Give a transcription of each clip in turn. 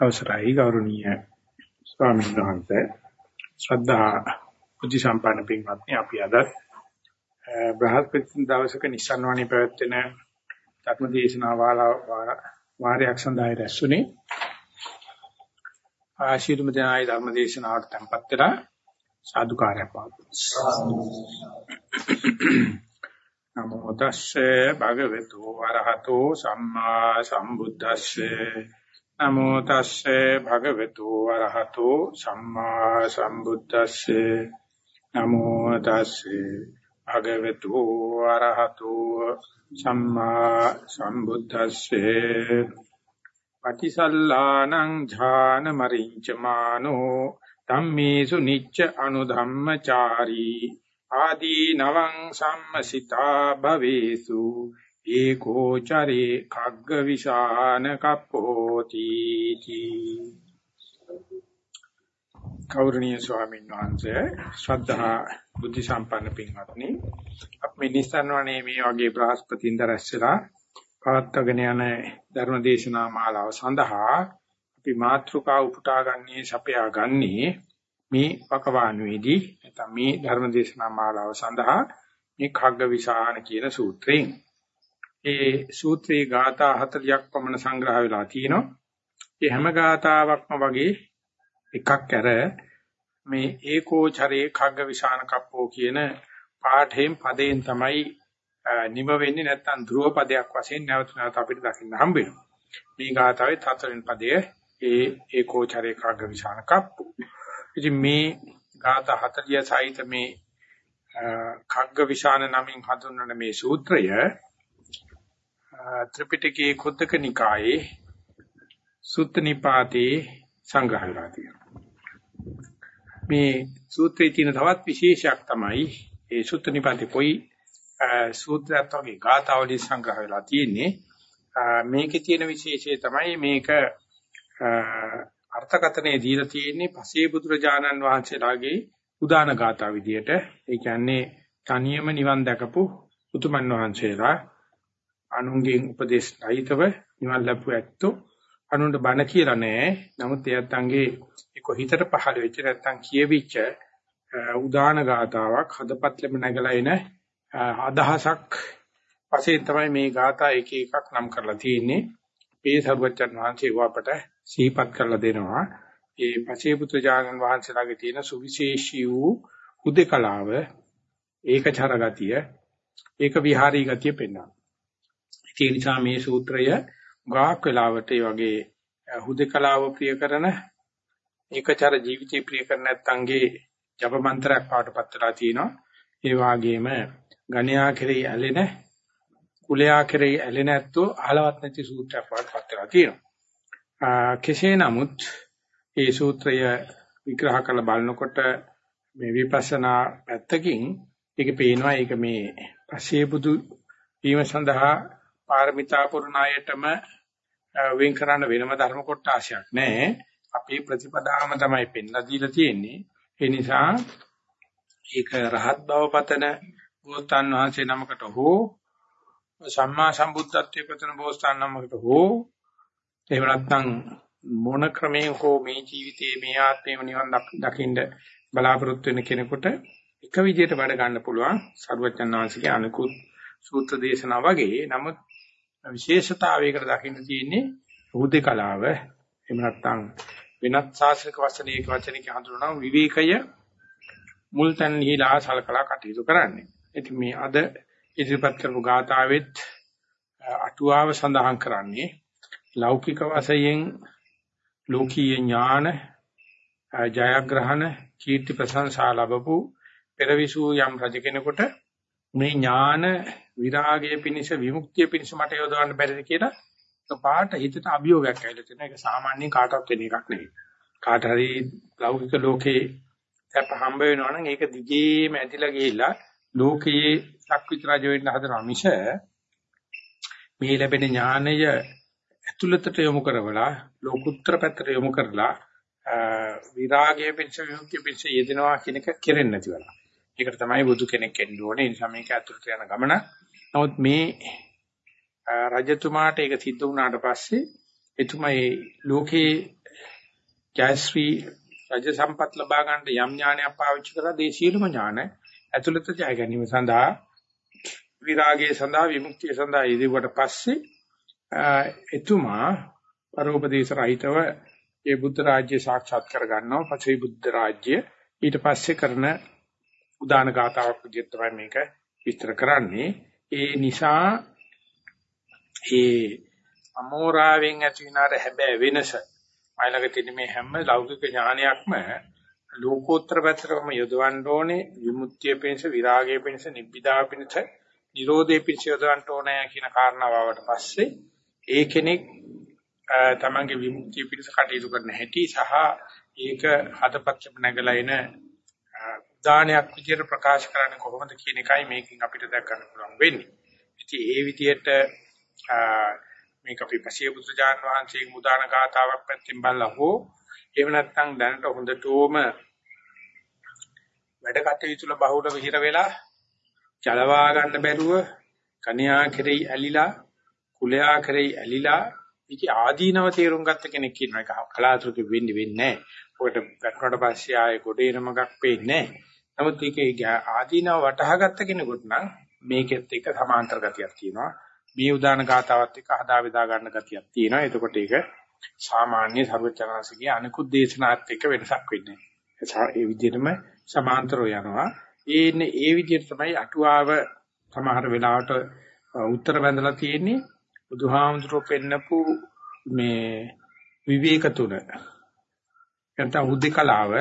අවසරයි ගෞරවනීය ස්වාමීන් වහන්සේ. ශ්‍රද්ධා බුද්ධ සම්පන්න පින්වත්නි අපි අද බ්‍රහස්පති දවසක නිසන්වණි පැවැත්වෙන ධර්ම දේශනා වාරයක් සඳහා රැස්ුනේ ආශිර්වාද දෙනායි ධර්ම දේශනාවට tempත් වෙලා සාදුකාරයක් පවතුන නමෝ තස්සේ භගවතු වරහතෝ සම්මා සම්බුද්දස්සේ. නමෝ තස්සේ භගවතු වරහතෝ සම්මා සම්බුද්දස්සේ නමෝ තස්සේ භගවතු වරහතෝ සම්මා සම්බුද්දස්සේ පටිසල්ලානං ඥාන මරිච්ඡමානෝ ධම්මේසු නිච්ච අනුධම්මචාරී ආදී නවං සම්මසිතා භවේසු ඒකෝ චරේ කග්ග විශාන කප්පෝති කෞරණීය ස්වාමීන් වහන්සේ ශ්‍රද්ධා බුද්ධ සම්පන්න පින්වත්නි අපි නිස්සාරණේ මේ වගේ බ්‍රහස්පතින්ද රැස්ලා පවත්වාගෙන යන ධර්ම දේශනා මාලාව සඳහා අපි මාතෘකා උපුටා ගන්නේ සපයා ගන්නේ මේ වකවානුවේදී නැත්නම් මේ ධර්ම දේශනා මාලාව සඳහා මේ කග්ග විශාන කියන සූත්‍රයෙන්. ඒ සූත්‍රයේ ગાථා 40ක් පමණ සංග්‍රහ වෙලා තියෙනවා. ඒ හැම ગાතාවක්ම වගේ එකක් අර මේ ඒකෝචරේ කග්ග විශාන කප්පෝ කියන පාඨයෙන් පදයෙන් තමයි නිම වෙන්නේ නැත්නම් ධ්‍රුව පදයක් වශයෙන් නැවත නැවත අපිට දකින්න හම්බ වෙනවා. මේ ગાතාවේ හතරෙන් පදය ඒ ඒකෝචරේ කග්ග විශාන කප්පෝ. ඉතින් මේ ગાතා 40 සහිත මේ කග්ග විශාන නමින් හඳුන්වන මේ සූත්‍රය ත්‍රිපිටකයේ කුද්දක නිකායේ සුත්ත නිපාතේ සංග්‍රහ කරලා තියෙනවා. මේ සූත්‍රයේ තියෙන තවත් විශේෂයක් තමයි ඒ සුත්ත නිපාතේ පොයි සූත්‍රයත් වගේ ගාථාවලින් සංග්‍රහ වෙලා තියෙන්නේ. මේකේ තියෙන විශේෂය තමයි මේක අර්ථකථනයේ දීලා තියෙන්නේ පසේ බුදුරජාණන් වහන්සේලාගේ උදාන ගාථා විදියට. ඒ කියන්නේ තනියම නිවන් දැකපු උතුමන් වහන්සේලා අනුන්ගෙන් උපදේශ රහිතව නිවන් ලැබුව ඇත්තෝ අනුන්ට බණ කියලා නෑ. නමුත් එයත් අංගේ ඒක හිතට පහළ වෙච්ච නැත්තම් කියවිච්ච උදාන ගාතාවක් හදපත්ලෙම නැගලා එන අදහසක් වශයෙන් තමයි මේ ගාථා එක එකක් නම් කරලා තියෙන්නේ. මේ සර්වචන් වහන්සේ වාපට සිහිපත් කරලා දෙනවා. ඒ පසේ පුත්‍ර ජානන් වහන්සේලාගේ තියෙන සුවිශේෂී වූ උදේකලාව ඒකචර ගතිය ඒක විහාරී ගතිය පෙන්වනවා. ඒ නිසා මේ සූත්‍රය ගාක් වෙලාවට ඒ වගේ හුදකලාව ප්‍රිය කරන ඒකචර ජීවිතේ ප්‍රිය කරන නැත්තන්ගේ ජප මන්ත්‍රයක් පාටපත් වෙලා තිනවා. ඒ වගේම ගණ්‍යා කෙරෙහි ඇලෙන කුලයා කෙරෙහි ඇලෙන ඇත්තෝ අහලවත් නැති සූත්‍රයක් පාටපත් වෙලා තියෙනවා. කෙසේ නමුත් මේ සූත්‍රය විග්‍රහ කරලා බලනකොට මේ විපස්සනා පැත්තකින් ඒක පේනවා ඒක මේ පසේ බුදු වීම සඳහා පාරමිතා පුරණායටම වෙන් කරන්න වෙනම ධර්ම කොටාශයක් නැහැ. අපේ ප්‍රතිපදාම තමයි පෙන්ලා දීලා තියෙන්නේ. ඒ නිසා ඒක රහත් බව පතන බෝසතාන් වහන්සේ නමකට හෝ සම්මා සම්බුද්ධත්වයේ පතන බෝසතාන් නමකට හෝ එහෙම නැත්නම් මොන ක්‍රමයෙන් හෝ මේ ජීවිතයේ මේ ආත්මේම නිවන් දකින්න බලාපොරොත්තු වෙන කෙනෙකුට එක විදිහට වැඩ ගන්න පුළුවන් සරුවචන් වහන්සේගේ අනුකුත් සූත්‍ර දේශනා වගේ. නමුත් විශේෂතාවයකට දකින්න තියෙන්නේ හුදේ කලාව එහෙම නැත්නම් වෙනත් ශාස්ත්‍රික වචනයක වචනයක හඳුනනවා විවේකය මුල් තැන් නිහිලා සලකලා කටයුතු කරන්නේ. ඉතින් මේ අද ඉදිරිපත් කරපු ගාථාවෙත් අටුවාව සඳහන් කරන්නේ ලෞකික වශයෙන් ලෝකීය ඥාන ජයග්‍රහණ කීර්ති ප්‍රශංසා ලැබපු පෙරවිසු යම් රජ කෙනෙකුට මේ ඥාන විරාගය පිණිස විමුක්තිය පිණිස මට යොදවන්න බැරිද කියලා පාට හිතට අභියෝගයක් ඇවිල්ලා තියෙනවා. ඒක සාමාන්‍යයෙන් කාටවත් වෙන එකක් නෙවෙයි. කාට හරි ලෞකික ලෝකේ සැප හම්බ වෙනවා නම් ඒක දිගේම ඇදිලා ගිහිල්ලා ලෝකයේ සක්විත රජ වෙන්න හදනවා මිස මේ ලැබෙන ඥානය ඇතුළතට යොමු කරවලා ලෝකුත්තර පැත්තට යොමු කරලා විරාගයේ පිණිස විමුක්තිය පිණිස යෙදෙනවා කියන එක කෙරෙන්නේ නැතිවලා. ඒකට තමයි බුදු කෙනෙක් එන්න ඕනේ. ඒ නිසා මේක ඇතුළට යන ගමන. නමුත් මේ රජතුමාට ඒක සිද්ධ වුණාට පස්සේ එතුමා මේ ලෝකේ ජයශ්‍රී රජ සම්පත් ලබා ගන්නට යම් ඥානයක් පාවිච්චි කරලා දේශීයම ඥාන ඇතුළත ජය ගැනීම සඳහා විරාගයේ සඳහා විමුක්තිය සඳහා යෙදුවට පස්සේ එතුමා පරෝපදේශ රහිතව ඒ බුද්ධ රාජ්‍ය සාක්ෂාත් කර ගන්නවා පසේ බුද්ධ රාජ්‍ය ඊට පස්සේ කරන උදාන ගාතාවක් විදිහට තමයි මේක විස්තර කරන්නේ. ඒ නිසා ඒ අමෝරාවෙන් ඇති වෙනාර හැබැයි වෙනස මයිලක තියෙන මේ හැම ලෞකික ඥානයක්ම ලෝකෝත්තර පැත්තටම යොදවන්න ඕනේ. විමුක්තිය පිණිස විරාගය පිණිස නිබ්බිදා පිණිස නිරෝධය පිණිස යොදවන්න ඕනේ කියන කාරණාවට පස්සේ ඒ කෙනෙක් තමන්ගේ විමුක්තිය පිණිස කටයුතු කරන හැටි සහ ඒක හදපත්චම නැගලා එන දානයක් විදියට ප්‍රකාශ කරන්නේ කොහොමද කියන එකයි මේකෙන් අපිට දැක් ගන්න පුළුවන් වෙන්නේ. ඉතින් ඒ විදියට මේක අපි පසිය බුදුජාන වහන්සේගේ මුදාන ගාතාවක් පැත්තෙන් බලලා හෝ එහෙම නැත්නම් දැනට හොඳටම වැඩ කටයුතු වල බහුල විහිර වෙලා චලවා ගන්න බැරුව කන්‍යා කෙරෙහි ඇලිලා කුලයා කෙරෙහි ඇලිලා මේක ආදීනව තේරුම් ගත්ත කෙනෙක් කියනවා ඒක කලාතුරකින් වෙන්නේ වෙන්නේ නැහැ. ඔකට වැටුණාට පස්සේ ආයේ ගොඩේ නමක් පේන්නේ නැහැ. නමුත් ඒකේ ආදීනව වටහා ගත්ත කෙනෙකුට නම් මේකෙත් එක සමාන්තර ගතියක් තියෙනවා. මේ උදාන ගාතාවත් එක්ක හදා බෙදා ගන්න ගතියක් තියෙනවා. එතකොට ඒක සාමාන්‍ය සර්වචනංශගේ අනිකුත් දේශනාත් එක්ක වෙනසක් වෙන්නේ. ඒ විදිහටම සමාන්තරව යනවා. ඒන්නේ ඒ විදිහට තමයි අටුවාව සමහර වෙලාවට උත්තර බඳලා තියෙන්නේ. බුදුහාමුදුරුවෝ පෙන්නපු මේ විවේක තුන. නැත්නම් හුදේකලාව,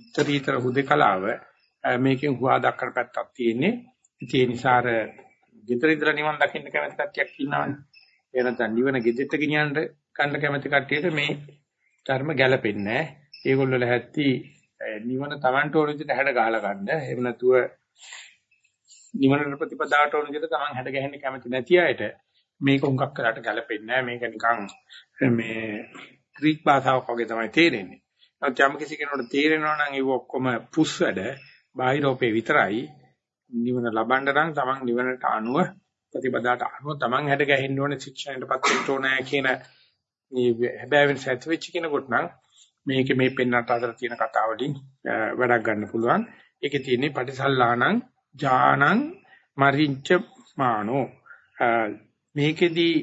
උත්තරීතර හුදේකලාව මේකෙන් හුවා දක්වන පැත්තක් තියෙන්නේ. ඒ නිසා අර ගෙදර ඉඳලා නිවන් දකින්න කැමති කට්ටියක් ඉන්නවනේ. ඒ නැත්නම් නිවන ගෙදෙට්ට ගෙනියන්න ගන්න කැමති කට්ටියට මේ ධර්ම ගැලපෙන්නේ නැහැ. ඒගොල්ලෝ ලැහැත්ති නිවන Tamanට ඕන විදිහට හැඩ ගහලා ගන්න. එහෙම නැතුව නිවන ප්‍රතිපදාවට ඕන විදිහට Taman හැඩ ගැහෙන්න කැමති නැති අයට මේක හුඟක් කරාට ගැලපෙන්නේ නැහැ. මේක නිකන් මේ ග්‍රීක භාෂාවක් වගේ තමයි තේරෙන්නේ. නමුත් යම් කිසි කෙනෙකුට තේරෙනවා නම් ඒක ඔක්කොම පුස් වැඩ බාහිරෝපේ විතරයි. නිවන ලබන්න නම් Taman නිවනට අනුව ප්‍රතිපදාට අනුව Taman හැඩ ගැහෙන්න ඕනේ ශික්ෂණයටපත් වෙන්න ඕනේ කියන මේ හැබැයි සත්‍ය වෙච්ච කෙනෙකුට නම් මේකේ මේ පෙන්නට අතර තියෙන කතාව වලින් වැඩක් ගන්න පුළුවන්. ඒකේ තියෙන්නේ පටිසල්ලාණං ඥානං මරිංච මානෝ මේකෙදී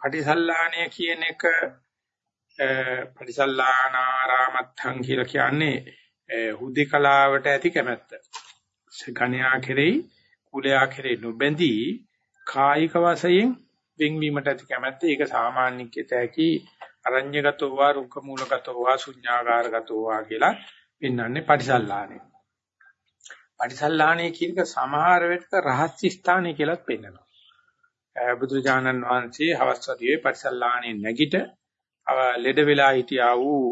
පටිසල්ලාණය කියන එක පටිසල්ලානාරාමත්තං කියලා කියන්නේ හුදේකලාවට ඇති කැමැත්ත. ගණ්‍යා කෙරෙහි කුලයා කෙරෙහි නොබැඳී කායික වශයෙන් වෙන්වීමට ඇති කැමැත්ත. ඒක සාමාන්‍ය කිතැකි අරඤ්‍යගතෝ වා රුක්ක මූලගතෝ වා ශුඤ්ඤාගාරගතෝ වා කියලා පෙන්වන්නේ පටිසල්ලාණය. පටිසල්ලාණය කියන එක සමහර වෙලක රහස්‍ය ස්ථානය කියලාත් පෙන්වනවා. බුදුජානන් වහන්සේ හවස්වතියේ පරිසල්ලාණේ නැගිට ලෙඩ වෙලා හිටියා වූ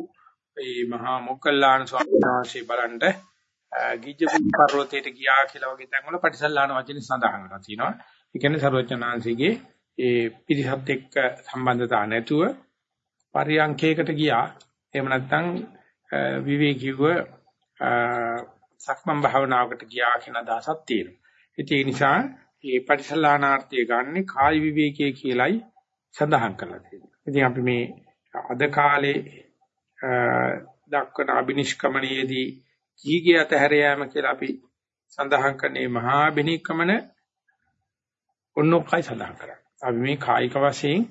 ඒ මහා මොග්ගල්ලාන ස්වාමීන් වහන්සේ බලන්න ගිජ්ජපුරි පර්වතයට ගියා කියලා වගේ තැන්වල පරිසල්ලාන වචනේ සඳහන් කරලා තියෙනවා. ඒ කියන්නේ සර්වඥාන්සේගේ ඒ පිරිසත් එක්ක සම්බන්ධතාව නැතුව පරියන්කේකට ගියා. එහෙම නැත්නම් විවේකීව සක්මන් භාවනාවකට ගියා කියන අදහසක් තියෙනවා. ඒ නිසා මේ පටිසල්ලානාර්ථය ගන්නෙ කාය විවේකයේ කියලයි සඳහන් කරලා තියෙනවා. ඉතින් අපි මේ අද කාලේ දක්වන අබිනිෂ්ක්‍මණයේදී කීගේ අතහැර යාම කියලා අපි සඳහන් කරන්නේ මහා බිනික්කමන ඔන්නෝකයි සඳහන් කරන්නේ. අපි මේ කායික වශයෙන්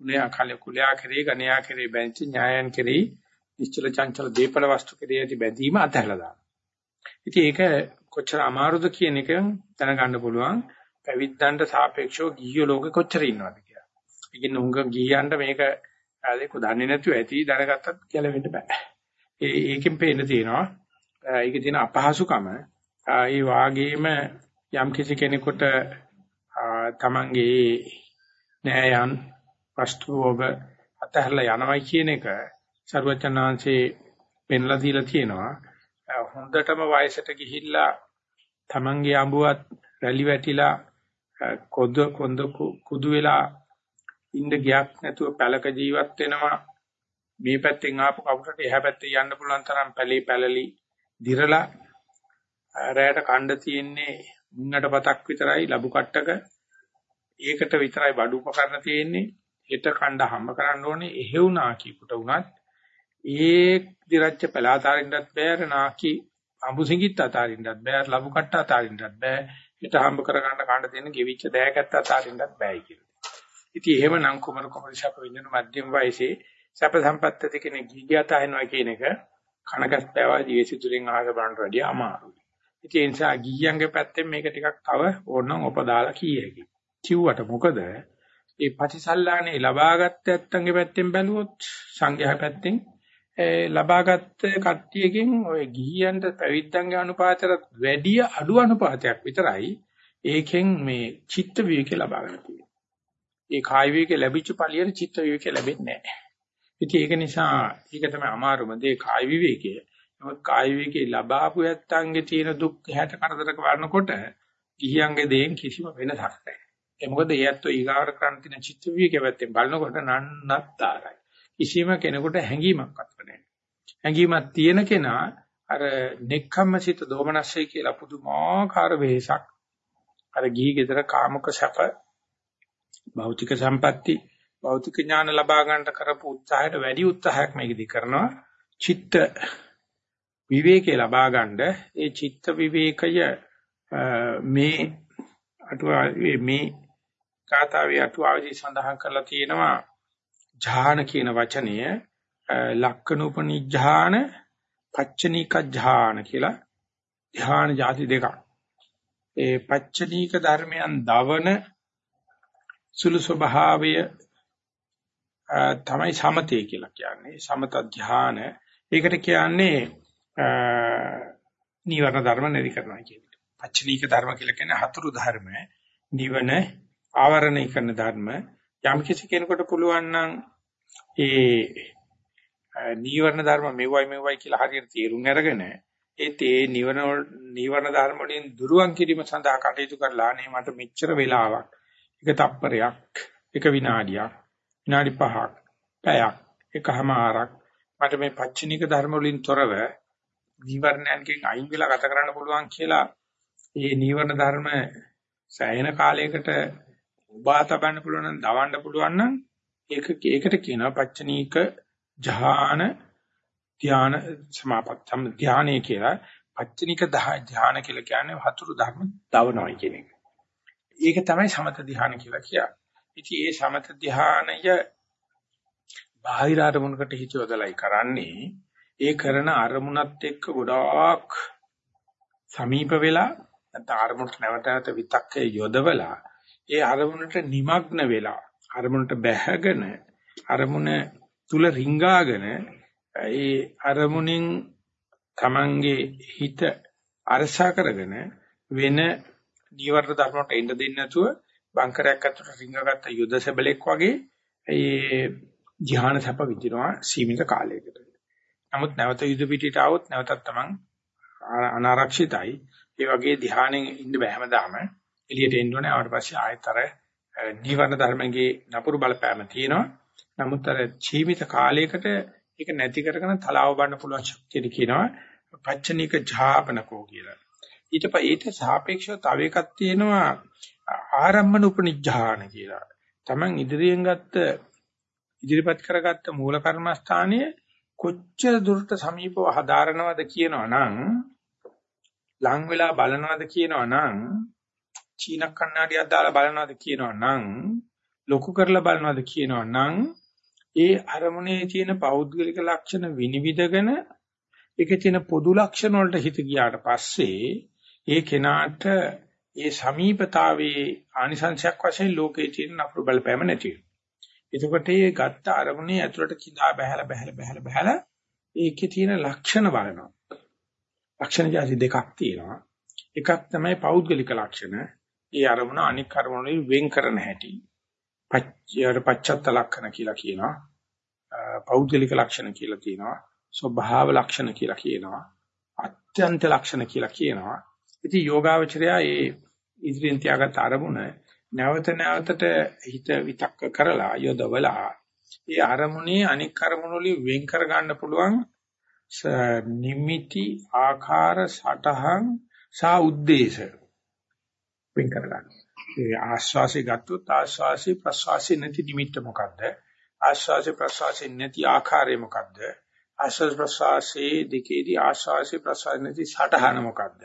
කුලයා කල කුලයා කෙරේ ගණයා කෙරේ බැංච ඥායන් කෙරේ නිශ්චල චංචල දීපල වස්තු කෙරේ ඇති බැඳීම අතහැරලා දානවා. ඉතින් ඒක කොච්චර අමාරුද කියන එක දැනගන්න පුළුවන් පැවිද්දන්ට සාපේක්ෂව ගිහියෝ ලෝකෙ කොච්චර ඉන්නවද කියලා. ඉතින් උංග ගිහියන්ට මේක ඒක දන්නේ නැතුව ඇති දැනගත්තත් ගැලවෙන්න බෑ. ඒ ඒකෙන් පේන්න තියෙනවා. ඒකේ තියෙන අපහසුකම ඒ වාගේම යම් කිසි කෙනෙකුට තමන්ගේ නෑයන් වස්තුවක අතහැරලා යනවා කියන එක ਸਰවචනාංශේ පෙන්ලා දීලා තියෙනවා. හොඳටම වයසට ගිහිල්ලා තමන්ගේ අඹුවත් රැලි වැටිලා කොද කොඳ කුදු වෙලා ඉන්න ගියක් නැතුව පැලක ජීවත් වෙනවා. මේ පැත්තෙන් ආපු කවුරුට එහා පැත්තේ යන්න පුළුවන් තරම් පැලී පැලලි දිරලා රැයට කණ්ඩ තියෙන්නේ මුන්නට පතක් විතරයි ලබු කට්ටක. ඒකට විතරයි බඩු උපකරණ තියෙන්නේ. හෙට කණ්ඩ හම්බ කරන්න ඕනේ. එහෙවුනා කීකට උනත් ඒ දිරච්ච පළාතරින්නත් බෑ නාකි අඹුසිඟිත් අතාරින්නත් බෑ ලබු කට්ට අතාරින්නත් බෑ. හිත හම්බ කරගන්න කාණ්ඩ දෙන ගෙවිච්ච දෑකැත්ත අතාරින්නත් බෑයි කියලා. ඉතින් එහෙමනම් කුමරු කුමරු ශප විඳින මධ්‍යම වයසේ සැප සම්පත් ඇති කෙනෙක් ගිහියත හිනවා කියන එක කනගස් පෑවා ජීවිතුලින් අහස බලන්න වැඩිය අමාරුයි. ඉතින් ඒ නිසා ගිහියන්ගේ පැත්තෙන් මේක ටිකක් තව ඕනනම් උපදාලා කීයකි. කිව්වට මොකද ඒ ප්‍රතිසල්ලානේ ලබාගත් ඇත්තන්ගේ පැත්තෙන් බැලුවොත් සංඝයා පැත්තෙන් ලබාගත් කට්ටියකින් ඔය ගිහියන්ට පැවිද්දන්ගේ අනුපාතයට වැඩි අඩු අනුපාතයක් විතරයි ඒකෙන් මේ චිත්ත විවේක ලබා ගන්න තියෙන්නේ. ඒ කාය විවේක ලැබිච්ච පළියට චිත්ත විවේක ලැබෙන්නේ නැහැ. ඉතින් ඒක නිසා ඒක තමයි අමාරුම දේ කාය විවේකය. නමුත් කාය විවේකේ ලබාපු යත්තන්ගේ තියෙන දුක් හැට කරදරක වරනකොට ගිහියන්ගේ දේෙන් කිසිම වෙනසක් නැහැ. ඒ මොකද ඒ ඇත්තෝ ඊගාවට කරන්න තියෙන චිත්ත විවේකයේ පැත්තෙන් බලනකොට නන්නත්තරයි. කිසිම කෙනෙකුට හැඟීමක්වත් නැහැ. හැඟීමක් තියෙන කෙනා අර නෙක්ඛම්මසිත දෝමනස්සයි කියලා පුදුමාකාර වෙහසක් අර ගිහි ගෙදර කාමක සැප භෞතික සම්පatti භෞතික ඥාන ලබා ගන්නට කරපු උත්සාහයට වැඩි උත්සාහයක් මේකදී කරනවා චිත්ත විවේකේ ලබා ගන්න ඒ චිත්ත විවේකය මේ අටුවාවේ මේ කාතාවේ අටුවාවේදී සඳහන් කරලා තියෙනවා ඥාන කියන වචනය ලක්කනූපනිඥාන පච්චනීක ඥාන කියලා ධ්‍යාන જાති දෙකක්. ඒ පච්චනීක ධර්මයන් දවන සුළු ස්වභාවය තමයි සමතේ කියලා කියන්නේ. සමත ධ්‍යාන. ඒකට කියන්නේ නීවරණ ධර්ම නැති කරනවා කියන්නේ. පච්චනීක ධර්ම කියලා කියන්නේ හතුරු ධර්ම. නිවන ආවරණය කරන ධර්ම. යම් කිසි කෙනෙකුට පුළුවන් නම් ඒ නීවරණ ධර්ම මෙවයි මෙවයි කියලා හරියට තේරුම් අරගෙන ඒත් ඒ නිවන නීවරණ ධර්ම වලින් දුරුවන් කිරීම සඳහා කටයුතු කරලා අනේ මට මෙච්චර වෙලාවක් එක තප්පරයක් එක විනාඩියක් විනාඩි 5ක් පැයක් එකමාරක් මට මේ පච්චනික ධර්ම වලින් තොරව නීවරණයන්ගෙන් අයින් වෙලා ගත කරන්න පුළුවන් කියලා ඒ නීවරණ ධර්ම සෑහෙන කාලයකට උබා තබන්න පුළුවන් නම් දවන්න පුළුවන් නම් ඒක ඒකට කියනවා පච්චනීක ධාන ධාන සමාපත්තම් ධානය කියලා පච්චනික ධාන කියලා කියන්නේ හතුරු ධර්ම දවනවා කියන එක. ඒක තමයි සමත ධාන කියලා කියන්නේ. ඉතින් ඒ සමත ධානය බාහිර අරමුණකට හිත යොදලයි කරන්නේ. ඒ කරන අරමුණත් එක්ක ගොඩාක් සමීප වෙලා නැත්නම් අරමුණට නැවත නැවත විතක්කේ යොදවලා ඒ අරමුණට নিমগ্ন වෙලා අරමුණට බැහැගෙන අරමුණ තුල රිංගාගෙන ඒ අරමුණෙන් Tamange හිත අරසා කරගෙන වෙන නීවරණ ධර්මකට එන්න දෙන්නේ නැතුව බංකරයක් අතට රිංගගත්ත යුද සැබලෙක් වගේ ඒ ධ්‍යාන සැප විඳිනවා සීමිත කාලයකට. නමුත් නැවත යුද පිටිට આવොත් නැවතත් Taman අනාරක්ෂිතයි. ඒ වගේ ධ්‍යානෙන් ඉන්න බෑ හැමදාම. එළියට එන්න ඕනේ. ආවට පස්සේ ආයතර නීවරණ ධර්මයේ නපුරු බලපෑම තියෙනවා. නමුත් අර ජීවිත කාලයකට ඒක නැති කරගෙන තලාව බන්න පුළුවන් ශක්තිය කියනවා පච්චනික ඡාපනකෝ කියලා. ඊට පස්සේ ඊට සාපේක්ෂව තව එකක් තියෙනවා ආරම්මන උපනිජ්ජාන කියලා. Taman ඉදිරියෙන් ගත්ත ඉදිරිපත් කරගත්ත මූල කර්මස්ථානයේ කොච්චර දුරට සමීපව හදාරනවද කියනවනම් ලං වෙලා බලනවද කියනවනම් චීන කන්නඩියක් දාලා බලනවද කියනවනම් ලොකු කරලා බලනවද කියනවනම් ඒ අරමුණේ තියෙන පෞද්ගලික ලක්ෂණ විනිවිදගෙන ඒකේ තියෙන පොදු ලක්ෂණ වලට හිත ගියාට පස්සේ ඒ කෙනාට ඒ සමීපතාවයේ ආනිසංශයක් වශයෙන් ලෝකයේ තියෙන අපරු බලපෑම නැති වෙනවා. එතකොට මේ ගත්ත අරමුණේ ඇතුළට කිඳා බහැලා බහැලා බහැලා බහැලා ඒකේ තියෙන ලක්ෂණ බලනවා. ලක්ෂණ જાති දෙකක් තියෙනවා. එකක් තමයි පෞද්ගලික ලක්ෂණ. ඒ අරමුණ අනික් අරමුණ වලින් වෙන් කරන හැටි. පච්චයට පච්චත්ත ලක්ෂණ කියලා කියනවා. පෞද්ගලික ලක්ෂණ කියලා කියනවා. ස්වභාව ලක්ෂණ කියලා කියනවා. අත්‍යන්ත ලක්ෂණ කියලා කියනවා. ඉතින් යෝගාවචරයා ඒ ඉදිරියෙන් තියාගත් අරමුණ නැවත නැවතට හිත විතක්ක කරලා යොදවලා ඒ අරමුණේ අනික් අරමුණු වලින් වෙන් කර ගන්න පුළුවන් නිමිති ආකාර සටහන් සා උද්දේශ වෙන් කර ගන්න. ඒ ආස්වාසේ ගත්තොත් ආස්වාසේ ප්‍රස්වාසේ නැති නිමිත්ත මොකද්ද? ආස්වාසේ ප්‍රස්වාසේ නැති ආකාරය මොකද්ද? ආශ්වාස ප්‍රශ්වාසයේ දෙකේදී ආශ්වාසයේ ප්‍රශ්වාසයේදී සටහන මොකද්ද?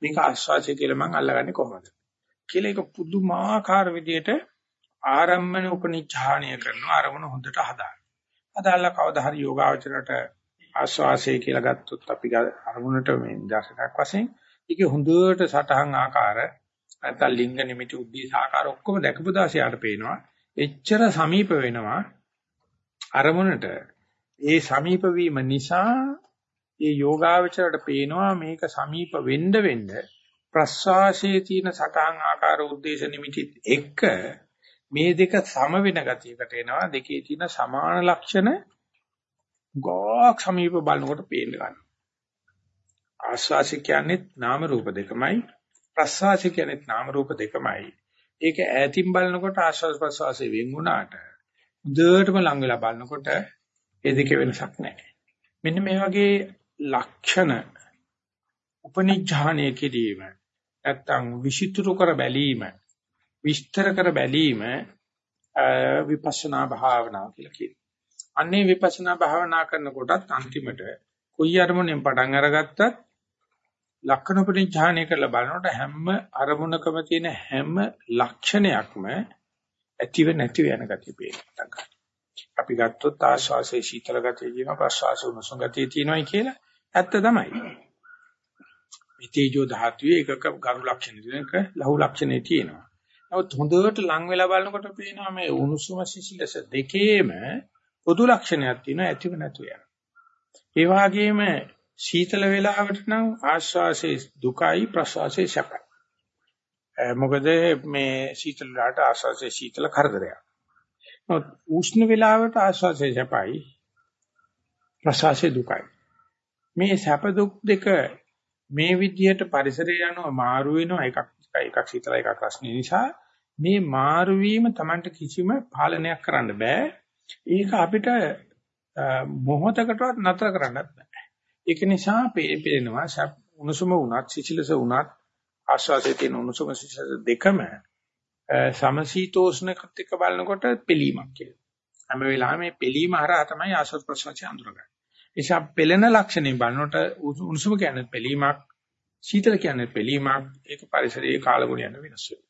මේක ආශ්වාසය කියලා මම අල්ලගන්නේ කොහොමද? කියලා ඒක පුදුමාකාර විදියට ආරම්මන උපනිච්ඡාණය කරනවා අරමුණ හොඳට හදාගන්න. අදාලා කවදා හරි යෝගාවචරයට ආශ්වාසය කියලා ගත්තොත් අපි අරමුණට මේ දර්ශනයක් වශයෙන් ඒක හොඳට සටහන් ආකාර නැත්නම් ලිංග නිමිති උද්දේශ ආකාර ඔක්කොම දැකපු දාසියට පේනවා. එච්චර සමීප වෙනවා අරමුණට ඒ සමීප වීම නිසා ඒ යෝගාවචරයට පේනවා මේක සමීප වෙන්න වෙන්න ප්‍රස්වාසයේ තියෙන සටහන් ආකාර උද්දේශ නිමිතිත් එක්ක මේ දෙක සම වෙන ගතියකට එනවා. දෙකේ තියෙන සමාන ලක්ෂණ ගෝක් සමීප බලනකොට පේන්න ගන්නවා. ආස්වාසි කියන්නේ නාම රූප දෙකමයි. ප්‍රස්වාසි කියන්නේ නාම රූප දෙකමයි. ඒක ඈතින් බලනකොට ආස්වාස් ප්‍රස්වාසයේ වෙන් වුණාට හොඳටම ලං වෙලා බලනකොට ඒ දෙකේ වෙනසක් නැහැ මෙන්න මේ වගේ ලක්ෂණ උපනිඥානයේ කිරීම නැත්තම් විචිතුරු කර බැලීම විස්තර කර බැලීම විපස්සනා භාවනාව කියලා කියනවා. අන්නේ විපස්සනා භාවනා කරනකොටත් අන්තිමට කොයි අරමුණෙන් පටන් අරගත්තත් ලක්ෂණ පරිඥානය කරලා බලනකොට හැම අරමුණකම තියෙන හැම ලක්ෂණයක්ම ඇතිව නැතිව යන ගතිය පේනවා. අපි ගත්තොත් ආශ්වාසයේ සීතල ගතිය තියෙනවා ප්‍රශ්වාස උණුසුම් ගතිය තියෙනවායි කියලා ඇත්ත තමයි. මේ තේජෝ ධාතුවේ එකක ගරු ලක්ෂණ දෙනක ලහු ලක්ෂණේ තියෙනවා. නමුත් හොඳට ලං වෙලා බලනකොට පේනවා මේ උණුසුම සිසිලස දෙකේම පොදු ලක්ෂණයක් තියෙනවා ඇතිව නැතුව යන. ඒ වගේම සීතල වේලාවට නම් ආශ්වාසයේ දුකයි ප්‍රශ්වාසයේ සැපයි. මොකද මේ සීතල වලට ආශ්වාසයේ සීතල කරදරයක්. නමුත් උෂ්ණ වේලාවට ආශ්වාසයේ සැපයි ප්‍රශ්වාසයේ දුකයි. මේ සැප දුක් දෙක මේ විදිහට පරිසරය යනවා මාරු වෙනවා එකක් එකක් සීතල එකක් රස්නේ නිසා මේ මාරු වීම Tamanට කිසිම පාලනයක් කරන්න බෑ. ඒක අපිට මොහොතකටවත් නතර කරන්නත් බෑ. ඒක නිසා පේනවා උණුසුම වුණත් සිසිලස වුණත් ආශ්වාසයේ තියෙන උණුසුම සිසිලස දෙකම සමශීතෝෂ්ණකත් එක්ක බලනකොට පිළීමක් කියලා. හැම වෙලාවෙම මේ පිළීම හරහා තමයි ආශ්වාස ප්‍රශ්වාසය අඳුරගන්නේ. නිසා පෙළෙන ලක්ෂණේ බලනකොට උණුසුම කියන්නේ පිළීමක්, සීතල කියන්නේ පිළීමක්. ඒක පරිසරයේ කාලගුණයන වෙනස් වෙනවා.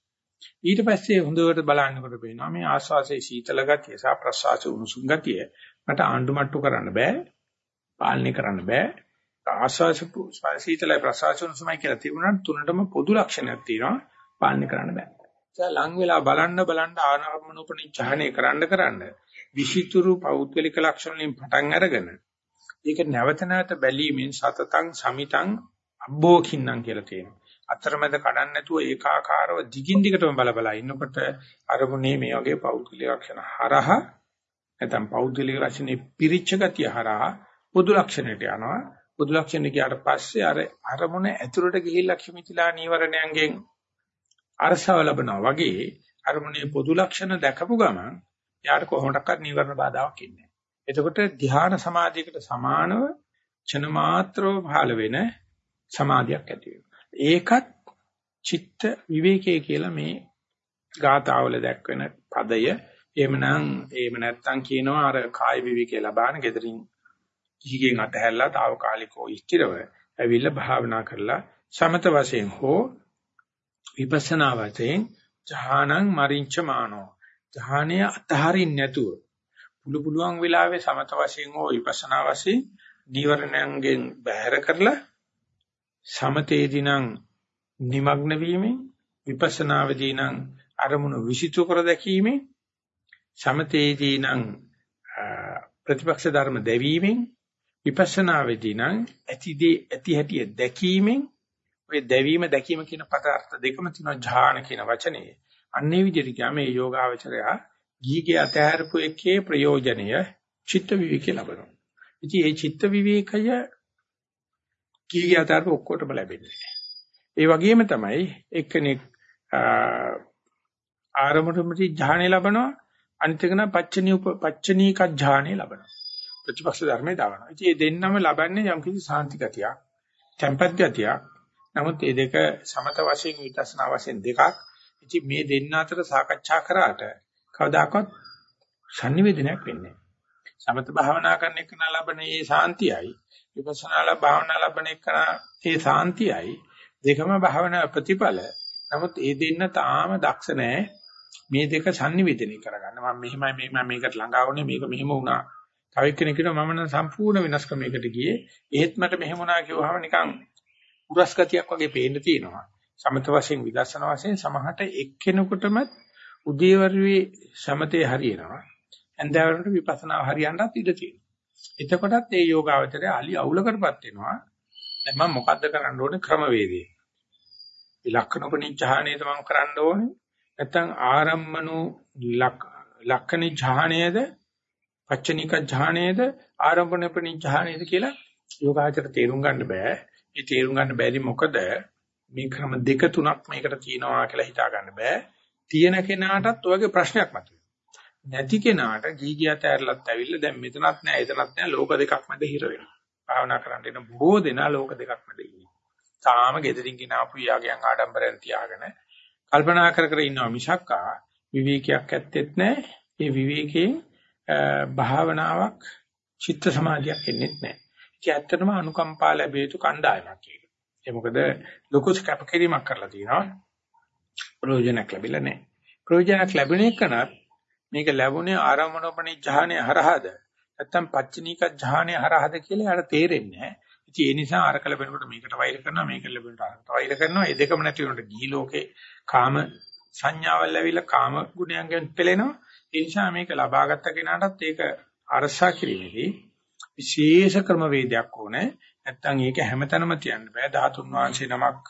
ඊට පස්සේ හොඳට බලන්නකොට පේනවා මේ ආශ්වාසයේ සීතල ගතිය සහ ප්‍රශ්වාසයේ උණුසුම් ගතිය මට ආණ්ඩුමට්ටු කරන්න බෑ. පාලනය කරන්න බෑ. ආශ්වාස සීතලයි ප්‍රශ්වාස උණුසුමයි කියලා තිබුණාට තුනටම පොදු ලක්ෂණයක් තියෙනවා. පාලනය කරන්න බෑ. ඒ ලං වෙලා බලන්න බලන්න ආනාපානෝපනිච්ඡානය කරන්න කරන්න විෂිතුරු පෞද්ගලික ලක්ෂණ වලින් පටන් අරගෙන ඒක නැවත නැවත බැලීමෙන් සතතං සමිතං අබ්බෝඛින්නම් කියලා තියෙනවා. අතරමැද කඩන්න නැතුව ඒකාකාරව දිගින් දිගටම බල බල ඉන්නකොට අරමුණේ මේ වගේ පෞද්ගලික ලක්ෂණ හරහා නැත්නම් පෞද්ගලික ලක්ෂණේ පිරිච්ච ගතිය හරහා පොදු ලක්ෂණයට යනවා. පොදු ලක්ෂණ ගියාට පස්සේ අර අරමුණ ඇතුළට ගිහිල්ලා කිමිතිලා නීවරණයන්ගෙන් අරසව ලබනවා. වගේ අරමුණේ පොදු ලක්ෂණ දැකපු ගමන් යාට කොහොමඩක්වත් නීවරණ බාධාවක් ඉන්නේ නැහැ. එතකොට ධ්‍යාන සමාධියකට සමානව චන මාත්‍රව පහළ වෙන සමාධියක් ඇති ඒකත් චිත්ත විවේකයේ කියලා මේ ගාථාවල දැක්වෙන පදය. එහෙමනම් එහෙම නැත්තම් කියනවා අර කාය විවේකේ ලබාන gederin කිහිගෙන් අතහැරලා తాවකාලිකව ඉස්තිරව ඇවිල්ලා භාවනා කරලා සමත වශයෙන් හෝ විපස්සනා වශයෙන් ඥානං මරින්ච මානෝ ඥානය අතහරින්න නැතුව පුළු පුළුවන් වෙලාවේ සමත වශයෙන් හෝ විපස්සනා වශයෙන් නීවරණයන්ගෙන් බැහැර කරලා සමතේදී නම් নিমগ্ন වීමෙන් විපස්සනාවේදී නම් අරමුණු විසිතු කර දැකීමෙන් සමතේදී නම් ප්‍රතිපක්ෂ ධර්ම දැවීමෙන් විපස්සනාවේදී නම් ඇතිදී ඇති හැටි දැකීමෙන් ඔය දැවීම දැකීම කියන පද අර්ථ දෙකම තියෙනවා ඥාන කියන වචනේ. අන්නේ විදිහට කියම මේ යෝගාවචරය ගීගේ අතහැරපු එකේ ප්‍රයෝජනය චිත්ත විවේකේ ලබනවා. ඉතින් මේ චිත්ත විවේකය ගීගේ අතහැරපු ඔක්කොටම ලැබෙන්නේ. ඒ වගේම තමයි එක්කෙනෙක් ආරමුණුමති ඥානෙ ලබනවා අනිත් එක නම් පච්චනී උප පච්චනීක ඥානෙ ලබනවා. ප්‍රතිපක්ෂ ධර්මයේ දානවා. ඉතින් මේ දෙන්නම ලබන්නේ යම් කිසි සාන්ති ගතියක්, tempat ගතියක්, නමුත් මේ දෙක සමත වශයෙන් විදර්ශනා වශයෙන් දෙකක්. ඉතින් මේ දෙන්න අතර සාකච්ඡා කරාට කවදාකවත් sannivedanayak වෙන්නේ නැහැ. සමත භාවනා කරන එක ලබන ඒ සාන්තියයි විපස්සනා භාවනා ලබන එක ඒ සාන්තියයි දෙකම භාවනා ප්‍රතිඵල. නමුත් ඒ දෙන්න තාම දක්ෂ නැහැ. මේ දෙක sannivedana කරගන්න. මම මෙහෙමයි මෙහෙමයි මේකට ළඟා වුණේ මේක මෙහෙම වුණා. තව එක්කෙනෙක් කියනවා මම නම් සම්පූර්ණ වෙනස් ක්‍රමයකට ගියේ. ඒත් මට මෙහෙම වුණා කිව්වහම නිකන් උරස් ගතියක් වගේ පේන්න තියෙනවා. සමත වශයෙන් විදර්ශනා වශයෙන් සමහරට එක්කෙනෙකුටම උදේවරුේ සමතේ හරියනවා. එන්දාවරට විපස්සනා හරියන්නත් ඉඩ තියෙනවා. එතකොටත් මේ යෝගාවචරය අලි අවුලකටපත් වෙනවා. දැන් මම මොකද්ද කරන්න ඕනේ ක්‍රමවේදය. ඉලක්කනෝපනිච්ඡාණය තමයි කරන්න ඕනේ. නැත්නම් ආරම්මනෝ ලක්කනි ඥාණයද පච්චනික ඥාණයද ආරම්භනපනිච්ඡාණයද කියලා යෝගාචර තේරුම් ගන්න බෑ. ඒ තේරුම් ගන්න බැරි මොකද මේ ක්‍රම දෙක තුනක් මේකට තියෙනවා කියලා හිතා ගන්න බෑ. තියෙන කෙනාටත් ඔයගේ ප්‍රශ්නයක් මතුවේ. නැති කෙනාට ගීගියත් ඇරලත් ඇවිල්ලා දැන් මෙතනත් නෑ එතනත් නෑ ලෝක දෙකක් මැද හිර වෙනවා. භාවනා කරන්න එන බොහෝ දෙනා ලෝක දෙකක් මැද ඉන්නේ. තාම gedirin ගෙන ආපු යාගයන් ආඩම්බරෙන් තියාගෙන කල්පනා කර කර ඉන්නවා මිසක්කා විවේකයක් ඇත්තෙත් නැහැ. ඒ විවේකයෙන් භාවනාවක් චිත්ත සමාධියක් එන්නේ නැහැ. ඒක ඇත්තටම අනුකම්පා ලැබිය යුතු කණ්ඩායමක් ඒක. ඒ මොකද ලොකු කැපකිරීමක් කරලා තියෙනවා. ප්‍රයෝජනක් ලැබිලා නැහැ. ප්‍රයෝජනක් ලැබෙන එකනත් මේක ලැබුණේ ආරම්භනෝපණි ඥානය හරහාද නැත්තම් පච්චනීක ඥානය හරහාද කියලා යාට තේරෙන්නේ නැහැ. ඉතින් ඒ නිසා අරක ලැබෙනකොට මේකට වෛර කරනවා මේක ලැබෙනකොට අරකට වෛර කරනවා. ඒ දෙකම නැති වෙනකොට ගිහි ලෝකේ කාම සංඥාවල් ඇවිල්ලා කාම ගුණයන්ගෙන් පෙළෙනවා. ඒ නිසා මේක ලබාගත් කෙනාටත් ඒක අරසා කිරීමේදී විශේෂ ක්‍රම වේදයක් ඕනේ. නැත්තම් ඒක හැමතැනම තියන්න බෑ. ධාතුන් වහන්සේ නමක්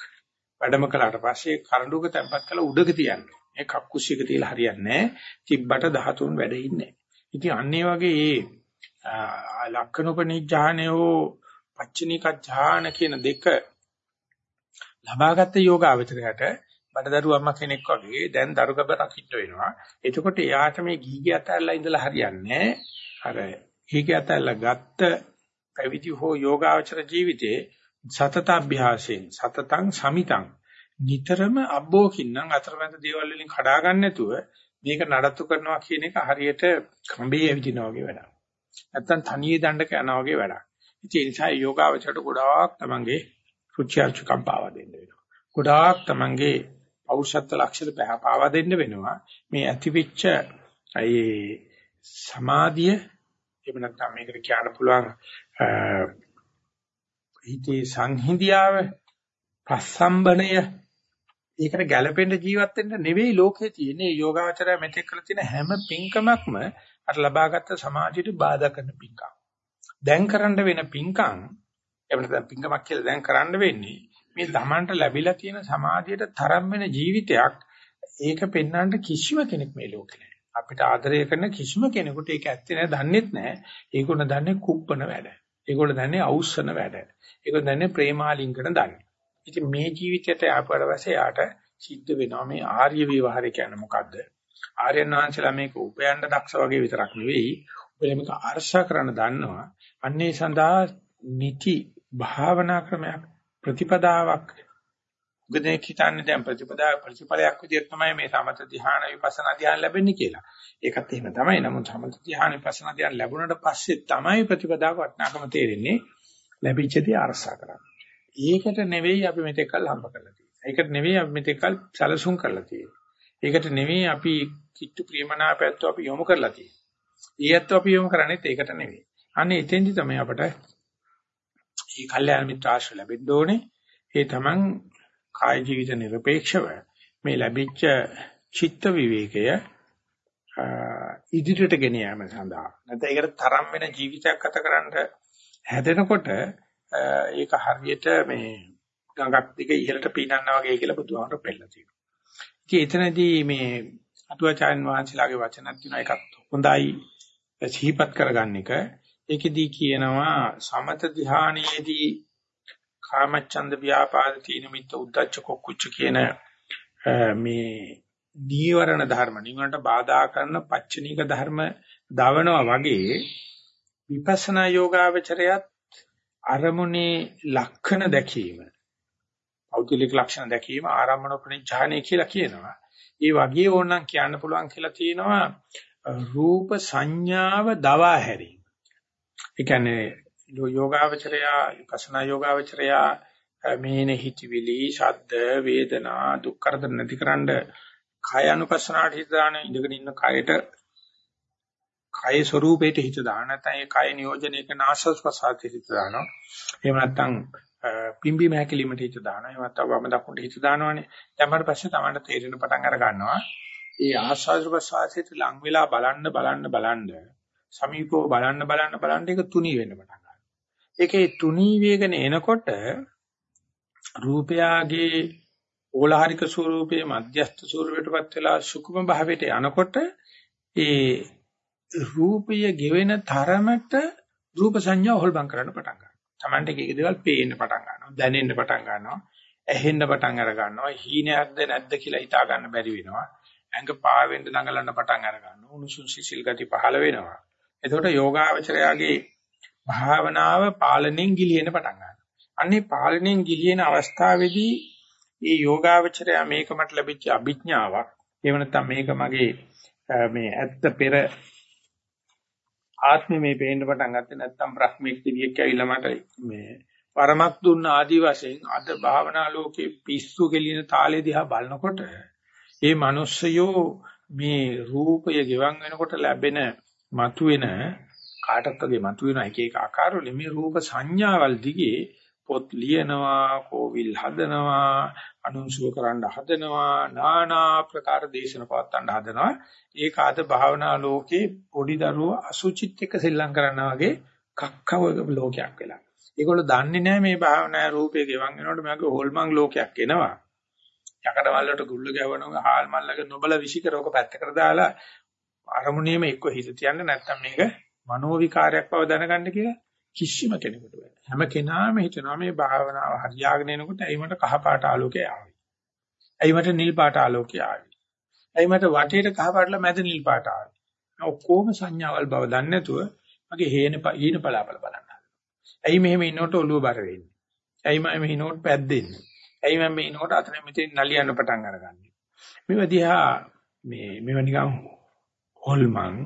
වැඩම කළාට පස්සේ කරඬුක තැම්පත් කළ උඩක තියන්න. ඒ කක්කුසියක තියලා හරියන්නේ නැහැ. තිබ්බට ධාතුන් වැඩ ඉන්නේ. ඉතින් අන්න ඒ වගේ ඒ ලක්කනෝපනිඥානයෝ පච්චනික ඥාන කියන දෙක ලබාගත් යෝගාවචරයට බඩදරු අම්මා කෙනෙක් වගේ දැන් දරුගබ රකින්න වෙනවා. එතකොට එයාට මේ ගීගේ අතල්ලා ඉඳලා හරියන්නේ අර ගීගේ අතල්ලා ගත්ත පැවිදි හෝ යෝගාචර ජීවිතේ සතත අභ්‍යාසයෙන් සතතං සමිතං නිතරම අබ්බෝකින්නම් අතරමැද දේවල් වලින් කඩා ගන්න නැතුව මේක නඩත්තු කරනවා කියන එක හරියට කඹේ ඇවිදිනා වගේ වැඩක්. නැත්තම් තනියේ දණ්ඩක යනවා වගේ වැඩක්. ඉතින් ඒ නිසා යෝගාවචරයට ගොඩාක් තමන්ගේ රුචි අරුචිකම් පාවා දෙන්න වෙනවා. ගොඩාක් තමන්ගේ පෞරුෂත්ව ලක්ෂණ පාවා දෙන්න වෙනවා. මේ ඇතිවිච්ච ඒ සමාධිය එහෙම නැත්නම් මේකට කියන්න පුළුවන් හිතේ සංහිඳියාව ප්‍රසම්බණය ඒකට ගැළපෙන්න ජීවත් වෙන්න නෙවෙයි ලෝකේ තියෙන්නේ යෝගාචරය මෙතෙක් කරලා තියෙන හැම පින්කමක්ම අර ලබාගත් සමාජයට බාධා කරන පින්කම්. දැන් කරන්න වෙන පින්කම් එහෙම නැත්නම් පින්කමක් කියලා දැන් කරන්න වෙන්නේ මේ තමන්ට ලැබිලා තියෙන සමාජයට තරම් වෙන ජීවිතයක් ඒක පෙන්වන්න කිසිම කෙනෙක් මේ ලෝකේ නැහැ. අපිට ආදරය කරන කිසිම කෙනෙකුට ඒක ඇත්තේ නැහැ, දන්නේත් නැහැ. ඒගොල්ලෝ දන්නේ කුප්පන වැඩ. ඒගොල්ලෝ දන්නේ අවුස්සන වැඩ. ඒගොල්ලෝ දන්නේ ප්‍රේමාලිංගන දන්නේ. ඉතින් මේ ජීවිතයට ආපුවට පස්සේ යාට සිද්ධ වෙනවා මේ ආර්ය විවහාරය කියන්නේ මොකද්ද? ආර්යයන් වහන්සේලා මේක උපයන්න දක්ෂ වගේ විතරක් නෙවෙයි, ඔබ මේක අර්ශා කරන්න දන්නවා. අන්නේ සඳහා නිති භාවනා ක්‍රමයක් ප්‍රතිපදාවක් උගදෙක් හිතන්නේ දැන් ප්‍රතිපදා ප්‍රතිඵලයක් විදිහට තමයි මේ සමත ධ්‍යාන විපස්සනා ධ්‍යාන ලැබෙන්නේ කියලා. ඒකත් එහෙම තමයි. නමුත් සමත ධ්‍යාන විපස්සනා ධ්‍යාන ලැබුණට පස්සේ තමයි ප්‍රතිපදාව වටිනාකම තේරෙන්නේ. ලැබිච්ච දේ අරසා කරන්න. ඒකට නෙවෙයි අපි මෙතෙක් කල් හම්බ කරලා තියෙන්නේ. ඒකට නෙවෙයි අපි මෙතෙක් කල් සැලසුම් කරලා තියෙන්නේ. ඒකට නෙවෙයි අපි කිට්ටු ප්‍රේමනාපයත්ව අපි යොමු කරලා තියෙන්නේ. ඊයත්ව අපි යොමු කරන්නේ ඒකට නෙවෙයි. අනේ එතෙන්දි තමයි අපට මේ කල්යාණ මිත්‍ර ආශ්‍රය ලැබෙන්න ඕනේ. ඒ තමන් කාය ජීවිත নিরপেক্ষව මේ ලැබිච්ච චිත්ත විවේකය ඉදිරියට ගෙන යාම සඳහා. නැත්නම් ඒකට තරම් වෙන ජීවිතයක් ගත කරන්න හැදෙනකොට ඒක හරියට මේ ගඟක් දිග ඉහළට පීනන්නා වගේ කියලා බුදුහාමර පෙන්නලා තියෙනවා. ඉතින් එතනදී මේ අතුවාචාන් වහන්සේලාගේ වචනක් තියෙනවා එකක් හොඳයි. සිහිපත් කරගන්න එක. ඒකෙදී කියනවා සමත ධානයේදී කාමච්ඡන්ද ව්‍යාපාද තීන මිත්ත උද්දච්ච කුච්ච කියන මේ දීවරණ ධර්ම නිවනට බාධා කරන පච්චනීක ධර්ම දවනවා වගේ විපස්සනා යෝගාවචරයත් අරමුණේ ලක්ෂණ දැකීම පෞද්ගලික ලක්ෂණ දැකීම ආරම්භනෝපනිඥානය කියලා කියනවා. ඒ වගේ ඕනනම් කියන්න පුළුවන් කියලා තියෙනවා රූප සංඥාව දවා හැරීම. ඒ කියන්නේ යෝගාවචරයා විපස්සනා යෝගාවචරයා මේන හිතවිලි ශබ්ද වේදනා දුක් කරදර නැතිකරන්න කය අනුපස්සනාට හිත දාන ඉඳගෙන ඉන්න කයට කය ස්වરૂපයට හිත දාන. නැත්නම් ඒ කය නියෝජනය කරන ආශස් ප්‍රසාරයට හිත දානවා. එහෙම නැත්නම් පිම්බි මහැකිලිමට හිත දානවා. එහෙම නැත්නම් වම දකුණට හිත දානවනේ. ඊට පස්සේ තමයි තේරෙන පටන් අර ගන්නවා. ඒ ආශස් ප්‍රසාරයට ලං වෙලා බලන්න බලන්න බලන්න සමීපව බලන්න බලන්න බලන්න ඒක තුනී වෙන්න පටන් ගන්නවා ඒකේ තුනී වේගන එනකොට රූපයාගේ ඕලාරික ස්වરૂපයේ මධ්‍යස්ථ ස්වરૂපයටපත් වෙලා සුකුම භාවයට යනකොට ඒ රූපය ගෙවෙන තරමට රූප සංඥා හොල්බම් කරන්න පටන් ගන්නවා. Tamante එක එක දේවල් පේන්න පටන් ගන්නවා, දැනෙන්න පටන් ගන්නවා, ඇහෙන්න පටන් අර ගන්නවා, හීනයක්ද නැද්ද කියලා හිතා ගන්න බැරි වෙනවා. ඇඟ පාවෙන්න දඟලන්න පටන් අර ගන්නවා. උණුසුම් සිසිල් ගති පහළ වෙනවා. එතකොට යෝගාවචරයාගේ භාවනාව පාලනයෙන් ගිලිහෙන්න පටන් ගන්නවා. අන්නේ පාලනයෙන් ගිලින අවස්ථාවේදී මේ යෝගාවචරය මේක මට ලැබිච්ච අභිඥාවක්. එහෙම නැත්නම් මේක මගේ මේ ඇත්ත පෙර ආත්මෙ මේ පේන්න පටන් ගත්තේ නැත්නම් බ්‍රහ්මික දිවියක් ඇවිල්ලා මට මේ පරමක් දුන්න ආදි වශයෙන් අද භාවනා ලෝකේ පිස්සු කෙලින තාලේ දිහා බලනකොට ඒ මිනිස්සයෝ මේ රූපය ගෙවන් වෙනකොට ලැබෙන මතුවෙන කාටත් වගේ මතුවෙන එක එක ආකාරවල මේ රූප සංඥාවල් දිගේ පොත් ලියනවා, කෝවිල් හදනවා, අනුන්සුව කරන්න හදනවා, নানা ආකාර දේශන පවත්වන්න හදනවා. ඒක අද භාවනා ලෝකේ පොඩි දරුවෝ අසුචිත් එක්ක සෙල්ලම් කරනවා වගේ කක්කව ලෝකයක් වෙලා. ඒගොල්ලෝ දන්නේ නැහැ මේ භාවනා රූපේ ගෙවන් වෙනකොට මගේ හොල්මන් ලෝකයක් එනවා. යකඩ මල්ලට ගුල්ල ගැවනවා, හාල් මල්ලක නොබල විසිකරෝක පැත්තකට දාලා අරමුණේම එක්ක හිත තියන්න නැත්නම් මේක මනෝ විකාරයක් බව දැනගන්න කියලා කිසිම කෙනෙකුට බෑ. හැම කෙනාම හිතනවා මේ භාවනාව හරියාගෙන එනකොට ඇයි මට කහ පාට ආලෝකය ආවේ? ඇයි මට නිල් පාට ආලෝකය ආවේ? ඇයි මට වටේට කහ පාටලා මැද නිල් පාට ආවේ? ඔක්කොම සංඥාවල් බව දන්නේ නැතුව මගේ හේන ඊන පලාපල බලන්න. ඇයි මෙහෙම ඉන්නකොට ඔළුව බර වෙන්නේ? ඇයි මම මෙහෙ ඉන්නකොට පැද්දෙන්නේ? ඇයි මම මේ ඉන්නකොට අතන මෙතෙන් නලියන්න පටන් අරගන්නේ? මේව දිහා මේ මේව නිකන් හොල්මන්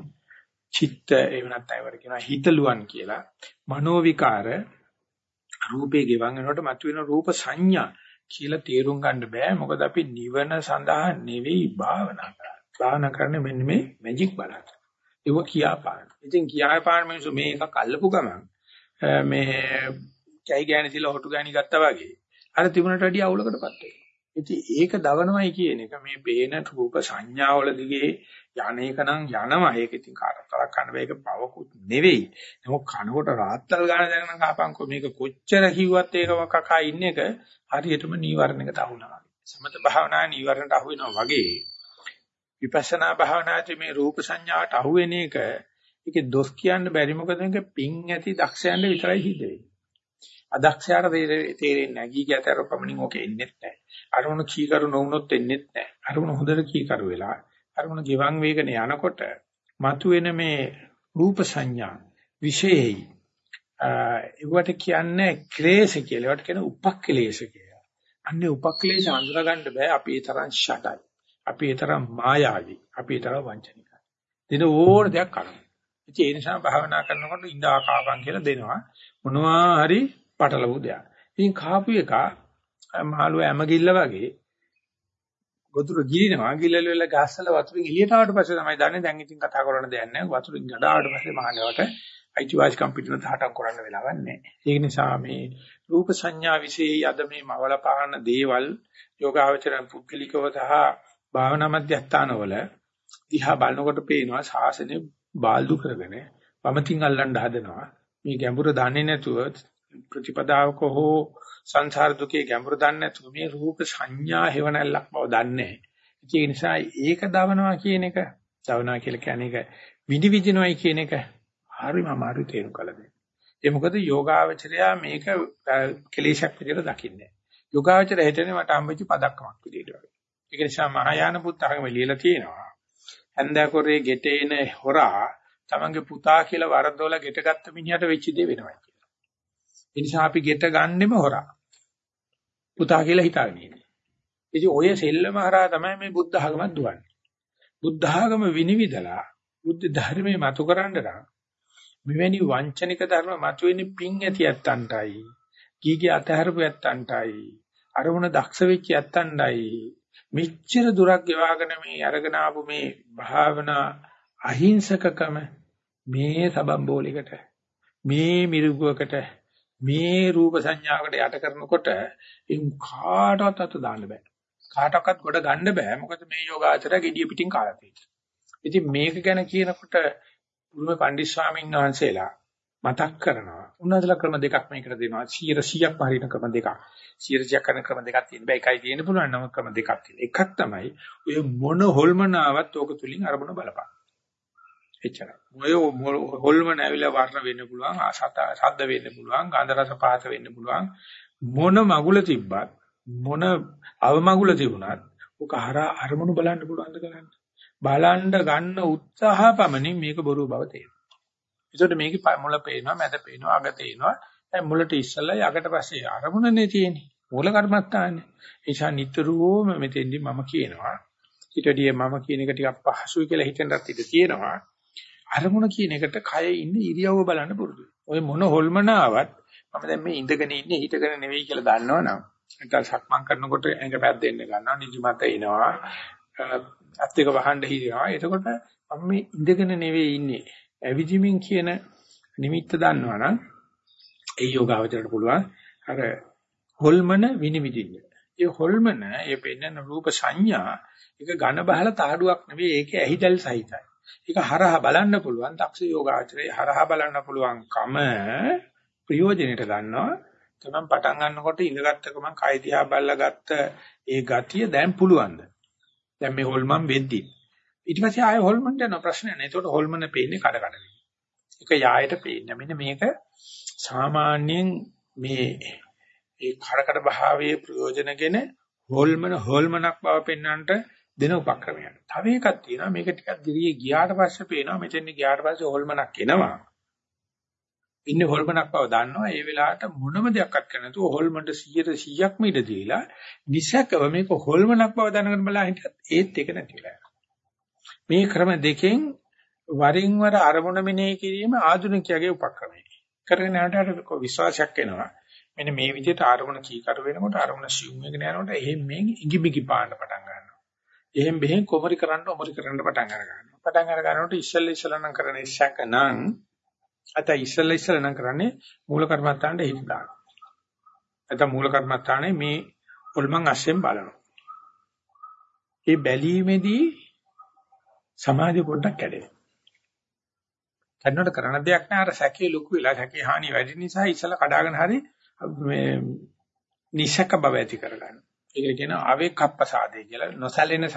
චිත්ත එහෙම නැත්නම් ඒවට කියනවා හිතලුවන් කියලා මනෝ විකාර රූපේ ගෙවන් වෙනකොට මතුවෙන රූප සංඥා කියලා තේරුම් ගන්න බෑ මොකද අපි නිවන සඳහා නෙවෙයි භාවනා කරන්නේ. භාවනා කරන්නේ මෙන්න මේ මැජික් බලන්න. ඒව කියාපාන. ඉතින් කියාපාන මිනිස්සු මේ එකක් අල්ලපු ගමන් මේ කැයි ගෑණි තියලා හොටු ගෑණි ගත්තා වගේ අර තිබුණට වැඩිය අවුලකටපත් වෙනවා. ඉතින් ඒක දවනවයි කියන එක මේ පේන රූප සංඥාවල දිගේ යන්නේක නම් යනවා. ඒක ඉතින් කාටවත් තරක් ගන්න බෑ. ඒක පවකුත් නෙවෙයි. නමුත් කනකොට රාත්තල් ගන්න දැනන කාපන්කෝ මේක කොච්චර කිව්වත් ඒක කකා ඉන්න එක හරියටම නීවරණයකට අහුනවා. සමත භාවනා නීවරණයට අහු වෙනවා වගේ විපස්සනා භාවනාවේ මේ රූප සංඥාවට අහු වෙන එක ඒකේ දොස් කියන්න බැරි මොකද මේක පිං ඇති දක්ෂයන්ට විතරයි හිත වෙන්නේ. අදක්ෂයාට තේරෙන්නේ නැහැ. ගී ගැතර පමණින් ඕක එන්නේ නැහැ. අරමුණ කීකරු නොවුනොත් එන්නේ නැහැ. අරමුණ හොඳට කීකරු වෙලා අරමුණ ජීවං වේගන යනකොට මතුවෙන මේ රූප සංඥා විශේෂයි ඒවට කියන්නේ ක්ලේශ කියලා. ඒවට කියන උපක්ලේශ කියලා. අන්නේ උපක්ලේශ අඳුර ගන්න බෑ අපි ඒ තරම් ෂටයි. අපි ඒ තරම් මායාවී. අපි ඒ තරම් වංචනිකයි. දින ඕන දෙයක් කරනවා. ඉතින් ඒ නිසා භාවනා කරනකොට ඉඳා කාපන් කියලා දෙනවා. මොනවා හරි පටලවු දෙයක්. ඉතින් කාපු එක මහලුව ඇමගිල්ල වගේ වතුර ගිලිනවා. ගිලල වෙලා ගස්සල වතුරින් එළියට ආවට පස්සේ තමයි දන්නේ දැන් ඉතින් කතා කරන්න දෙයක් නැහැ. වතුරින් ගඩාවට පස්සේ මහලවට අයිතිවාසිකම් පිටින තහටක් කරන්න වෙලාවක් නැහැ. ඒක නිසා මේ රූප සංඥා વિશેයි අද මේ මවල පාන දේවල් යෝගාවචරණ පුද්ගලිකව සහ භාවනා මධ්‍යස්ථානවල දිහා බලනකොට පේනවා ශාසනය බාල්දු කරගෙන වමතින් අල්ලන්න හදනවා. මේ ගැඹුර දන්නේ නැතුව ප්‍රතිපදාවක හෝ සංසාර දුකේ ගැඹුර දන්නේ නැතුව මේ රූප සංඥා හේවණල්ලක් බව දන්නේ නැහැ. ඒ නිසා ඒක දවනවා කියන එක දවනවා කියලා කියන්නේ ඒක විනිවිදිනවයි කියන එක හරිම අමාරු තේරුම් කළද. ඒ මොකද යෝගාවචරයා මේක කෙලේශයක් විදිහට දකින්නේ. යෝගාවචරය හිතන්නේ මට හම්බෙච්ච පදක්කමක් විදිහට වගේ. ඒක නිසා මහායාන පුත්තහම ලියලා තියෙනවා. හන්දකොරේ ගෙටේන හොරා තමන්ගේ පුතා කියලා වරදොල ගෙටගත්ත මිනිහට වෙච්ච දේ වෙනවා කියලා. ඒ නිසා අපි ගෙට ගන්නෙම හොරා. පුතා කියලා හිතාගෙන ඉන්නේ. ඉතින් ඔය සෙල්ලම හරහා තමයි මේ බුද්ධ ආගමක් දුවන්නේ. බුද්ධ ආගම විනිවිදලා බුද්ධ ධර්මයේ මතු කරන්න නම් මෙවැනි වංචනික ධර්ම මතුවෙන්නේ පිං ඇති ඇත්තන්ටයි. කීකී අතහැරපු ඇත්තන්ටයි. අරමුණ දක්ෂ වෙච්ච ඇත්තන්ටයි. මෙච්චර දුරක් ගෙවාගෙන මේ අරගෙන ආපු මේ භාවනා අහිංසකකම මේ සබම්බෝලයකට මේ මිරිගුවකට මේ රූප සංඥාවකට යට කරනකොට ඒ කාටවත් අත දාන්න බෑ. කාටවත් ගොඩ ගන්න බෑ. මොකද මේ යෝගාචරය gediya පිටින් කාලා තියෙන්නේ. ඉතින් මේක ගැන කියනකොට පුරුම පණ්ඩිත් ස්වාමීන් වහන්සේලා මතක් කරනවා. උන්වහන්සේලා ක්‍රම දෙකක් මේකට දෙනවා. 100 100ක් පරිණ ක්‍රම දෙකක්. 100 100ක් කරන ක්‍රම දෙකක් තියෙන බෑ. එකයි තියෙන්න පුළුවන් නම් ක්‍රම දෙකක් තියෙන. එකක් තමයි ඔය මොන හොල්මනාවක් ඕක තුලින් අරමුණ බලපං. එච්චරයි. ඔය හොල්මන ඇවිල්ලා වර්ණ වෙන්න පුළුවන්, ආසත ශබ්ද වෙන්න පුළුවන්, ගන්ධ රස පහත වෙන්න පුළුවන්. මොන මගුල තිබ්බත් මොන අවමගුල තිබුණත් ඔක හරහා අරමුණු බලන්න පුළුවන්ද කරන්නේ? බලන්න ගන්න උත්සාහ පමණින් මේක බොරු බව තේරෙනවා. ඒකට මේකේ මුල පේනවා, මැද පේනවා, අග තේනවා. දැන් මුලට ඉස්සලා යකට පස්සේ අරමුණනේ තියෙන්නේ. මූල කර්මස්ථානේ. ඒ නිසා නිතරම මෙතෙන්දි මම කියනවා. ඊටදී මම කියන එක ටිකක් පහසුයි කියලා හිතෙන්වත් ඉඳ තියෙනවා. අරමුණ කියන එකට කය ඉන්න ඉරියව්ව බලන්න පුරුදු. ඔය මොන හොල්මනාවක් මම දැන් මේ ඉඳගෙන ඉන්නේ හිටගෙන නෙවෙයි කියලා දන්නවනම් නැත්නම් සක්මන් කරනකොට ඇඟ පැද්දෙන්න ගන්නවා නිදිමත එනවා අත් දෙක වහන්න හිරිනවා එතකොට මම මේ ඉඳගෙන නෙවෙයි ඉන්නේ ඇවිදිමින් කියන නිමිත්ත දන්නවනම් ඒ යෝගාවචරයට පුළුවන් අර හොල්මන විනිවිදින්න. ඒ හොල්මන ඒ පෙන්නන රූප සංඥා ඒක ඝන බහල තාඩුවක් නෙවෙයි ඒකේ ඇහිදල් සහිතයි. ඒක හරහා බලන්න පුළුවන් දක්ෂ යෝගාචරයේ හරහා බලන්න පුළුවන්කම ප්‍රයෝජනෙට ගන්නවා. තමන් පටන් ගන්නකොට ඉඳගත්ත ගමන් කය දිහා බලලා ගත්ත ඒ ගතිය දැන් පුළුවන්ද? දැන් මේ හොල්මන් වෙද්දි. ඊට පස්සේ ආයෙ හොල්මන්ට යන ප්‍රශ්න නැහැ. ඒතකොට හොල්මන පේන්නේ කඩ කඩ. ඒක යායට පේන්නේ. මෙන්න මේක සාමාන්‍යයෙන් මේ ඒ කඩකඩ භාවයේ ප්‍රයෝජනගෙන හොල්මන හොල්මනක් බව පෙන්වන්නට දෙන උපක්‍රමයක්. තව එකක් තියෙනවා. මේක ටිකක් දිරියේ ගියාට පස්සේ පේනවා මෙතෙන් ගියාට පස්සේ හොල්මනක් එනවා. ඉන්නේ හොල්මනක් බව දන්නවා. ඒ වෙලාවට මොනම දෙයක්වත් කරන්න නැතුව හොල්මන්ට 100ට 100ක්ම ඉඩ දීලා නිසකව මේක හොල්මනක් බව දැනගෙන බලා හිටියත් ඒත් එක නැතිලා මේ ක්‍රම දෙකෙන් වරින් වර අරමුණ මෙනෙහි කිරීම ආධුනිකයාගේ උපක්‍රමයි. කරගෙන යනකොට විශ්වාසයක් එනවා. මෙන්න මේ විදිහට අරමුණ කීකර වෙනකොට අරමුණ සිුම් වෙගෙන යනකොට එහෙම මේ ඉඟිබිගි පාන්න පටන් ගන්නවා. එහෙම බෙහෙන් කොමරි කරන්න ඔමරි කරන්න පටන් අර ගන්නවා පටන් අර ගන්නකොට ඉස්සෙල්ල ඉස්සෙල්ල නම් කරන ඉස්සක නම් අත ඉස්සෙල්ල ඉස්සෙල්ල නම් කරන්නේ මූල කර්මත්තාන්ට හිත දානවා. අත මූල කර්මත්තානේ මේ ඔල්මන් අස්සෙන් බලනවා. ඒ බැලීමේදී සමාධි පොඩ්ඩක් කැඩෙනවා. කන්නට කරන දෙයක් නෑ අර සැකේ ලොකු වෙලා සැකේ හානිය වැඩි නිසා ඉස්සලා කඩාගෙන හරි මේ නිසක බව ඇති කරගන්න. ඒක කියන ආවේකප්පසාදේ කියලා නොසැලෙන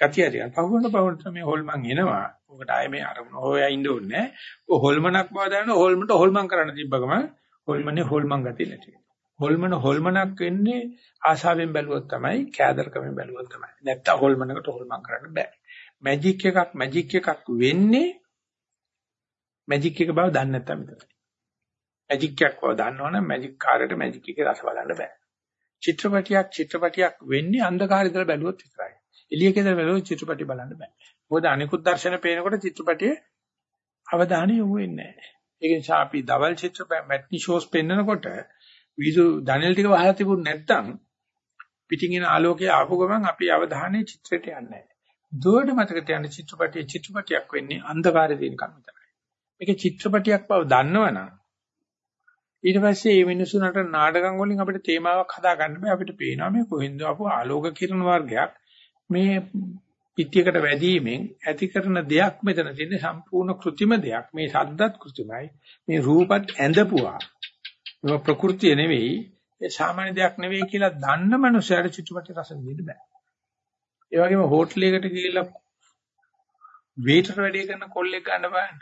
ගතිය තියෙනවා. පහුවන පහුවන මේ හොල්මන් එනවා. ඔකට ආයේ මේ අරමුණ හොයා ඉන්න ඕනේ. ඔය හොල්මනක් බව දාන හොල්මන්ට හොල්මන් කරන්න තිබ්බ ගමන් හොල්මනේ හොල්මන් ගතිය නැති වෙනවා. හොල්මන හොල්මනක් වෙන්නේ ආශාවෙන් බැලුවොත් තමයි, කෑදරකමෙන් බැලුවොත් තමයි. නැත්තම් හොල්මනකට හොල්මන් කරන්න බෑ. මැජික් එකක් මැජික් එකක් වෙන්නේ මැජික් එක බව දන්නේ නැත්තම් විතරයි. මැජික් එකක් බව දන්නවනම් මැජික් කාර්යයට මැජික් එකේ රස බලන්න බෑ. චිත්‍රපටියක් චිත්‍රපටියක් වෙන්නේ අන්ධකාරය ඉඳලා බැලුවොත් විතරයි. එළියක ඉඳලා බැලුවොත් චිත්‍රපටි බලන්න බෑ. මොකද අනිකුත් දර්ශන පේනකොට චිත්‍රපටියේ අවධානය යොමු වෙන්නේ නැහැ. ඒක නිසා අපි දවල් චිත්‍රපට මැට්නි ෂෝස් පෙන්නකොට වීඩියෝ දැනල් ටික වහලා තිබුණ නැත්නම් පිටින් එන ආලෝකය ආපු ගමන් අපි අවධානය චිත්‍රයට යන්නේ නැහැ. දුවට මතක තියන්න චිත්‍රපටියේ චිත්‍රපටියක් වෙන්නේ අන්ධකාරය දෙනකම් විතරයි. මේක චිත්‍රපටියක් බව දන්නවනම් ඊට පස්සේ මේ මිනිසුන්ට නාටකම් වලින් අපිට තේමාවක් හදා ගන්න බෑ. අපිට පේනවා මේ කොහෙන්ද ආපු ආලෝක කිරණ වර්ගයක්. මේ පිටියකට වැදීමෙන් ඇති කරන දෙයක් මෙතන තියෙන සම්පූර්ණ કૃතිම දෙයක්. මේ ශබ්දත් કૃතිමයි මේ රූපත් ඇඳපුවා. මේවා ප්‍රകൃතිය නෙවෙයි. ඒ සාමාන්‍ය දෙයක් නෙවෙයි කියලා දන්න මනුස්සයාට චිත්‍රපටි රස විඳින්න බෑ. ඒ වගේම හෝටලයකට ගිහිල්ලා වේටර් වැඩේ කරන කොල්ලෙක් ගන්න බලන්න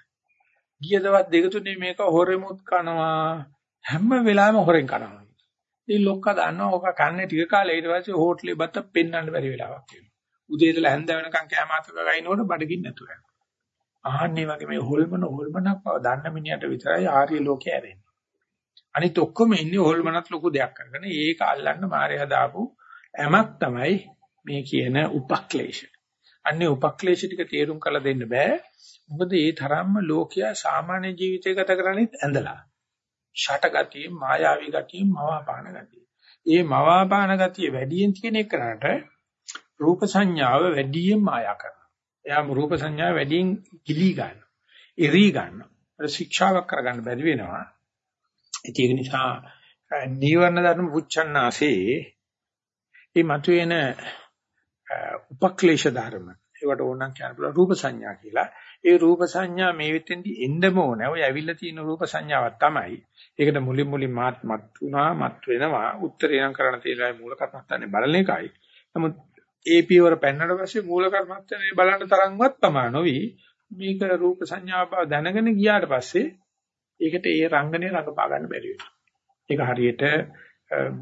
ගිය දවස් දෙක තුනේ මේක හොරෙමුත් කනවා. හැම වෙලාවෙම හොරෙන් කනවා. ඉතින් ලොක්කා දන්නවා ඕක කන්නේ ටික කාලේ ඊට පස්සේ හෝටලේ බත්ත පෙන්වන්න බැරි වෙලාවක් වෙනවා. උදේ ඉඳලා හැන්ද වෙනකන් කෑම අතක ගයිනකොට බඩගින්න නැතුව යනවා. ආන්නේ වගේ මේ හොල්මන හොල්මනක් බව දන්න මිනිහට විතරයි ආර්ය ලෝකේ ඇරෙන්නේ. අනිත් ඔක්කොම ඉන්නේ හොල්මනත් ලොකු දෙයක් කරගෙන ඒක අල්ලන්න මාරය හදාපු ඇමක් තමයි මේ කියන උපක්ලේශ. අන්නේ උපක්ලේශ ටික තේරුම් කරලා දෙන්න බෑ. මොකද ඒ තරම්ම ලෝකයා සාමාන්‍ය ජීවිතය ගත කරන්නේ ඇඳලා. ෂට ගතිය, මායාවී ගතිය, මවාපාන ගතිය. ඒ මවාපාන ගතිය වැඩියෙන් තියෙන එකනට රූප සංඥාව වැඩියෙන් මායා කරනවා. එයා රූප සංඥාව වැඩියෙන් කිලී ගන්නවා. එරි ගන්නවා. ඒක ශික්ෂාවක් කරගන්න බැරි වෙනවා. ඒක නිසා නීවරණ ධර්ම පුච්චන්නාසේ මේ මතුවෙන උපක්ලේශ ධර්ම ඒවට ඕනනම් කියන්න පුළුවන් රූප සංඥා කියලා. ඒ රූප සංඥා මේ වෙතෙන්දි එන්නම ඕනේ. ඔය ඇවිල්ලා තියෙන රූප සංඥාවක් තමයි. ඒකට මුලින් මුලින් මාත් මත් වුණා, මත් වෙනවා. උත්තරේ නම් කරන්න තියෙනවා මූල කර්මස්ථානේ බලන එකයි. නමුත් ඒ පියවර පෙන්නට පස්සේ මූල කර්මස්ථානේ බලන්න තරම්වත් ප්‍රමාණ නොවි මේක රූප සංඥාව බව දැනගෙන ගියාට පස්සේ ඒකට ඒ රංගනේ රඟපා ගන්න බැරි වෙනවා. ඒක හරියට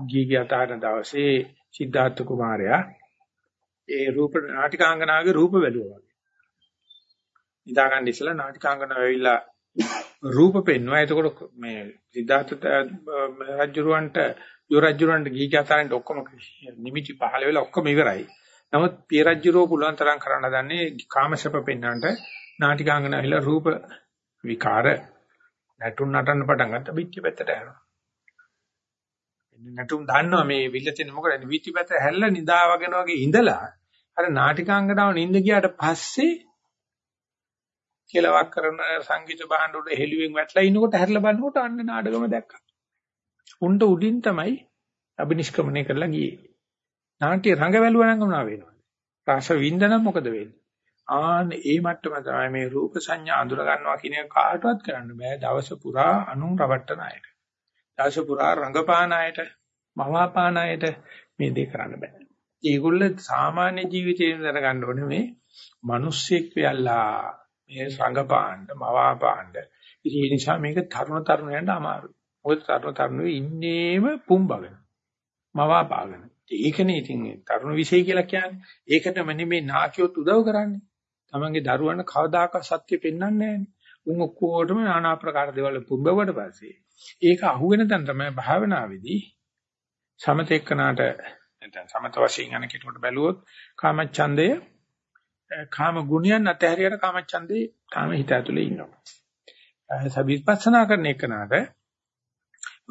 ගී ගියතාන දවසේ සිද්ධාර්ථ කුමාරයා ඒ රූප නාටිකාංගනාගේ රූප බැලුවා වගේ. නිදා ගන්න ඉස්සලා නාටිකාංගනාව ඇවිල්ලා රූප පෙන්වනවා. එතකොට මේ සිද්ධාර්ථ රජුරවන්ට යෝ රජුරවන්ට ගී ගියතානට ඔක්කොම නිමිති පහළ වෙලා ඔක්කොම ඉවරයි. නමුත් පිය රජුරෝ පුළුවන් තරම් කරන්න දන්නේ කාමශප පෙන්වන්නට නාටිකාංගනාවිලා රූප විකාර නැටුම් නටන්න පටන් ගත්ත පිටිය පැත්තට යනවා. නැටුම් දන්නවා මේ විල්ල තියෙන මොකද පිටිය පැත්ත හැල්ලා නිදා වගෙන වගේ ඉඳලා අර නාටිකාංගනාව නිින්ද ගියාට පස්සේ කෙලවක් කරන සංගීත භාණ්ඩ උඩ හෙළුවෙන් වැටලා ඉනකොට හැරලා බලනකොට අන්න නාඩගම දැක්කා. උන්ට උඩින් තමයි අබිනිෂ්ක්‍මණය කරලා ගියේ. නාට්‍ය රංගවැළුවා නම් මොනවා වෙනවද? රස වින්දනම් මොකද වෙන්නේ? ආන ඒ මට්ටම තමයි මේ රූප සංඥා අඳුර ගන්නවා කියන එක කාටවත් කරන්න බෑ. දවස පුරා අනුන් රවට්ටන අයට. දවස පුරා රංගපාන අයට, මවාපාන අයට මේ දේ කරන්න බෑ. ඒගොල්ල සාමාන්‍ය ජීවිතේ දැනගන්න ඕනේ මේ මිනිස්සෙක් වෙයලා මේ රංගපාන්න, මවාපාන්න. ඉතින් ඒ නිසා මේක තරුණ තරුණයන්ට අමාරුයි. මොකද තරුණ තරුණයෝ ඉන්නේම පුම්බගෙන. මවාපාගෙන. ඒකනේ ඉතින් තරුණ විශේෂ කියලා කියන්නේ. ඒකටම නෙමෙයි නාකියොත් උදව් කරන්නේ. තමන්ගේ දරුවන්ට කවදාකවත් සත්‍ය පෙන්වන්නේ නැහැ. උන් ඔක්කොටම নানা ආකාර දේවල් පුම්බවට පස්සේ ඒක අහුවෙන තැන තමයි භාවනාවේදී සමතේකනාට නැත්නම් සමත වශයෙන් යන කෙනෙකුට බැලුවොත් කාමච්ඡන්දය කාම ගුණයන් අතහැරියට කාමච්ඡන්දේ කාම හිත ඇතුලේ ඉන්නවා. සවිපස්සනා කරන එකනට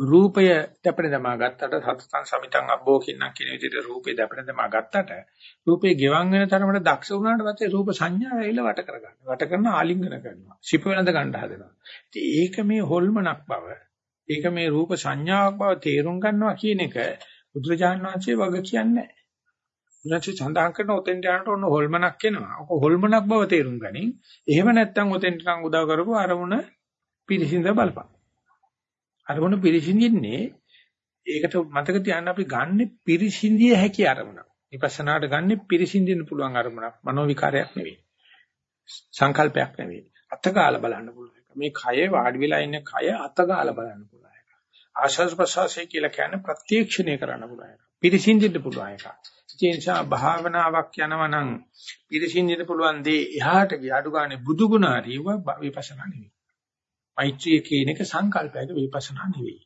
රූපය දැපෙන දමා ගත්තට සතතං සමිතං අබ්බෝ කින්නම් කියන විදිහට රූපේ දැපෙන දමා ගත්තට රූපේ ගෙවන් වෙන තරමට දක්ෂ වුණාට පස්සේ රූප සංඥා ඇවිල්ලා වට කරගන්න. වට කරන ආලිංගන කරනවා. ශිප වෙනද ගන්න හදනවා. ඉතින් ඒක මේ හොල්මනක් බව. ඒක මේ රූප සංඥාවක් බව තේරුම් ගන්නවා කියන එක බුදුරජාණන් වහන්සේ වග කියන්නේ නැහැ. උන්වහන්සේ සඳහන් කරන ඔතෙන්ට යනකොට ඔන්න හොල්මනක් එනවා. ඔක හොල්මනක් බව තේරුම් ගනින්. එහෙම නැත්නම් ඔතෙන්ට නම් උදව් කරපුව අරමුණ පිරිසිඳ බලපන්. අරමුණ පිරිසිඳින්නේ ඒකට මතක තියාගන්න අපි ගන්නෙ පිරිසිඳිය හැකි අරමුණ. විපස්සනාට ගන්නෙ පිරිසිඳින්න පුළුවන් අරමුණක්. මනෝ විකාරයක් නෙවෙයි. සංකල්පයක් නෙවෙයි. අතගාලා බලන්න පුළුවන් එක. මේ කය වාඩි වෙලා ඉන්න කය අතගාලා බලන්න පුළුවන් එක. ආශස් ප්‍රසවාසය කියලා කියන්නේ ප්‍රත්‍යක්ෂණය කරන්න පුළුවන් එක. පිරිසිඳින්න පුළුවන් එක. ඒ නිසා භාවනාවක් යනවා නම් පිරිසිඳින්න පුළුවන් දේ එහාට ගිය අඩු ගන්න බුදු ගුණ හරිව විපස්සනා නෙවෙයි. මෛත්‍රිය කියන එක සංකල්පයක විපස්සනා නෙවෙයි.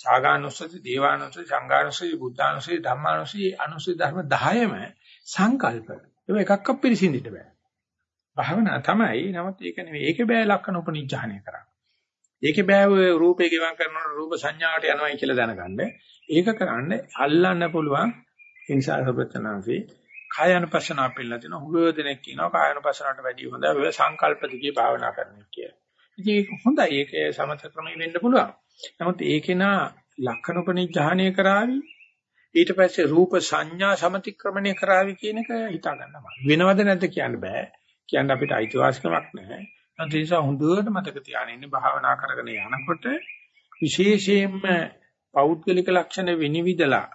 ඡාගානුස්සති, දේවානුස්සති, සංඝානුස්සති, බුද්ධානුස්සති, ධම්මානුස්සති, අනුස්සති ධර්ම 10ම සංකල්ප. ඒක එකක්වත් පිළිසිඳිට බෑ. භාවනා තමයි. නමුත් ඒක නෙවෙයි. ඒකේ බෑ ලක්ෂණ උපනිච්ඡානය කරන්න. ඒකේ බෑ ඔය රූපේ ගෙවම් කරනකොට රූප සංඥාවට යනවායි කියලා දැනගන්න. ඒක කරන්න අල්ලන්න පුළුවන් ඒ නිසා සර්වඥාන්සේ කාය අනුපස්සන අපෙල්ලා දෙන හුඟ දෙනෙක් කියනවා කාය අනුපස්සනට වැඩිය හොඳයි ඔය සංකල්ප දිගේ භාවනා කරන්න කියලා. ඉතින් ඒක හොඳයි ඒක සමථ ක්‍රමයේ වෙන්න පුළුවන්. නමුත් ඒකේ නා ලක්ෂණ උපනිඥාණය කරાવી ඊට පස්සේ රූප සංඥා සමතික්‍රමණය කරાવી කියන එක හිතා ගන්නවා. වෙනවද නැද්ද කියන්න බෑ. කියන්න අපිට අයිතිවාසිකමක් නැහැ. ඒ නිසා හොඳට මතක තියාගෙන ඉන්න භාවනා කරගෙන යනකොට විශේෂයෙන්ම පෞද්ගලික ලක්ෂණ විනිවිදලා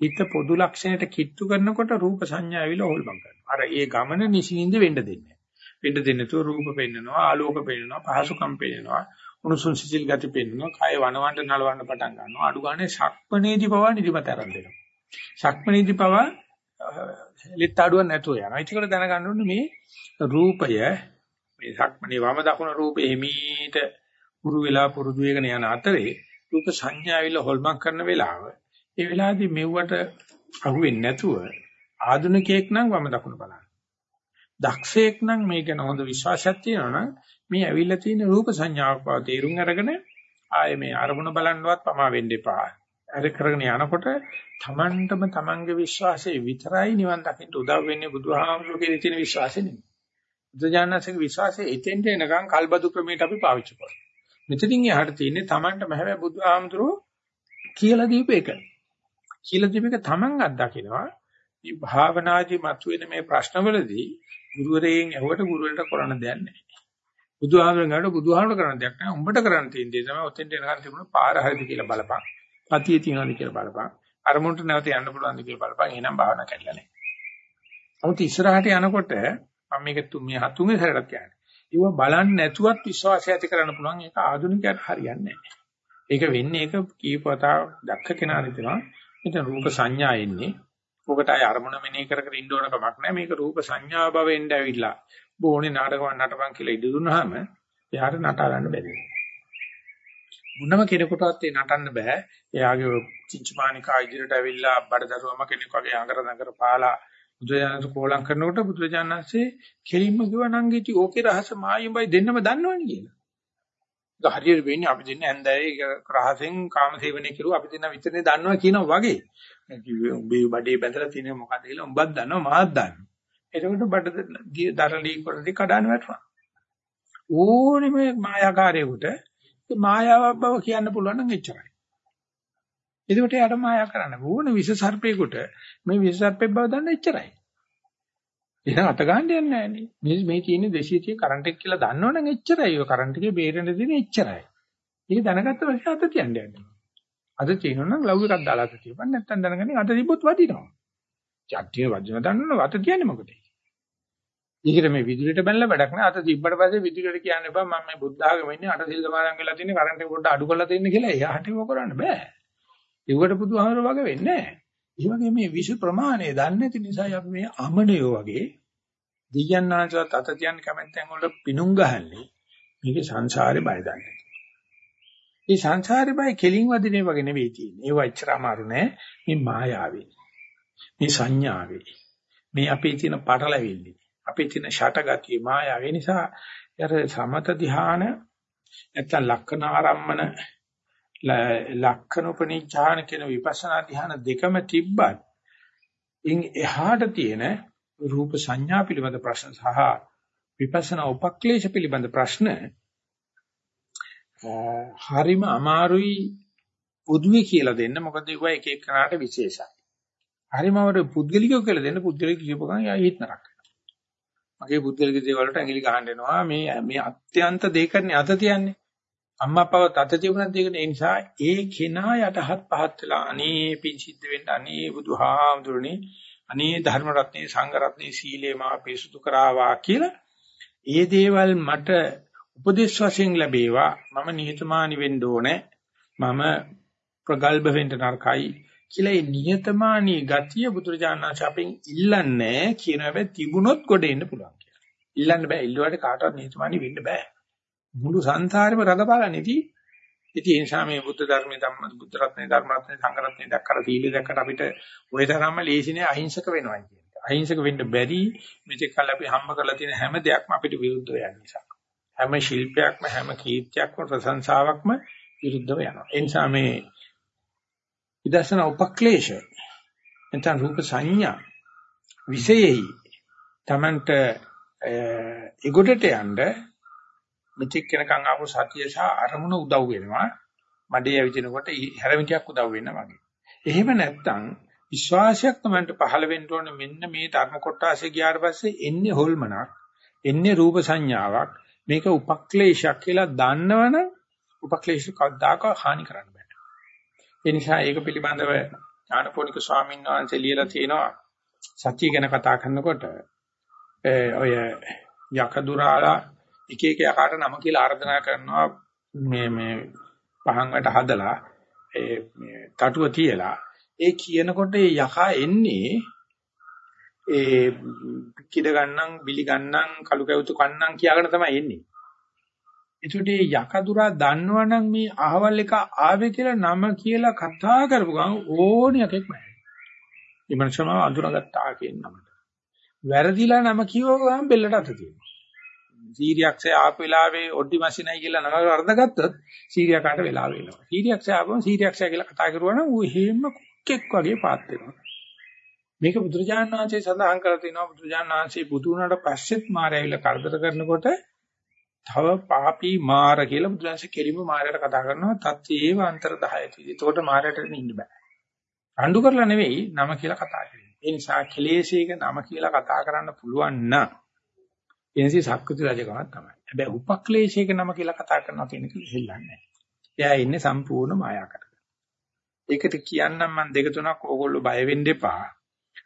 හිත පොදු ලක්ෂණයට කිට්ටු කරනකොට රූප සංඥා ඇවිල්ලා හොල්මන් කරනවා. අර ඒ ගමන නිසින්ද වෙන්න දෙන්නේ වෙන්න දෙන්නේ නැතුව රූප පෙන්නනවා, ආලෝක පෙන්නනවා, පහසුකම් පෙන්නනවා, උණුසුම් සිසිල් ගති පෙන්නනවා, කය වනවන්න නලවන්න පටන් ගන්නවා. අඩු ගානේ ශක්මනේදී පවා නිදිමත ආරම්භ වෙනවා. ශක්මනේදී පවා ලිත් අඩුවක් නැතුව යනවා. ඒකවල දැනගන්න ඕනේ මේ රූපය මේ ශක්මනේ වම දකුණ රූපේ හිමීට පුරු වෙලා පුරුදු වෙගෙන යන අතරේ රූප සංඥා ඇවිල්ලා හොල්මන් කරන වෙලාව ඒ වෙලාවේදී මෙව්වට අහුවෙන්නේ නැතුව ආධුනිකයෙක් නම් වම දකුණ බලන්න. දක්ෂයෙක් නම් මේක ගැන හොඳ විශ්වාසයක් තියෙනවා නම් මේ ඇවිල්ලා තියෙන රූප සංඥාවක් බව තේරුම් අරගෙන ආයේ මේ අරමුණ බලන්නවත් පමා වෙන්න එපා. අර කරගෙන යනකොට Tamanටම Tamanගේ විශ්වාසයේ විතරයි නිවන් දකින්න උදව් වෙන්නේ බුදුහාමුදුරුවෝ කියන විශ්වාසය නෙමෙයි. බුදුජානනාථගේ විශ්වාසය එතෙන්ට එනකන් කල්බදු ක්‍රමයට අපි පාවිච්චි කරනවා. මෙතනින් එහාට තියෙන්නේ Tamanටම හැබැයි බුදුහාමුදුරුවෝ කියලා දීප එක. කියලා දීප එක Taman අත්දකිනවා. මේ භාවනාදී මතුවෙන මේ ප්‍රශ්නවලදී ගුරුවරයෙන් ඇහුවට ගුරුවරට කරන්න දෙයක් නැහැ. බුදුහාමරෙන් ගාවට බුදුහාමර කරන්න දෙයක් නැහැ. උඹට කරන්න තියෙන දේ තමයි ඔතෙන්ට එනකන් තිබුණ පාර හරිද කියලා බලපන්. පතිය තියනවාද කියලා බලපන්. අරමුණට නැවත යන්න පුළුවන්ද කියලා බලපන්. එහෙනම් භාවනා කරලා නැහැ. නමුත් ඉස්සරහට යනකොට මම මේක මේ හතුන්ගේ සැරයක් කියන්නේ. ඒව බලන්නේ නැතුවත් විශ්වාසය ඇති කරන්න පුළුවන්. ඒක ආධුනිකයට හරියන්නේ නැහැ. ඒක වෙන්නේ ඒක කීපවතා දක්ෂ කෙනා හිතනවා. මෙතන රූප සංඥා එන්නේ. ඔකට අය අරමුණ මෙනෙහි කර කර ඉන්න ඕන කමක් නැහැ. මේක රූප සංඥා භවෙන්ද ඇවිල්ලා බොහෝනේ ናටකම් නටපන් කියලා ඉඩ දුන්නාම එයාට නටා ගන්න බැරි මුන්නම කෙනෙකුටවත් ඒ නටන්න බෑ. එයාගේ චින්චමානිකා ඉදිරියට ඇවිල්ලා බඩදරුවම කෙනෙක් වගේ අඟර නගර පාලා බුදුජානක කෝලම් කරනකොට බුදුජානන්සේ කෙලින්ම කිව්වා නංගීටි ඕකේ රහස මායිම්බයි දෙන්නම දන්නවනේ කියලා. ඒක හරියට වෙන්නේ අපි දෙන්න ඇන්දෑවේ රහසෙන් කාමසේවනය කරුවා අපි දෙන්න විතරනේ දන්නවා කියනවා වගේ. උඹේ බඩේ බැඳලා තියෙන මොකද කියලා උඹත් දන්නවා මාත් දන්නවා. එතකොට බඩ දරලී කරදි කඩාන වැටුණා. ඕනෙම මායාකාරයෙකුට මායාවක් බව කියන්න පුළුවන් නම් එච්චරයි. එතකොට යාට මායා කරන්න ඕන විස සර්පේකට මේ විස සර්පේ බව දන්න එච්චරයි. එහෙනම් අත ගන්න යන්නේ නැහැ මේ මේ තියෙන 230 කරන්ට් එක කියලා දන්නවනම් එච්චරයි. ඔය කරන්ට් එකේ බේරෙන්න දෙන එච්චරයි. ඒක දැනගත්ත පස්සේ අත තියන්න යන්නේ. අද තියෙනවනම් ලව් එකක් දාලා අත තියපන් නැත්නම් දැනගන්නේ අත තිබ්බොත් වදිනවා. චට්ටිය වදින දන්නවනම් අත තියන්නේ මොකද? ඊකට මේ විදුලියට බැලලා වැඩක් නෑ. අත තිබ්බට පස්සේ විදුලියට කියන්න එපා මම මේ බුද්ධ ආගමේ ඉන්නේ අට සිල් සමාදන් වෙලා තියෙන්නේ කරන්ට් එක පොඩ්ඩ අඩු කරලා තියෙන්නේ කියලා එයාට ඒක කරන්න බෑ. ඒවට බුදුහාමර වගේ වෙන්නේ නෑ. ඒ වගේ මේ විෂ ප්‍රමාණය දන්නේ නැති නිසා අපි මේ අමනයෝ වගේ දියන්නාචවත් අත තියන්න කැමැත්තෙන් වල පිණුම් ගහන්නේ. මේක සංසාරේ බය දන්නේ. මේ සංසාරේ බය කෙලින් වදිනේ වගේ නෙවෙයි තියෙන්නේ. ඒව එච්චර අමාරු නෑ. මේ මායාවේ. මේ සංඥාවේ. මේ අපේ තියෙන පටලැවිල්ලේ. අපේ තියෙන ෂටගතිය මායාව. ඒ නිසා අර සමත ධ්‍යාන නැත්නම් ලක්ෂණ ආරම්මන ලක්ෂණ උපනිඥාන කියන විපස්සනා ධ්‍යාන දෙකම තිබ්බත් ඉන් එහාට තියෙන රූප සංඥා පිළිබඳ ප්‍රශ්න සහ විපස්සනා උපක්ලේශ පිළිබඳ ප්‍රශ්න හරිම අමාරුයි පොදුවේ කියලා දෙන්න මොකද ඒක එක එකනට විශේෂයි. හරිම අවර පුද්ගලිකව කියලා දෙන්න පුද්ගලික කියපු ගමන් යා හිත නරක. මගේ පුද්ගලික දේවල් වලට ඇඟිලි ගහන්න එනවා මේ මේ අත්‍යන්ත දෙයකනේ අත තියන්නේ අම්මා අපව අත තියුණත් ඒක ඒ නිසා ඒ කෙනා යටහත් පහත් වෙලා අනේ පිං සිද්ධ වෙන්න අනේ බුදුහාමුදුරනේ අනේ ධර්ම රත්නේ සංඝ රත්නේ සීලේ මා පිරිසුදු කරාවා කියලා ඒ දේවල් මට උපදේශ වශයෙන් ලැබේවා මම නිහතමානී වෙන්න ඕනේ මම ප්‍රගල්භ වෙන්න නරකයි කියලා ඒ නියතමානී ගතිය බුදුරජාණන් වහන්සේ අපෙන් ඉල්ලන්නේ කියන හැබැයි තිබුණොත් කොට එන්න පුළුවන් කියලා. ඉල්ලන්න බෑ. ඉල්ලුවාට කාටවත් නියතමානී වෙන්න බෑ. මුළු සංසාරෙම රඟපාගන්නේදී ඉතින් ඒ නිසා මේ බුද්ධ ධර්මයේ ධම්ම බුද්ධ රත්නේ ධර්ම රත්නේ සංඝ රත්නේ දැක්කලා සීලය දැක්කට අපිට ওই තරම්ම ලේසිනේ අහිංසක වෙනවා කියන්නේ. අහිංසක වෙන්න බැරි මෙතෙක් කල් අපි හම්බ කරලා තියෙන හැම දෙයක්ම අපිට විරුද්ධව යන නිසා. හැම ශිල්පයක්ම හැම කීර්තියක්ම ප්‍රශංසාවක්ම විරුද්ධව යනවා. ඒ නිසා මේ විදර්ශනා උපක්ලේශ එතන රූප සංඥා විශේෂයි තමන්ට ඒගොඩට යන්න මෙතික් කෙනකන් ආපු සතිය සහ අරමුණ උදව් වෙනවා. මඩේ ඇවිදිනකොට හැරමිටියක් උදව් වෙනවා වගේ. එහෙම නැත්නම් විශ්වාසයක් තමන්ට පහළ වෙන්න ඕනේ මෙන්න මේ ධර්ම කොටාසේ ගියාට පස්සේ එන්නේ හොල්මනක් එන්නේ රූප සංඥාවක්. මේක උපක්ලේශයක් කියලා දන්නවනම් උපක්ලේශ කවදාක හානි කරන්න ඒ නිසා ඒක පිළිබඳව ඥානපෝනික ස්වාමීන් වහන්සේ ලියලා තියෙනවා. සත්‍ය ගැන කතා කරනකොට ඔය යකදුරාලා එක එක යකාට නම කියලා ආරාධනා කරනවා මේ මේ පහන් වලට හදලා ඒ මේ තටුව තියලා ඒ කියනකොට ඒ යකා එන්නේ ඒ කිඩ ගන්නම් බිලි ගන්නම් කළු කැවුතු කන්නම් කියාගෙන තමයි එන්නේ ඒකට යකදුරා දන්නවනම් මේ අහවල් එක ආවේ කියලා නම කියලා කතා කරපු ගමන් ඕන එකෙක් බෑ. මේ මනුස්සයම අඳුරගත්තා කියන නමට. වැරදිලා නම කියවගම බෙල්ලට අත තියෙනවා. සීරියක්ෂය ආපු වෙලාවේ ඔඩ්ඩි මැෂිනයි කියලා නම වර්ධගත්තොත් සීරියකාට වෙලාව වෙනවා. සීරියක්ෂය ආවම සීරියක්ෂය කියලා කතා කරුවා නම් ඌ හේම කුක්කෙක් වගේ පාත් වෙනවා. මේක බුදුරජාණන් වහන්සේ සඳහන් කරලා තිනවා බුදුරජාණන් වහන්සේ බුදු වුණාට පස්සෙත් මායවිල කරදර කරනකොට තව පාපී මාර කියලා බුදුරජාණන්සේ කෙලිම මායයට කතා කරනවා තත්ත්වේව අන්තර 10යි. ඒකට මායයට ඉන්න බෑ. රණ්ඩු කරලා නෙවෙයි නම කියලා කතා කරන්නේ. ඒ නිසා කෙලෙසේක නම කියලා කතා කරන්න පුළුවන් නම් එනිසි සක්විති රජකමක් තමයි. හැබැයි උපක්ලේශයක නම කියලා කතා කරනවා කියන එක හෙල්ලන්නේ නැහැ. එයා ඉන්නේ සම්පූර්ණ මායාකට. ඒකට කියන්නම් මම දෙක තුනක් ඕගොල්ලෝ බය වෙන්න එපා.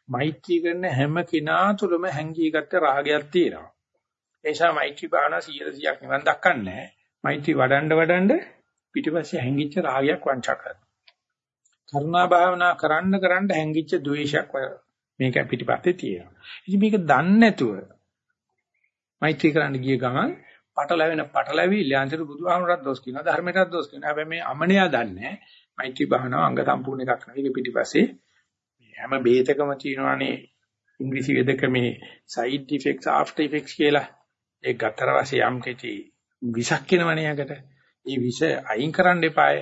මෛත්‍රී කරන හැම කෙනා තුළම හැංගීගත්ත රාගයක් තියෙනවා. ඒ නිසා මෛත්‍රී භාවනා 100%ක් නිවන් දක්කන්නේ මෛත්‍රී වඩන්න වඩන්න පිටිපස්සේ හැංගිච්ච රාගයක් වංචා කරනවා. කරුණා භාවනා කරන්න කරන්න හැංගිච්ච ද්වේෂයක් මේක පිටිපස්සේ තියෙනවා. ඉතින් මේක දන්නේ නැතුව මෛත්‍රී කරන්න ගිය ගමන් පටලැවෙන පටලැවි ල්‍යාන්තර බුදුහාමරට දොස් කියනවා ධර්මයටත් දොස් කියනවා. හැබැයි මේ අමනියා දන්නේ මෛත්‍රී භාවනාව අංග සම්පූර්ණ එකක් නෙවෙයි. ඒක පිටිපස්සේ හැම බේතකම තියෙනවානේ ඉංග්‍රීසි වෙදක මේ side effects after effects කියලා. ඒ ගතර වශයෙන් යම් කිසි විසක් වෙනවනේ යකට. ඒ විෂ අයින් කරන්න එපායි.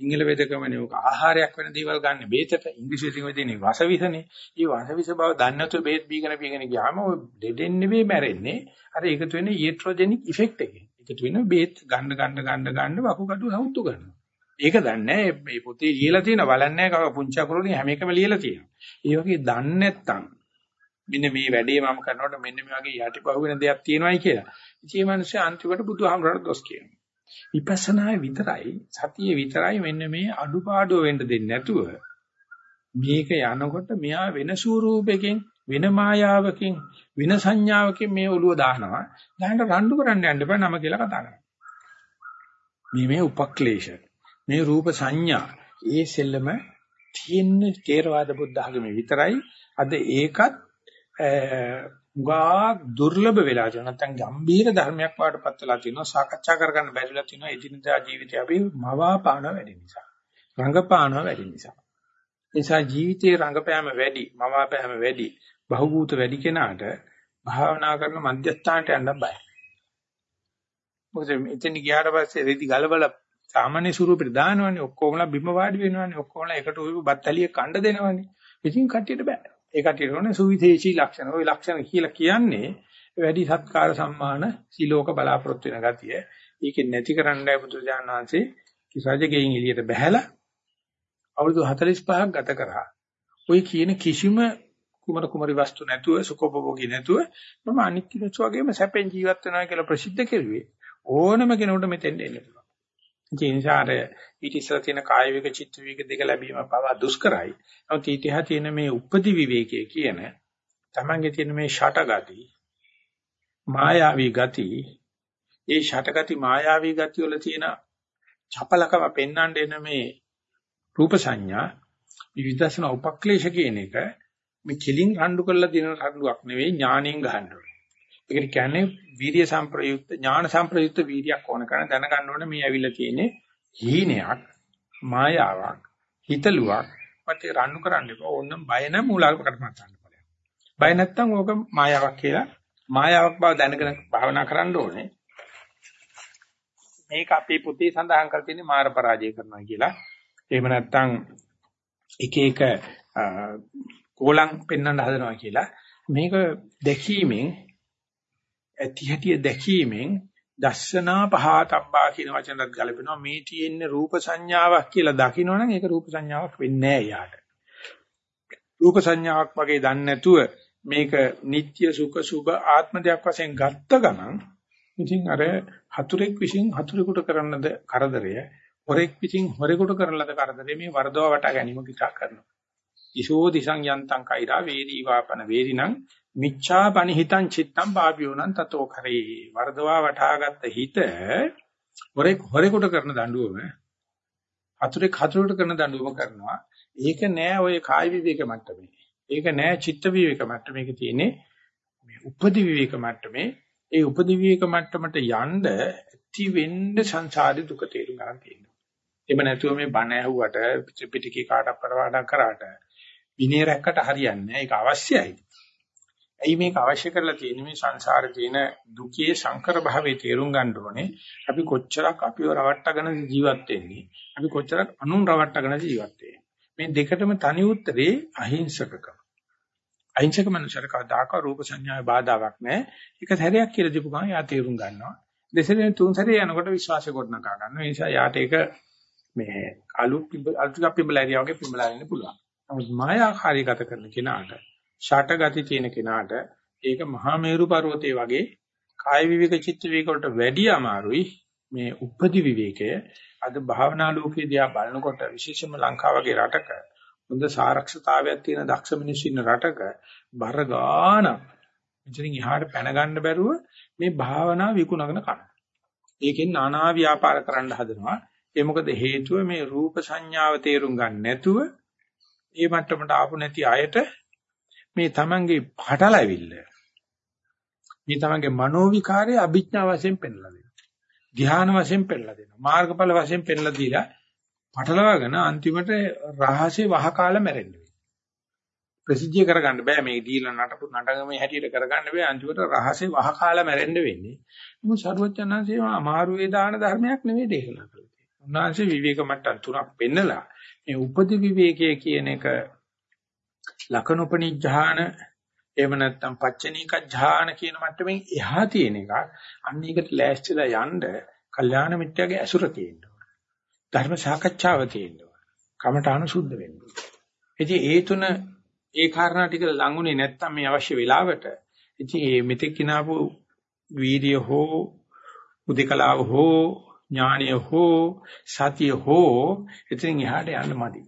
සිංහල වේදකමනේ ඔක ආහාරයක් වෙන දේවල් ගන්න බේතට ඉංග්‍රීසි වලින් තියෙන වසවිසනේ. මේ වසවිස බව දන්නේ නැතුව බේත් බීගෙන බීගෙන ගියාම ඔය දෙදෙන් නෙවෙයි මැරෙන්නේ. අර එකතු වෙන ඊට්‍රොජෙනික් ඉෆෙක්ට් එකේ. එකතු වෙන බේත් ගන්න ගන්න ගන්න ගන්න වකුගඩු සවුත්තු කරනවා. ඒක දන්නේ මේ පොතේ ලියලා තියෙන බලන්නේ නැහැ පුංචි අකුරුනේ හැම එකම ලියලා තියෙනවා. ඒ වගේ දන්නේ නැත්තම් මෙන්න මේ වැඩේ මම කරනකොට මෙන්න මේ වගේ යටිපහුවෙන දෙයක් තියෙනවායි කියලා. ඉතින් මේ මිනිස්සු අන්තිමට බුදුහාමරට දොස් කියනවා. විපස්සනා විතරයි සතිය විතරයි මෙන්න මේ අඩුපාඩුව වෙන්න දෙන්නේ නැතුව මේක යනකොට මෙහා වෙන ස්වරූපයකින් වෙන මායාවකින් වෙන සංඥාවකින් මේ ඔළුව දානවා. දැනට රණ්ඩු කරන්න යන්න බෑ නම කියලා කතා කරනවා. මේ මේ උපක්ලේශ මේ රූප සංඥා ඒ සෙල්ලම තියෙන තේරවාද බුද්ධ ආගමේ විතරයි අද ඒකත් ගා දුර්ලභ වෙලා තියෙනවා. නැත්නම් ගම්බීර ධර්මයක් වාටපත් වෙලා තියෙනවා. සාකච්ඡා කරගන්න බැරිලා තියෙනවා. එදිනදා ජීවිතේ අපි මවාපාන වැඩි නිසා. රංගපාන වැඩි නිසා. නිසා ජීවිතේ රංගපෑම වැඩි මවාපෑම වැඩි බහුභූත වැඩි කෙනාට භාවනා කරන මධ්‍යස්ථානට යන්න බෑ. මොකද එතන ගියාට පස්සේ රෙදි ගලවලා සාමාන්‍ය ස්වරූපෙට දානවනේ. ඔක්කොමලා බිම වාඩි වෙනවනේ. ඔක්කොමලා එකට උයපු බත්තලිය කණ්ඩ දෙනවනේ. ඉතින් කට්ටියට බෑ. ඒ කට්ටියට ඕනේ සුවිශේෂී ලක්ෂණ. ওই ලක්ෂණ කියලා කියන්නේ වැඩි සත්කාර සම්මාන සිලෝක බලාපොරොත්තු වෙන ගතිය. ඒකෙන් නැති කරන්නයි බුදුජානක වහන්සේ කිසජගෙයින් එළියට බහැලා අවුරුදු 45ක් ගත කරා. ওই කියන කිසිම කුමර කුමරි වස්තු නැතුව සුඛෝපභෝගී නැතුව මම අනිත් කිසු වගේම සැපෙන් ජීවත් වෙනවා කියලා ප්‍රසිද්ධ කෙරුවේ ඕනම කෙනෙකුට මෙතෙන් එන්න පුළුවන්. ඒ නිසා අර ඊට ඉස්සර තියෙන කාය විවේක චිත්ත විවේක දෙක ලැබීම පවා දුෂ්කරයි. නමුත් ඊටහා තියෙන මේ උපදි විවේකයේ කියන තමන්ගේ තියෙන මේ ෂටගති මායාවී ගති ඒ ෂටගති මායාවී ගති වල තියෙන චපලකම පෙන්වන්න එන මේ රූප සංඥා විවිධසන උපක්ලේශ කියන එක මේ කෙලින් රණ්ඩු කරලා දින රණ්ඩුවක් නෙවෙයි ඥාණයෙන් ගහන්න ඕනේ. ඒකට කියන්නේ වීර්ය සම්ප්‍රයුක්ත ඥාන සම්ප්‍රයුක්ත වීර්යයක් ඕන කරන දැනගන්න ඕනේ මේ ඇවිල්ලා තියෙන්නේ හීනයක් මායාවක් හිතලුවක් මත රණ්ඩු කරන්න එපා ඕනම් බය නැ මූලාවකට මතන්න බලන්න. බය නැත්තම් ඕක මායාවක් කියලා මායාවක් බව දැනගෙන භාවනා කරන්න ඕනේ. මේක අපේ පොතේ සඳහන් කරලා තියෙන්නේ මාර පරාජය කරනවා කියලා. එහෙම නැත්තම් එක එක කෝලම් පෙන්වන්න හදනවා කියලා. මේක දැකීමෙන් ඇති හැටිය දැකීමෙන් දස්සනා පහතබ්බා කියන වචනත් ගලපෙනවා මේ තියෙන්නේ රූප සංඥාවක් කියලා දකින්නවනම් ඒක රූප සංඥාවක් වෙන්නේ නැහැ යාට. රූප සංඥාවක් වගේ දන්නේ නැතුව මේක නিত্য සුඛ සුභ ආත්ම දෙයක් වශයෙන් ගත්ත ගමන් ඉතින් අර හතුරෙක් විසින් හතුරෙකුට කරන්නද කරදරය හොරෙක් විසින් හොරෙකුට කරන ලද කරදරය මේ වරදව වටා ගැනීම කිතා කරනවා. ඉසෝ දිසං යන්තං කෛරා වේදී වාපන වේදිනං මිච්ඡා පනිහිතං චිත්තං පාපියෝනං තතෝ කරේ. වර්ධවා වටාගත්ත හිත හොරෙක් හොරෙකුට කරන දඬුවම හතුරෙක් හතුරට කරන දඬුවම කරනවා. ඒක නෑ ඔය කාය විවේක මට්ටමේ. ඒක නෑ චිත්ත විවේක මට්ටමේ මේක තියෙන්නේ. මේ උපදි විවේක මට්ටමේ. ඒ උපදි විවේක මට්ටමට යන්න ඇති වෙන්න සංසාරේ දුක තේරුම් ගන්න තියෙනවා. එහෙම නැතුව මේ බණ ඇහුවට පිටිකේ කාටක් පරවාඩම් කරාට විනය රැක්කට හරියන්නේ නැහැ ඒක අවශ්‍යයි. ඇයි මේක අවශ්‍ය කරලා තියෙන්නේ මේ සංසාරේ තියෙන දුකේ සංකර භාවයේ තේරුම් ගන්න ඕනේ. අපි කොච්චරක් අපිව රවට්ටගෙන ජීවත් වෙන්නේ. අපි කොච්චරක් අනුන් රවට්ටගෙන ජීවත් වෙන්නේ. මේ දෙකටම තනි උත්තරේ අහිංසකකම. අහිංසක මනුෂ්‍යර කවදාක රූප සංඥාවේ බාධාවක් නැහැ. ඒක සැරයක් කියලා දීපු ගමන් යා තේරුම් ගන්නවා. දෙසරෙන් තුන් සැරේ යනකොට විශ්වාසය ගොඩනගා ගන්නවා. ඒ නිසා යාට ඒක මේ අලු අලුත් පිඹලාරියා වගේ පිඹලා ඉන්න පුළුවන්. නමුත් මායාකාරී ගත කරන කෙනාට ෂට ගති තියෙන කෙනාට ඒක මහා මේරු පර්වතයේ වගේ කාය විවේක චිත්ත විවේක වලට වැඩි අමාරුයි මේ උපදි විවේකය අද භාවනා ලෝකයේ දිහා බලනකොට විශේෂයෙන්ම ලංකාව වගේ රටක හොඳ සාරක්ෂතාවයක් තියෙන දක්ෂ මිනිස්සු ඉන්න රටක බර ගාන ඉතින් එහාට පැන ගන්න බැරුව මේ භාවනා විකුණගෙන කන. ඒකෙන් নানা ව්‍යාපාර කරන්න හදනවා. ඒ මොකද හේතුව මේ රූප සංඥාව තේරුම් ගන්න නැතුව ඒ මට්ටමට ආපු නැති අයට මේ තමන්ගේ පටලැවිල්ල මේ තමන්ගේ මනෝ විකාරය අභිඥා වශයෙන් පෙන්ලා දෙනවා. ධ්‍යාන වශයෙන් පෙන්ලා දෙනවා. මාර්ගඵල වශයෙන් පෙන්ලා දීලා පටලවාගෙන අන්තිමට රහසේ වහකාලා මැරෙන්න වෙනවා. ප්‍රසිද්ධිය කරගන්න බෑ මේ දීලා නටපු නටගමේ හැටියට කරගන්න බෑ අන්තිමට රහසේ වහකාලා මැරෙන්න වෙන්නේ. මොකද සරුවචනන්සේ අමාරු වේදාන ධර්මයක් නෙවෙයි දේශනා කළේ. උන්වහන්සේ විවේක මට්ටම් තුනක් පෙන්නලා මේ උපදි විවේකයේ කියන එක ලකනුපනිඥාන එහෙම නැත්නම් පච්චනීක ඥාන කියන මට්ටමින් එහා තියෙන එක අන්න ඒකට ලෑස්තිලා යන්න කල්යාණ මිත්‍යාගේ ඇසුර තියෙන්න ඕන. ධර්ම සාකච්ඡාව තියෙන්න ඕන. කමඨාන සුද්ධ වෙන්න ඕන. ඉතින් ඒ තුන ඒ කාරණා ටික ලඟුනේ නැත්තම් මේ අවශ්‍ය වෙලාවට ඉතින් මේ මෙතෙක් කිනාපු වීර්ය හෝ උදිකලාව හෝ ඥානය හෝ සතිය හෝ ඉතින් එහාට යන්න මදි.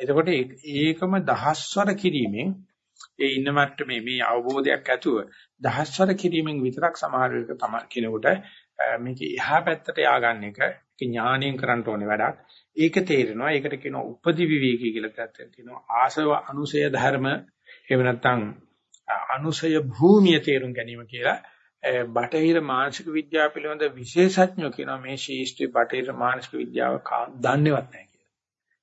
එතකොට ඒකම දහස්වර කිරීමෙන් ඒ ඉන්න මට්ටමේ මේ අවබෝධයක් ඇතුව දහස්වර කිරීමෙන් විතරක් සමහර වෙලක තමයි කෙනෙකුට මේක එහා පැත්තට ය아가න්න එක ඥාණයෙන් කරන්න ඕනේ වැඩක්. ඒක තේරෙනවා. ඒකට කියනවා උපදි විවේකී කියලා පැත්තට කියනවා. ආසව අනුසය ධර්ම එහෙම නැත්නම් අනුසය භූමිය තේරුම් ගැනීම කියලා බටහිර මානසික විද්‍යාව පිළිබඳ විශේෂඥයෝ කියනවා මේ ශීෂ්ත්‍රි බටහිර මානසික විද්‍යාව දන්නේවත් නැහැ කියලා.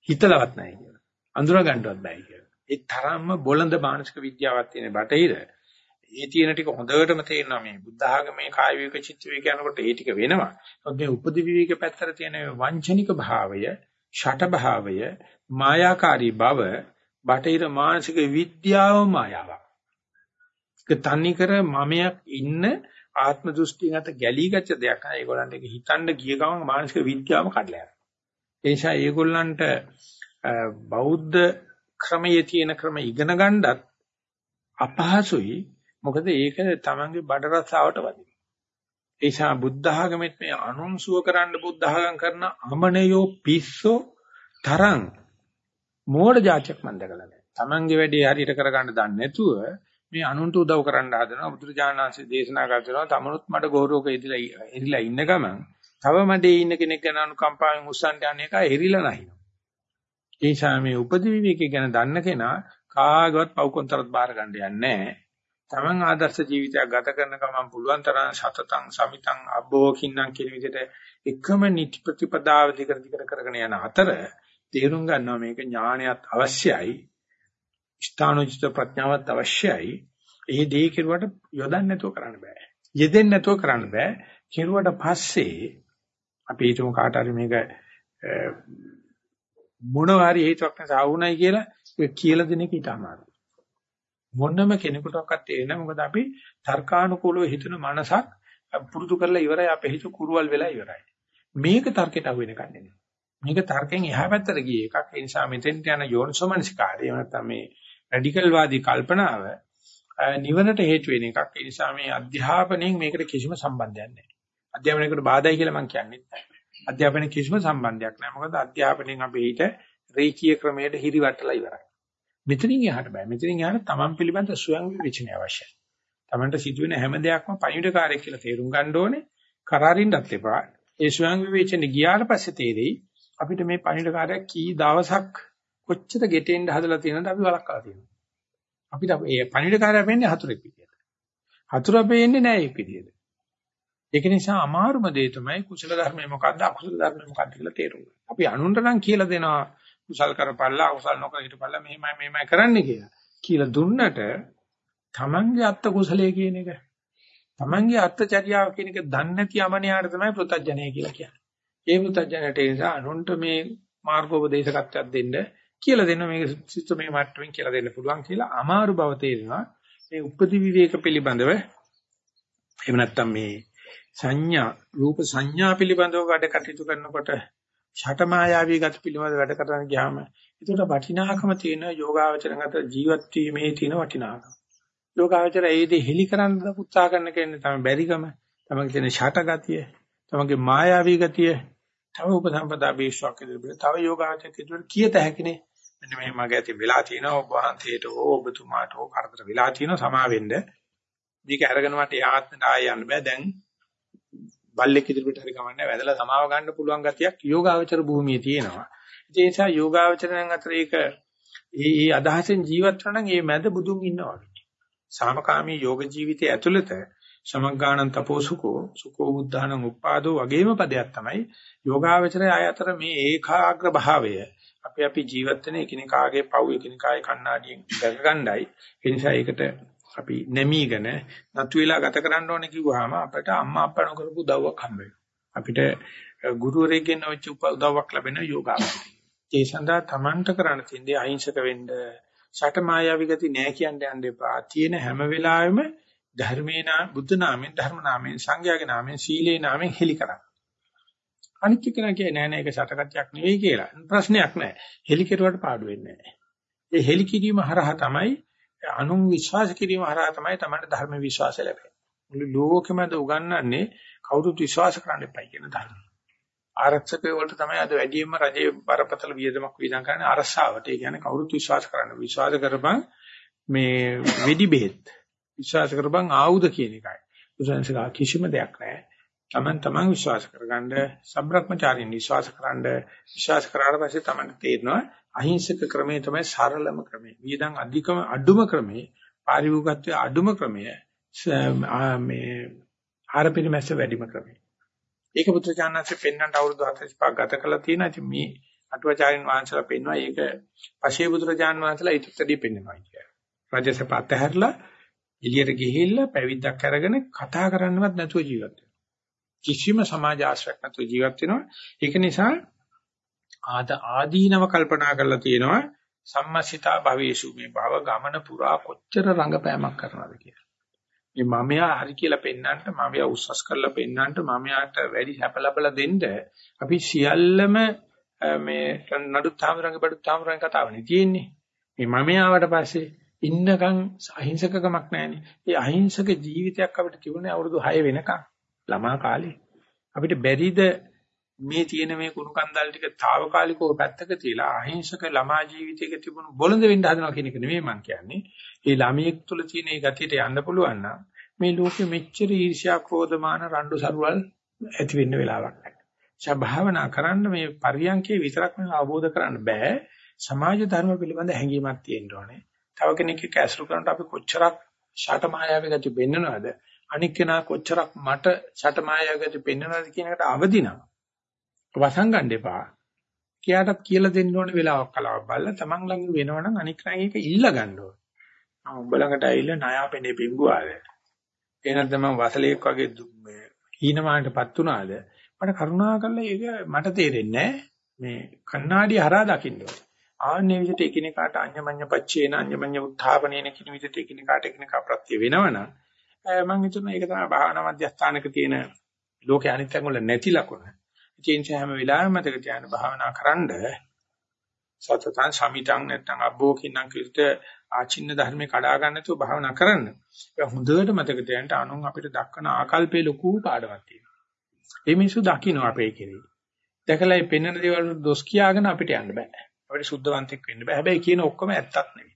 හිතලවත් නැහැ කියලා. අඳුර ගන්නවත් බෑ කියලා. ඒ තරම්ම බොළඳ මානසික විද්‍යාවක් තියෙන බටහිර. ඒ තියෙන ටික හොඳටම තේරෙනවා මේ බුද්ධ ආගමේ කාය විවේක චිත්ත විවේක යනකොට ඒ ටික වෙනවා. මොකද මේ උපදි විවේක පැත්තට තියෙන වංචනික භාවය, ෂට භාවය, මායාකාරී බව බටහිර මානසික විද්‍යාව මායාවක්. ඒක තනි කර මමයක් ඉන්න ආත්ම දෘෂ්ටියකට ගැලී ගච්ඡ දෙයක් නෑ. ඒගොල්ලන්ට ඒක හිතන්න ගිය ගමන් මානසික විද්‍යාවම කඩලා යනවා. ඒ නිසා ඒගොල්ලන්ට බෞද්ධ ක්‍රමයේ තියෙන ක්‍රම ඉගෙන ගන්නත් අපහසුයි. මොකද ඒක තමන්ගේ බඩ රස්සාවට වදින. ඒ නිසා බුද්ධ ආගමෙත් මේ අනුන්සුව කරන්න බුද්ධ ආගම් කරන අමනයෝ පිස්සෝ තරම් මෝඩ જાතියක් මන් දැකලා නැහැ. තමන්ගේ වැඩේ හරියට කරගන්න දන්නේ නැතුව මේ අනුන්ට උදව් කරන්න හදනවා බුදුරජාණන් වහන්සේ දේශනා කරනවා තමනුත් මඩ ගෝරෝක ඉදිලා ඉරිලා ඉන්න ගමන් තව මඩේ ඉන්න කෙනෙක් ගැන අනුකම්පාවෙන් උස්සන්න යන එක එරිලා නැහැ. ඒ නිසා මේ උපදි විවේකී ගැන දන්න කෙනා කාගවත් පව්කොන්තරත් බාර ගන්න යන්නේ නැහැ. Taman ආදර්ශ ජීවිතයක් ගත කරන ගමන් පුළුවන් තරම් සතතං සමිතං අබ්බෝකින්නම් කියන විදිහට එකම නිති ප්‍රතිපදාව දිගට දිගට කරගෙන යන අතර තේරුම් ගන්නවා මේක ඥානයත් අවශ්‍යයි. ස්ථානෝචිත ප්‍රඥාවත් අවශ්‍යයි. ඒ දේ කෙරුවට යොදන්න නැතුව කරන්න බෑ. යෙදෙන්න නැතුව කරන්න බෑ. කෙරුවට පස්සේ අපි හිතමු කාට හරි මේක මොනවා හරි හේතුවක් නිසා වුණයි කියලා ඒක කියලා දෙන එක ඊට අමාරුයි. මොනම කෙනෙකුටවත් තේරෙන්නේ මොකද අපි තර්කානුකූලව හිතන මනසක් පුරුදු කරලා ඉවරයි අපේ හිත කුරුවල් වෙලා ඉවරයි. මේක තර්කයට අහු වෙන කන්නේ. මේක තර්කෙන් එහා පැත්තට ගිය එකක්. ඒ නිසා මෙතෙන්ට යන යෝනිසෝමනසිකාරය එහෙම නැත්නම් මේ රැඩිකල් වාදී කල්පනාව නිවනට හේතු වෙන එකක්. ඒ නිසා මේ අධ්‍යාපනයෙන් මේකට කිසිම සම්බන්ධයක් නැහැ. අධ්‍යාපනයකට බාධායි කියලා මම කියන්නේ නැහැ. අධ්‍යාපනයේ කිසිම සම්බන්ධයක් නැහැ. මොකද අධ්‍යාපනයෙන් අපි හිත රේකී ක්‍රමයට හිරිවටලා ඉවරයි. මෙතනින් එහාට බෑ. මෙතනින් එහාට තමන් පිළිබඳ ස්වයං විවේචනය අවශ්‍යයි. තමන්ට සිදුවෙන හැම දෙයක්ම පණිවිඩකාරයක් කියලා තේරුම් ගන්න ඕනේ. කරාරින්නත් එපා. ඒ ස්වයං විවේචනේ ගියාට පස්සේ තේරෙයි අපිට මේ පණිවිඩකාරයක් කී දවසක් කොච්චර ගෙටෙන්න හදලා තියෙනවද අපි වළක්වලා තියෙනවා. අපිට මේ පණිවිඩකාරයා වෙන්නේ හතුරෙක් විදියට. හතුරා වෙන්නේ නෑ ඒක විදියට. ඒක නිසා අමාරුම දේ තමයි කුසල ධර්මය මොකද්ද අකුසල ධර්මය මොකද්ද කියලා තේරුම් ගන්න. අපි අනුන්ට නම් කියලා දෙනවා කුසල් කරපල්ලා අකුසල් නොකර හිටපල්ලා මෙහෙමයි මෙහෙමයි කරන්න කියලා. කියලා දුන්නට තමන්ගේ අත්ත කුසලයේ කියන එක. තමන්ගේ අත්චර්යාව කියන එක දන්නේ නැති යමනියාට තමයි පෘතජ්ජනය කියලා කියන්නේ. ඒ පෘතජ්ජනයට ඒ නිසා අනුන්ට මේ මාර්ගෝපදේශකත්වයක් දෙන්න කියලා දෙන්න මේක සිස්ටම් මේ මට්ටමින් කියලා දෙන්න පුළුවන් කියලා අමාරු බව තේරෙනවා. මේ උපදි විවේක පිළිබඳව එහෙම නැත්නම් මේ සංඥා රූප සංඥා පිළිබඳව වැඩ කටයුතු කරනකොට ෂටමායාවී ගත පිළිබඳව වැඩ කරන ගියාම ඒකට වටිනාකම තියෙන යෝගාවචරණ අතර ජීවත් වීමේ තියෙන වටිනාකම. යෝගාවචර ඒදී හෙලි කරන්න උත්සාහ කරන කෙනේ තමයි බැරිකම, තමයි තියෙන ෂට ගතිය, තමගේ මායාවී ගතිය, තව උපසම්පදා බේෂක් ඉදිරියට තව යෝගාවචර ඉදිරියට කියත හැකිනේ. මෙන්න මේ මගේ ඇති වෙලා තියෙනවා ඔබ වහන්සේට හෝ ඔබතුමාට හෝ කරදර වෙලා තියෙනවා සමා වෙන්න. මේක අරගෙන මට යාත්නට ආය යන්න බෑ දැන් බල්ලෙක් ඉදිරියට හරි ගමන්නේ වැදලා සමාව ගන්න පුළුවන් ගතියක් යෝගාවචර භූමියේ තියෙනවා. ඒ නිසා යෝගාවචරයන් අතර ඒක ඒ ඒ අදහසෙන් ජීවත් වෙන නම් ඒ මැද බුදුන් ඉන්නවා වගේ. සාමකාමී යෝග ජීවිතයේ ඇතුළත සමග්ගාණං තපෝසුකෝ සුකෝ බුද්ධානං උප්පාදෝ වගේම පදයක් තමයි යෝගාවචරය ආය අතර මේ ඒකාග්‍ර භාවය අපි අපි ජීවත් වෙන එකිනෙකාගේ පව් එකිනෙකාගේ කණ්ණාඩියෙන් දැක ගන්නයි ඒ නිසා ඒකට අපි නැමීගෙන නතු වෙලා ගත කරන්න ඕනේ කිව්වහම අපිට අම්මා අප්පා නොකරපු උදව්වක් හම්බ අපිට ගුරුවරයෙක්ගෙන් ඔච්ච උදව්වක් ලැබෙන යෝගාවචරය. ඒ සඳහා Tamanට කරන්න තියෙන්නේ අහිංසක වෙන්න, ෂටමායාවි ගති නෑ කියන්න යන්න එපා. තියෙන හැම වෙලාවෙම ධර්මේ නා බුද්ධ නාමයෙන් ධර්ම නාමයෙන් සංඝයාගේ නාමයෙන් සීලේ නාමයෙන් හෙලි කරා. අනිත් කෙනා කියන්නේ නෑ නෑ ඒක ෂටකච්චයක් නෙවෙයි කියලා. ප්‍රශ්නයක් නෑ. හෙලි කෙරුවට පාඩු වෙන්නේ නෑ. ඒ හෙලි කිරීම හරහා තමයි අනුන් විශ්වාස කිරීම හරහා තමයි තමයි ධර්ම විශ්වාසය ලැබෙන්නේ. මුළු ලෝකෙමද උගන්වන්නේ කවුරුත් විශ්වාස කරන්න එපයි කියන ධර්ම. ආරක්ෂකය වලට තමයි අද වැඩියෙන්ම රජයේ බරපතල වියදමක් වියදම් කරන්නේ අරසාවට. ඒ කියන්නේ කවුරුත් විශ්වාස කරන්න. විශ්වාස කරපන් මේ වෙඩි බෙහෙත්. විශ්වාස කරපන් ආයුධ කියන එකයි. බුදුන්සේලා කිසිම දෙයක් නැහැ. Taman taman විශ්වාස කරගන්න සම්බ්‍රක්‍මචාරින් විශ්වාස කරන්න විශ්වාස කරාට පස්සේ Taman තේරෙනවා අහිංසක ක්‍රමය තමයි සරලම ක්‍රමය. වියදම් අධිකම අඩුම ක්‍රමය, පාරිභෝගිකත්වයේ අඩුම ක්‍රමය මේ ආරපිරිමැස්ස වැඩිම ක්‍රමය. ඒක පුත්‍රචානන්සේ පෙන්වන්නට අවුරුදු 45ක් ගත කළා තියෙනවා. ඉතින් මේ අටුවාචාරින් වහන්සේලා පෙන්වනවා ඒක පශේ පුත්‍රචාන් වහන්සේලා ඊටතදී පෙන්වනවා කියලා. රජසප අතහැරලා එළියට ගිහිල්ලා පැවිද්දක් අරගෙන කතා කරන්නවත් නැතුව ජීවත් කිසිම සමාජ ආශ්‍රයක් නැතුව ජීවත් වෙනවා. ඒක නිසා ආද ආදීනව කල්පනා කරලා තියෙනවා සම්මසිතා භවේසු මේ භව ගමන පුරා කොච්චර රංගපෑමක් කරනවද කියලා. මේ මමයා හරි කියලා පෙන්නන්නට මමයා උස්සස් කරලා පෙන්නන්නට මමයාට වැඩි හැප ලැබලා දෙන්න අපි සියල්ලම මේ නඩු තාමරංග බඩු තාමරංග කතාවනේ තියෙන්නේ. මේ මමයාවට පස්සේ ඉන්නකම් අහිංසකකමක් නැහැනේ. ඒ අහිංසක ජීවිතයක් අපිට තිබුණේ අවුරුදු 6 වෙනකම් ළමා කාලේ. අපිට බැරිද මේ තියෙන මේ කුණු කන්දල් ටික తాවකාලිකව පැත්තක තියලා අහිංසක ළමා ජීවිතයක තිබුණු බොළඳ වෙන්න හදනවා කියන එක නෙමෙයි මම කියන්නේ. ඒ ළමයෙක් තුළ තියෙන මේ ගතියට යන්න පුළුවන් නම් මේ ලෝකෙ මෙච්චර ඊර්ෂ්‍යා ක්‍රෝධමාන රණ්ඩු සරුවල් ඇති වෙන්න වෙලාවක් නැහැ. භාවනා කරන්න මේ පරියන්කේ විතරක් නෙවෙයි අවබෝධ කරන්න බෑ. සමාජ ධර්ම පිළිබඳ හැඟීමක් තියෙන්න ඕනේ. තව කෙනෙක් එක්ක ඇසුරු කරනකොට අපි කොච්චරක් ෂට මායාවේ ගති පෙන්නනවද? අනික් කෙනා කොච්චරක් මට ෂට මායාවේ ගති පෙන්නනවද කියන එකට අවදිනවා. වසංගන්න එපා. කියාටත් කියලා දෙන්න ඕනේ වෙලාවක් කලාවක් බලලා තමන් ළඟ වෙනවනම් අනික් කෙනා ඒක ඉල්ල ගන්න ඕනේ. මම උඹ ළඟට ඇවිල්ලා ණයාපෙනේ බිම්බුවාද? එහෙනම් තමයි වසලෙක් වගේ මේ හීනමානටපත් උනාද? මට කරුණා කරලා ඒක මට තේරෙන්නේ මේ කණ්ණාඩිය හරහා දකින්න ඕනේ. ආන්නේ විදිහට එකිනෙකාට අඤ්ඤමඤ්ඤ පච්චේන අඤ්ඤමඤ්ඤ උත්ථාපනේන කියන විදිහට එකිනෙකාට එකිනෙකා ප්‍රත්‍ය වෙනවනම් මම හිතනවා ඒක තමයි භාවනා මධ්‍යස්ථානක තියෙන ලෝකේ අනිත්‍යංග වල නැති ලකුණ. චේන්ජ් හැම වෙලාවෙම මතක තියාගන්න භාවනා කරන්ඩ සතතං සමිතං නැත්නම් අබ්බෝ කින්නම් කිල්ට ආචින්න ධර්මේ කඩා ගන්න නැතුව භාවනා කරන්න. ඒක හොඳට මතක තියාගන්න අනුන් අපිට දක්වන ආකල්පේ ලොකු පාඩමක් තියෙනවා. මේ මිනිස්සු දකින්න අපේ කෙරේ. දැකලා මේ පෙන්වන දේවල් දොස් කියාගෙන අපිට යන්න බෑ. අපිට සුද්ධවන්තෙක් වෙන්න බෑ. හැබැයි කියන ඔක්කොම ඇත්තක් නෙවෙයි.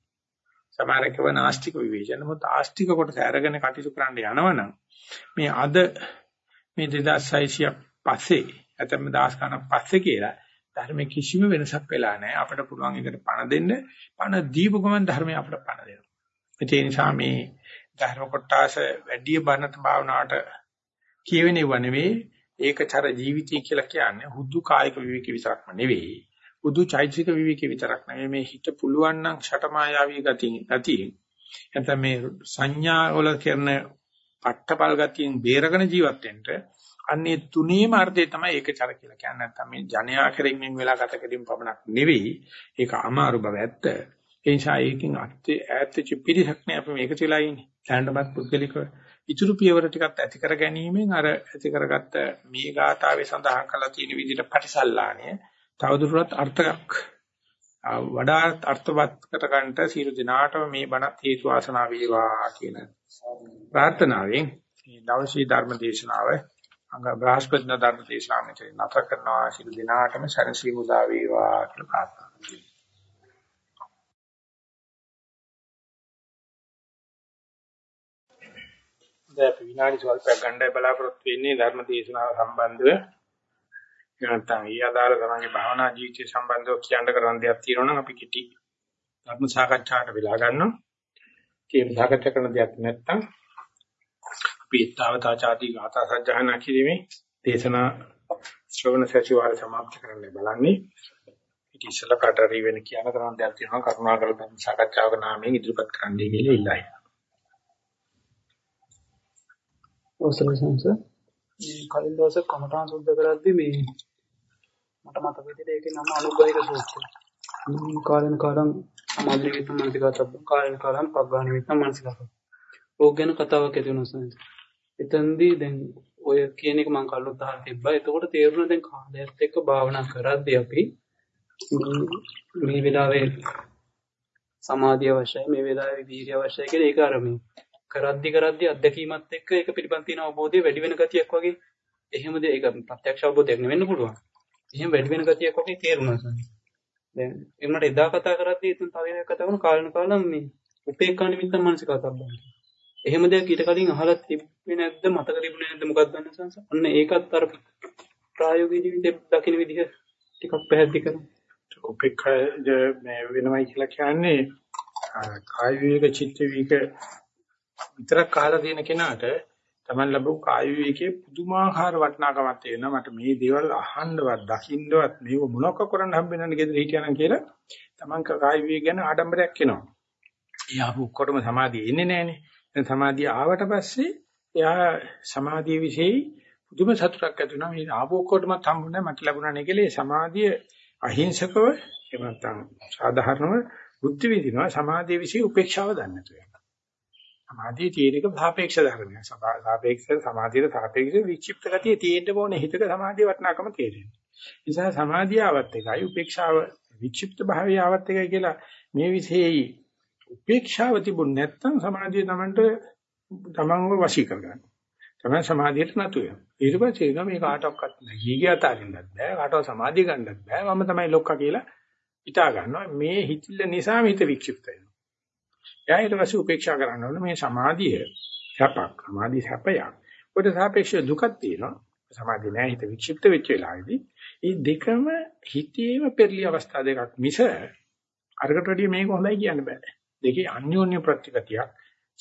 සමහරකව නාස්තික විවේචන මොකද ආස්තික කොටස අරගෙන කටයුතු කරන්න යනවනම් මේ අද මේ 2600 පස්සේ ඇතැම් දහස් ගණන් පස්සේ කියලා ධර්මයේ කිසිම වෙනසක් වෙලා නැහැ. අපිට පුළුවන් එකට පණ දෙන්න. පණ දීපු ගමන් ධර්මය අපිට පණ දෙනවා. ඒ නිසා මේ ධර්ම කොටස වැඩි බණත භාවනාවට කියවෙනව නෙවෙයි ඒකචර ජීවිතය කියලා කියන්නේ හුදු කායික විවේක විතරක්ම නෙවෙයි. හුදු චෛතසික විවේක විතරක් නෙවෙයි මේ හිත පුළුවන් නම් ෂටමායාවී ගතිය ගතිය නැත්නම් මේ සංඥා වල කරන පට්ටපල් ගතියෙන් බේරගෙන ජීවත් වෙන්න අන්නේ තුනීම අර්ථය තමයි ඒකචර කියලා කියන්නේ. නැත්නම් මේ ජනයා කෙරෙමින් වෙලා ගත කිරීම පමණක් නෙවෙයි. ඒක අමාරු බව ඇත්ත. ඒ නිසා ඒකෙන් අත්‍ය ඈත්ච පිරිසක් නේ අපි මේක තියලා ඉන්නේ. සෑහනවත් පුද්ගලිකව ඉතුරු පියවර ටිකත් ඇති කර ගැනීමෙන් අර ඇති කරගත්ත මේ ගාථාවේ සඳහන් කරලා තියෙන විදිහට පටිසල්ලාණය තවදුරටත් අර්ථයක් වඩා අර්ථවත් කරගන්නට සියලු දිනාටම මේ බණ හේතු වාසනා වේවා කියන ප්‍රාර්ථනාවෙන් මේ දවසේ ධර්ම දේශනාව අංග බ්‍රහස්පති ධර්ම දේශනාව මෙතන නැත කරනවා. සියලු දිනාටම සරසී මුදා වේවා කියලා ප්‍රාර්ථනා කරනවා. දැන් අපි විනාඩි ස්වල්පයක් ගණ්ඩාය බලාපොරොත්තු වෙන්නේ ධර්ම දේශනාව සම්බන්ධව. නැත්නම් ඊ අදාළ තමන්ගේ භාවනා ජීවිතය සම්බන්ධව කියන්න කරන දේවල් තියෙනවා නම් අපි කිටි ධර්ම සාකච්ඡාවට වෙලා ගන්නවා. කියන සාකච්ඡා කරන දේක් නැත්නම් අපි ඊතාවතා ചാති ගාථා සජ්ජහනා කිරීමේ දේශනා ශ්‍රවණ සතිවාර සමාප්ත කරන්න බලන්නේ. ඉතින් ඉස්සලා කාටරි වෙන කියන තරම් දේවල් තියෙනවා කරුණාකර ධර්ම සාකච්ඡාවක නාමයෙන් ඉදිරිපත් කරන්නයි කියලා ඉල්ලයි. අවසරයි සංස මේ කලින් දවසේ කමඨාන් සුද්ධ කරද්දී මේ මට මතක විදිහට ඒකේ නම අනුග්‍රහික සූත්‍රය. කාලෙන කාලම් සමාධි නිමිත්ත මනසිකාතබ්බ කාලෙන කාලම් පග්ගා නිමිත්ත මනසිකාතබ්බ. ඕක ගැන කතාවක් ඇති වෙනවා සංස. එතෙන්දී දැන් ඔය කියන එක මම කල්ලොත් අහලා තිබ්බා. එතකොට තේරුණා දැන් කාලයත් එක්ක භාවනා කරද්දී අපි මේ වෙලාවේ සමාධිය අවශ්‍යයි මේ වෙලාවේ වීර්ය අවශ්‍යයි කියලා ඒක අරමේ කරද්දි කරද්දි අත්දැකීමත් එක්ක ඒක පිළිබඳ තියෙන අවබෝධය වැඩි වෙන ගතියක් වගේ එහෙමද ඒක ප්‍රත්‍යක්ෂ අවබෝධයක් නෙවෙන්න පුළුවන්. එහෙම වැඩි වෙන ගතියක් වගේ තේරුණා සන්නේ. දැන් එන්නට එදා කතා කරද්දී එතන තව එකක් කතා කරන කාලන කාලම් මේ උපේක්ඛා නිමිත්ත මානසික කතාවක් බලන්න. එහෙම දෙයක් ඊට කලින් අහලා තිබුණේ නැද්ද මතක තිබුණේ නැද්ද මොකක්ද දන්න සංස? අන්න ඒකත් අර ප්‍රායෝගික ජීවිතේ දකින්න විදිහ ටිකක් පැහැදිලි කරමු. උපේක්ඛා මේ වෙනවයි කියලා කියන්නේ කාය විවේක චිත්ත විවේක විතරක් අහලා තියෙන කෙනාට Taman ලැබු කාය විවේකයේ පුදුමාකාර වටිනාකමක් තියෙනවා මට මේ දේවල් අහන්නවත් දකින්නවත් මේව මොනක කරන්න හම්බෙන්නද ගෙදර හිටියානම් කියලා Taman කාය විවේක ගැන ආඩම්බරයක් එනවා. එයා ඔක්කොටම සමාධිය එන්නේ නැහනේ. දැන් සමාධිය ආවට පස්සේ එයා සමාධිය વિશે පුදුම සතුටක් ඇති වෙනවා. මේ ආවෝකෝටමත් හම්බුනේ මට ලැබුණා නේ කියලා ඒ සමාධිය අහිංසකව එහෙම නැත්නම් සාධාරණව බුද්ධ විදිනවා සමාධිය વિશે උපේක්ෂාව දන්නේ නැතුව යනවා. සමාධිය තියෙනක සාපේක්ෂ ධර්මයක්. සාපේක්ෂ සමාධියට සාපේක්ෂ වික්ෂිප්ත ගතිය තියෙන්න ඕනේ හිතක සමාධිය වටනකම තේරෙන්නේ. නිසා සමාධිය ආවත් එකයි උපේක්ෂාව වික්ෂිප්ත භාවය ආවත් එකයි කියලා මේ විශේෂයි උපේක්ෂාව තිබුණ නැත්නම් සමාධිය Tamanට Tamanව වශී කරගන්න. තමයි සමාධියට නතු වෙනවා. ඊට පස්සේ එනවා මේ කාටවත් ගීගිය අතාරින්නත් බෑ. කාටවත් සමාධිය ගන්නත් බෑ. මම තමයි ලොක්කා කියලා හිතා ගන්නවා. මේ හිතිල්ල නිසා හිත වික්ෂිප්ත වෙනවා. එයා ඊට පස්සේ උපේක්ෂා කරන්න ඕනේ මේ සමාධිය සැපක්. සමාධි සැපයක්. ඔකට සාපේක්ෂව දුකක් තියෙනවා. සමාධිය නෑ හිත වික්ෂිප්ත වෙච්ච වෙලාවේදී. මේ දෙකම හිතේම පෙරලි අවස්ථා දෙකක් මිස අරකට වැඩිය මේක හොඳයි කියන්න බෑ. දෙකේ අන්‍යෝන්‍ය ප්‍රතිගතියක්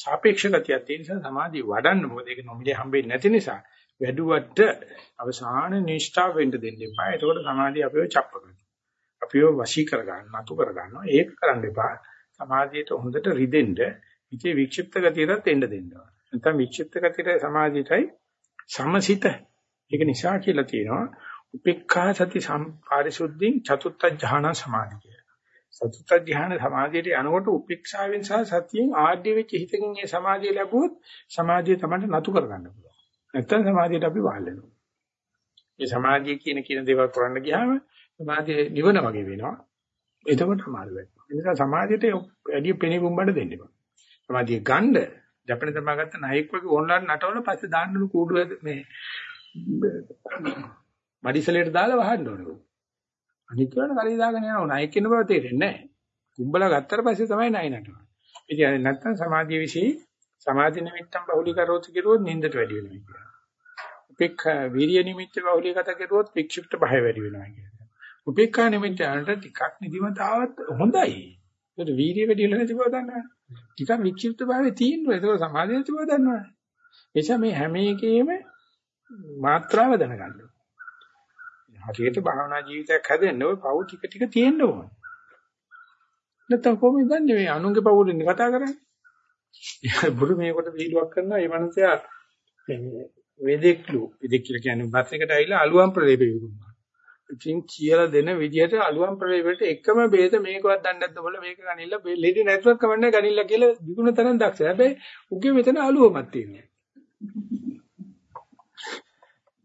සාපේක්ෂ ගතියක් තියෙන නිසා සමාධිය වඩන්න මොකද ඒක නොමිලේ හම්බෙන්නේ නැති නිසා වැඩුවට අවසාන නිෂ්ඨාව වෙන්න දෙන්න එපා. එතකොට සමාධිය අපිව චප්ප කරනවා. අපිව වශී කර ගන්න, නතු කර ගන්නවා. ඒක කරන්න එපා. සමාධියට හොඳට රිදෙන්න ඉතේ වික්ෂිප්ත ගතියටත් එන්න දෙන්නවා. නැත්නම් වික්ෂිප්ත ගතියට සමාධියටයි සමසිත. ඒක නිසා කියලා තියෙනවා උපේක්ඛා සති සම්පාරිශුද්ධින් චතුත්ථ ඥාන සමාධිය. සතුත්ථ ඥාන සමාධියට යනකොට උපේක්ෂාවෙන් සහ සතියෙන් ආඩ්‍ය වෙච්ච හිතකින් මේ සමාධිය ලැබුවොත් සමාධිය තමයි නතු කරගන්න පුළුවන්. නැත්නම් සමාධියට අපි වහල් වෙනවා. මේ සමාධිය කියන කියන දේවල් කරන්න ගියාම සමාධිය නිවන වගේ වෙනවා. එතකොට අමාරු වෙනවා. ඒ නිසා සමාජයට වැඩි පෙනේ බුම්බඩ දෙන්න එපා. සමාජිය ගන්න ජපන තමා ගත්ත නායක වගේ ඕන්ලයින් නටවල පස්සේ දාන්නලු කූඩුව මේ මඩිසලයට දාලා වහන්න ඕනේ. අනිත් වල කලින් දාගෙන යනවා නායක කියන බව තේරෙන්නේ නැහැ. කුඹලා ගත්තට පස්සේ තමයි ණය නටනවා. ඉතින් නැත්තම් සමාජීය વિશે සමාධි නිමිත්තම් බහුලීකරෝත් කිරුවොත් නින්දට වැඩි වෙනවා කියනවා. උපේක්ඛ වීර්ය නිමිත්ත බහුලීගත කරුවොත් වික්ෂිප්ත භය වැඩි වෙනවා කියනවා. උපේක්ඛා නිමිත්ත යනට ටිකක් නිදිමතාවත් හොඳයි. ඒකට වීර්ය වැඩි වෙලා නැති බව දන්නවා. ටිකක් වික්ෂිප්ත භාවයේ තියෙනවා. ඒක සමාධිය නැති බව දන්නවා. එනිසා මේ හැම එකේම මාත්‍රාව දැනගන්න. හරියට භාවනා ජීවිතයක් හැදෙන්න ඔය පව් ටික ටික තියෙන්න ඕන. නැත්තම් කොහොමද දන්නේ මේ අනුන්ගේ පවුලින් කතා කරන්නේ? බුරු මේකට වීඩියෝක් කරනවා මේ මනුස්සයා වේදෙක්ලු වේදෙක් කියලා කියන්නේ බස් එකට ඇවිල්ලා අලුවන් ප්‍රලේප විකුණනවා. ඉතින් කියලා දෙන විදිහට අලුවන් ප්‍රලේපෙට එකම ભેද මේකවත් දන්නේ නැද්ද බල මේක ගනින්න ලෙඩි නැට්වර්ක් කවන්නේ ගනින්න කියලා විකුණ තරම් දක්ෂ. හැබැයි උගේ මෙතන අලුවමක් තියෙනවා.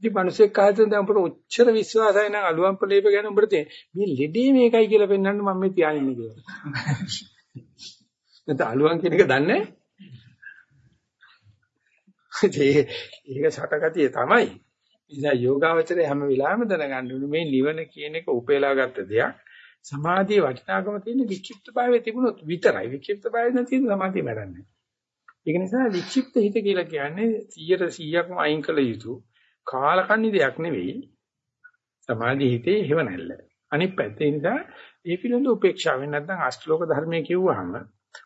ඉතින් මිනිස්සෙක් කාටද දැන් උඹට ඔච්චර විශ්වාසයි නම් අලුවන් ප්‍රලේප ගැන උඹට තියෙන මේ ලෙඩේ මේකයි කියලා පෙන්වන්න මම මේ තියාගෙන කියලා. නැත්නම් අලුවන් කියන එක දන්නේ ඒක සටගතිය තමයි. ඉතින් යෝගාවචරය හැම වෙලාවෙම දැනගන්න ඕනේ මේ නිවන කියන එක උපේලා ගත්ත දෙයක්. සමාධියේ වටිනාකම තියෙන වික්ෂිප්ත භාවයේ තිබුණොත් විතරයි. වික්ෂිප්ත භාවය නැති සමාධිය මැරෙන්නේ. ඒක නිසා වික්ෂිප්ත හිත කියලා කියන්නේ 100 100ක්ම අයින් කළ යුතු කාලකන්ණි දෙයක් නෙවෙයි. සමාධි හිතේ හේව නැල්ල. අනිත් පැත්තේ නිසා ඒ පිළිබඳ උපේක්ෂාවෙන් නැත්නම් අෂ්ටලෝක ධර්මයේ කිව්වහම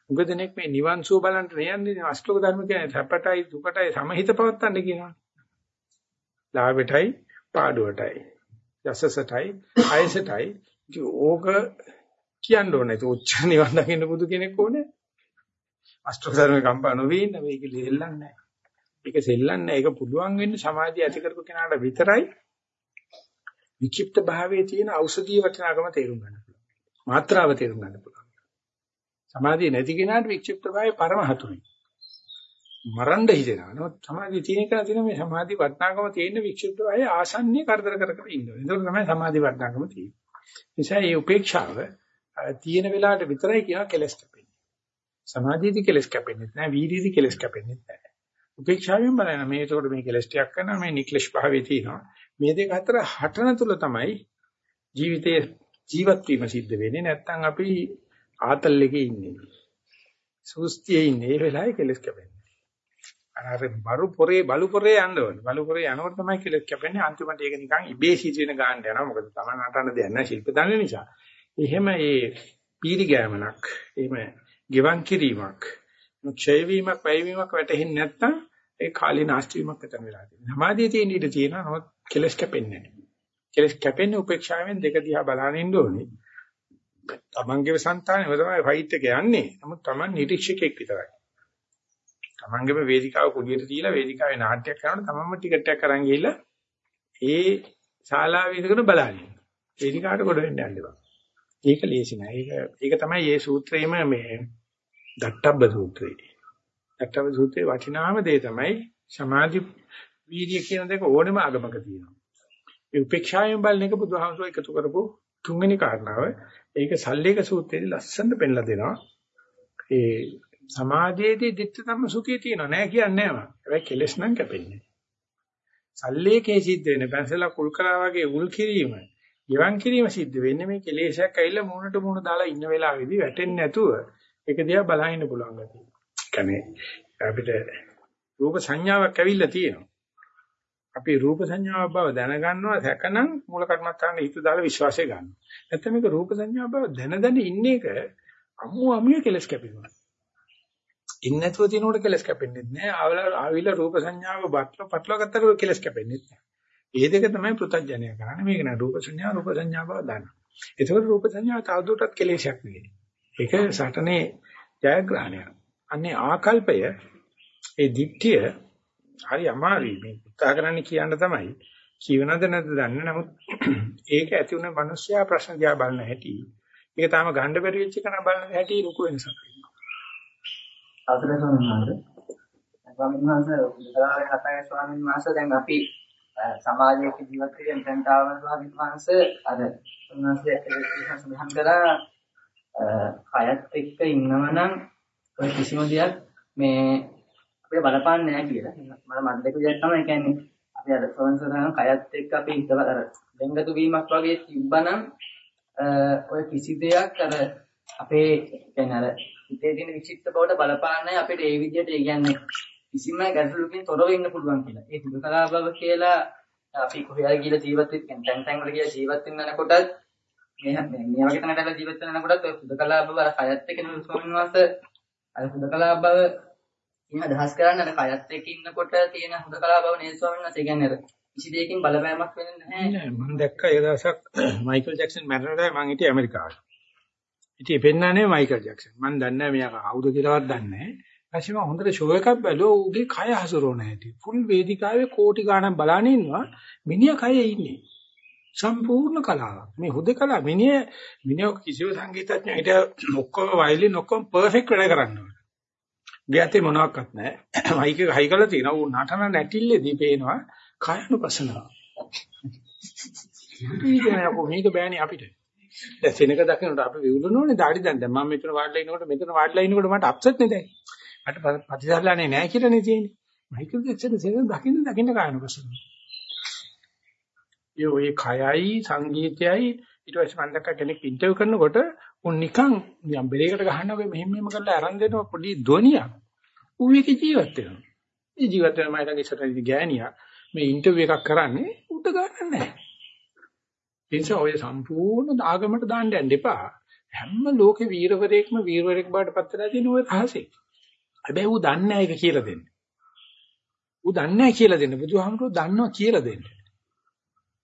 උගදෙනෙක් මේ නිවන් සුව බලන්න නෑන්නේ අෂ්ටලෝක ධර්ම කියන්නේ සැපටයි දුකටයි සමහිත පවත්තන්න කියනවා. ලාභයටයි පාඩුවටයි යසසටයි ආයසටයි ඕක කියන්න ඕනේ. ඒක උච්ච නිවන් දකින්න බුදු කෙනෙක් ඕනේ. අෂ්ටලෝක ධර්ම කම්පා නොවේ ඉන්න මේක දෙල්ලන්නේ නැහැ. ඒක සෙල්ලන්නේ ඒක පුළුවන් වෙන්නේ සමාධිය ඇති කරපු කෙනාට විතරයි වික්ෂිප්ත භාවයේ තියෙන ඖෂධීය වටිනාකම තේරුම් ගන්න පුළුවන්. මාත්‍රාව තේරුම් ගන්න පුළුවන්. සමාධිය නැති කෙනාට වික්ෂිප්ත භාවයේ පරම හතුරුයි. මරන්න හිතෙනවා. නමුත් සමාධිය තියෙන කෙනා තියෙන මේ සමාධි වටිනාකම තියෙන වික්ෂිප්ත භාවයේ ආසන්නේ කරදර කර කර ඉන්නවා. ඒක තමයි සමාධි වටිනාකම තියෙන්නේ. නිසා මේ උපේක්ෂාව තියෙන වෙලාවට විතරයි කියනවා කෙලස් කැපෙන්නේ. සමාධියදී කෙලස් කැපෙන්නේ නැහැ. වීර්යයේදී කෙලස් කැපෙන්නේ නැහැ. උපේක්ෂාවෙන් බලන මේ ඒකට මේ කෙලස් ටිකක් කරනවා මේ නික්ලේශ භාවයේ තියෙනවා. මේ දෙක අතර හටන තුල තමයි ජීවිතයේ ජීවත් වීම සිද්ධ වෙන්නේ. නැත්තම් අපි ආතල් එකේ ඉන්නේ. සුස්තියේ ඉන්නේ. ඒ වෙලාවේ කෙලස් කැපෙන්නේ. අර බරු පොරේ බලු පොරේ යන්න ඕනේ. බලු පොරේ යනකොට තමයි කෙලස් කැපෙන්නේ. අන්තිමට ඒක නිකන් ඉබේ සිදුවෙන ගානට යනවා. මොකද Taman නටන්න දෙයක් නැහැ ශිල්ප දන්න නිසා. එහෙම ඒ පීරි ගෑමනක්, එහෙම ගෙවන් කිරීමක්, ක්ෂය වීමක්, වැය වීමක් වැටෙන්නේ නැත්නම් ඒ කාලේ නාස්ති වීමක් ඇතන වෙලා තියෙනවා. සමාධියේ තියෙන ඊට තියෙනවා. නමුත් කෙලස් කැපෙන්නේ නැහැ. කෙලස් කැපෙන්නේ උපේක්ෂාවෙන් දෙක දිහා බලන ඉන්න ඕනේ. තමන්ගේ సంతානෙම තමයි ෆයිට් එක යන්නේ. නමුත් තමන් නිරීක්ෂකෙක් විතරයි. තමන්ගේම වේදිකාව කුඩියට තියලා වේදිකාවේ නාට්‍යයක් කරනකොට තමන්ම ටිකට් එකක් අරන් ගිහිල්ලා ඒ ශාලාවේ ඉඳගෙන බලන්නේ. වේදිකාවට කොට වෙන්න යන්න එපා. ඒක ලේසි නෑ. ඒක ඒක තමයි මේ සූත්‍රයේම මේ දට්ටබ්බ සූත්‍රය. දට්ටබ්බ සූත්‍රයේ වටිනාම දේ තමයි සමාධි වීර්ය කියන දෙක ඕනෙම ආගමක තියෙනවා. ඒ උපේක්ෂාවෙන් බලන එක බුදුහාමුදුරුවෝ එකතු කරපු තුන්වෙනි කාරණාව ඒක සල්ලේක සූත්‍රයේදී ලස්සනට පෙන්නලා දෙනවා. ඒ සමාධියේදී ditth ධම්ම සුඛය තියෙනවා නෑ කියන්නේ නෑ මම. හැබැයි කෙලස් නම් කැපෙන්නේ. සල්ලේකේ සිද්ධ වෙන පැන්සලා කුල් කරා වගේ උල් කිරීම, ගෙවන් කිරීම සිද්ධ වෙන්නේ මේ කෙලෙසයක් ඇවිල්ලා මූණට මූණ දාලා ඉන්න වෙලාවේදී වැටෙන්නේ නැතුව ඒක දිහා බලහින්න පුළුවන් ගැතියි. කනේ අපිට රූප සංඥාවක් ඇවිල්ලා තියෙනවා. අපි රූප සංඥාව බව දැනගන්නවා සැකනම් මූල කර්මස්ථානේ හිත දාලා විශ්වාසය ගන්නවා. නැත්නම් මේක රූප සංඥාව බව දැන දැන ඉන්න එක අමු අමිය කෙලස් කැපෙනවා. ඉන්නේ නැතුව තිනකොට කෙලස් කැපෙන්නේ නැහැ. ආවල ආවිල රූප සංඥාව බට්ල පටල ගත්තට කෙලස් කැපෙන්නේ නැහැ. ඒ දෙක තමයි පෘථග්ජනය කරන්නේ. මේක නෑ රූප සංඥා රූප සංඥා බව දන්න. ඒකෝට රූප සංඥා තවදුරටත් කෙලෙසයක් නෙවෙයි. ඒක සටනේ ජයග්‍රහණයක්. අන්නේ ආකල්පය ඒ දිට්ඨිය හරි අමාරුයි. මේ උත්සාහ කරන්න කියන්න තමයි. කියවනද නැද්ද දන්නේ. නමුත් ඒක ඇති වුණ මිනිස්සයා ප්‍රශ්න දිහා බලන හැටි. ඒක තාම ගන්න බැරි වෙච්ච කෙනා බලන හැටි ලොකු වෙනසක්. අවසරයි ස්වාමීන් වහන්සේ. ස්වාමීන් වහන්සේ උදාහරණ කතාවේ ස්වාමීන් වහන්සේ දැන් අපි සමාජයක ජීවත් වෙන දැන් තාවන ස්වාමීන් වහන්සේ අර උන්වහන්සේ ඇත්තටම සඳහන් කළා කයත් එක්ක ඉන්නවනම් ඔය කිසිම දෙයක් මේ අපිට බලපාන්නේ නැහැ කියලා. මම මත් දෙක විදිහට තමයි කියන්නේ. අපි අර සෝන්සරන කයත් එක්ක අපි හිතව අර දෙංගතු වීමක් වගේ තිබ්බනම් ඔය කිසි දෙයක් අර අපේ කියන්නේ අර හිතේ තියෙන විචිත්ත බවට බලපාන්නේ අපිට ඒ විදිහට ඒ කියන්නේ කිසිම ගැටලුවකින් තොරව ඉන්න පුළුවන් කියලා. ඒ සුදුකලා බව කියලා අපි කොහේ හරි ගිහලා ජීවත් වෙන්න තැන් තැන් වල ගිහලා ජීවත් වෙන්න යනකොටත් මේ මේ වගේ තැනකට ජීවත් වෙන්න යනකොටත් ඔය සුදුකලා බව අර කයත් එක්ක නෙමෙයි ස්වාමීන් වහන්සේ අර සුදුකලා බව ඉන්න අදහස් කරන්නේ අර කයත් එක්ක ඉන්නකොට තියෙන හුදකලා බව නේද ස්වාමීන් වහන්සේ කියන්නේ අර කිසි දෙයකින් බලපෑමක් වෙන්නේ නැහැ නෑ මම දැක්කා ඒ දවසක් මයිකල් ජැක්සන් මැරෙනකොට මම හිටියේ ඇමරිකාවේ. ඉතින් පෙන්නන්නේ මයිකල් ජැක්සන්. මම දන්නේ නැහැ මෙයා කවුද කියලාවත් දන්නේ නැහැ. ඊපස්සේ මම හොඳට ෂෝ එකක් බැලුවා ඌගේ කය හසුරවන හැටි. ෆුල් වේදිකාවේ කෝටි ගාණක් බලාගෙන ඉන්නවා මිනිහා කයේ ඉන්නේ. සම්පූර්ණ කලාවක්. මේ හුදකලා මිනිහ මිනිහ කිසිම සංගීතඥයෙකුට ඔක්කොම වයලින් ඔක්කොම පර්ෆෙක්ට් වැඩ කරනවා. ගියතේ මොනවත් නැහැ. මයික් එක හයි කරලා තියෙනවා. ඌ නටන නැටිල්ලේදී පේනවා කයනුපසනාව. ඊගෙන මේක බෑනේ අපිට. දැන් සෙනක දකින්නට අපි විවුලනෝනේ দাঁඩි දැන් දැන් මම මෙතන වාඩිලා ඉනකොට මෙතන වාඩිලා ඉනකොට මට අප්සෙට් නේ දැන්. මට ප්‍රතිසල්ලානේ නැහැ කියලානේ තියෙන්නේ. මයිකල් ජැක්සන් සෙනක දකින්න දකින්න කයනුපසනාව. ඒ ඔය කයයි සංගීතයයි ඊට පස්සේ මම දැක්ක කෙනෙක් ඉන්ටර්විව් කරනකොට උන් නිකන් යම් බෙරේකට ගහනවා වගේ මෙහෙම මෙහෙම කරලා අරන් දෙනවා පොඩි ධ්වනියක්. ඌ ඒක ජීවත් වෙනවා. ඒ ජීවත් වෙන මම ළඟ ඉස්සරහින් ගෑණියා මේ ඉන්ටර්විව් එකක් කරන්නේ උඩ ගන්න නැහැ. ඒ නිසා ඔය සම්පූර්ණ ආගමට දාන්න යන්න එපා. හැම ලෝකේ වීරවරයෙක්ම වීරවරයෙක් බවට පත් වෙලා තියෙන ඔය රහසේ. හැබැයි ඌ දන්නේ නැහැ ඒක කියලා දෙන්න. ඌ දන්නේ නැහැ කියලා දෙන්න. බුදුහාමුදුරුවෝ දන්නවා කියලා දෙන්න.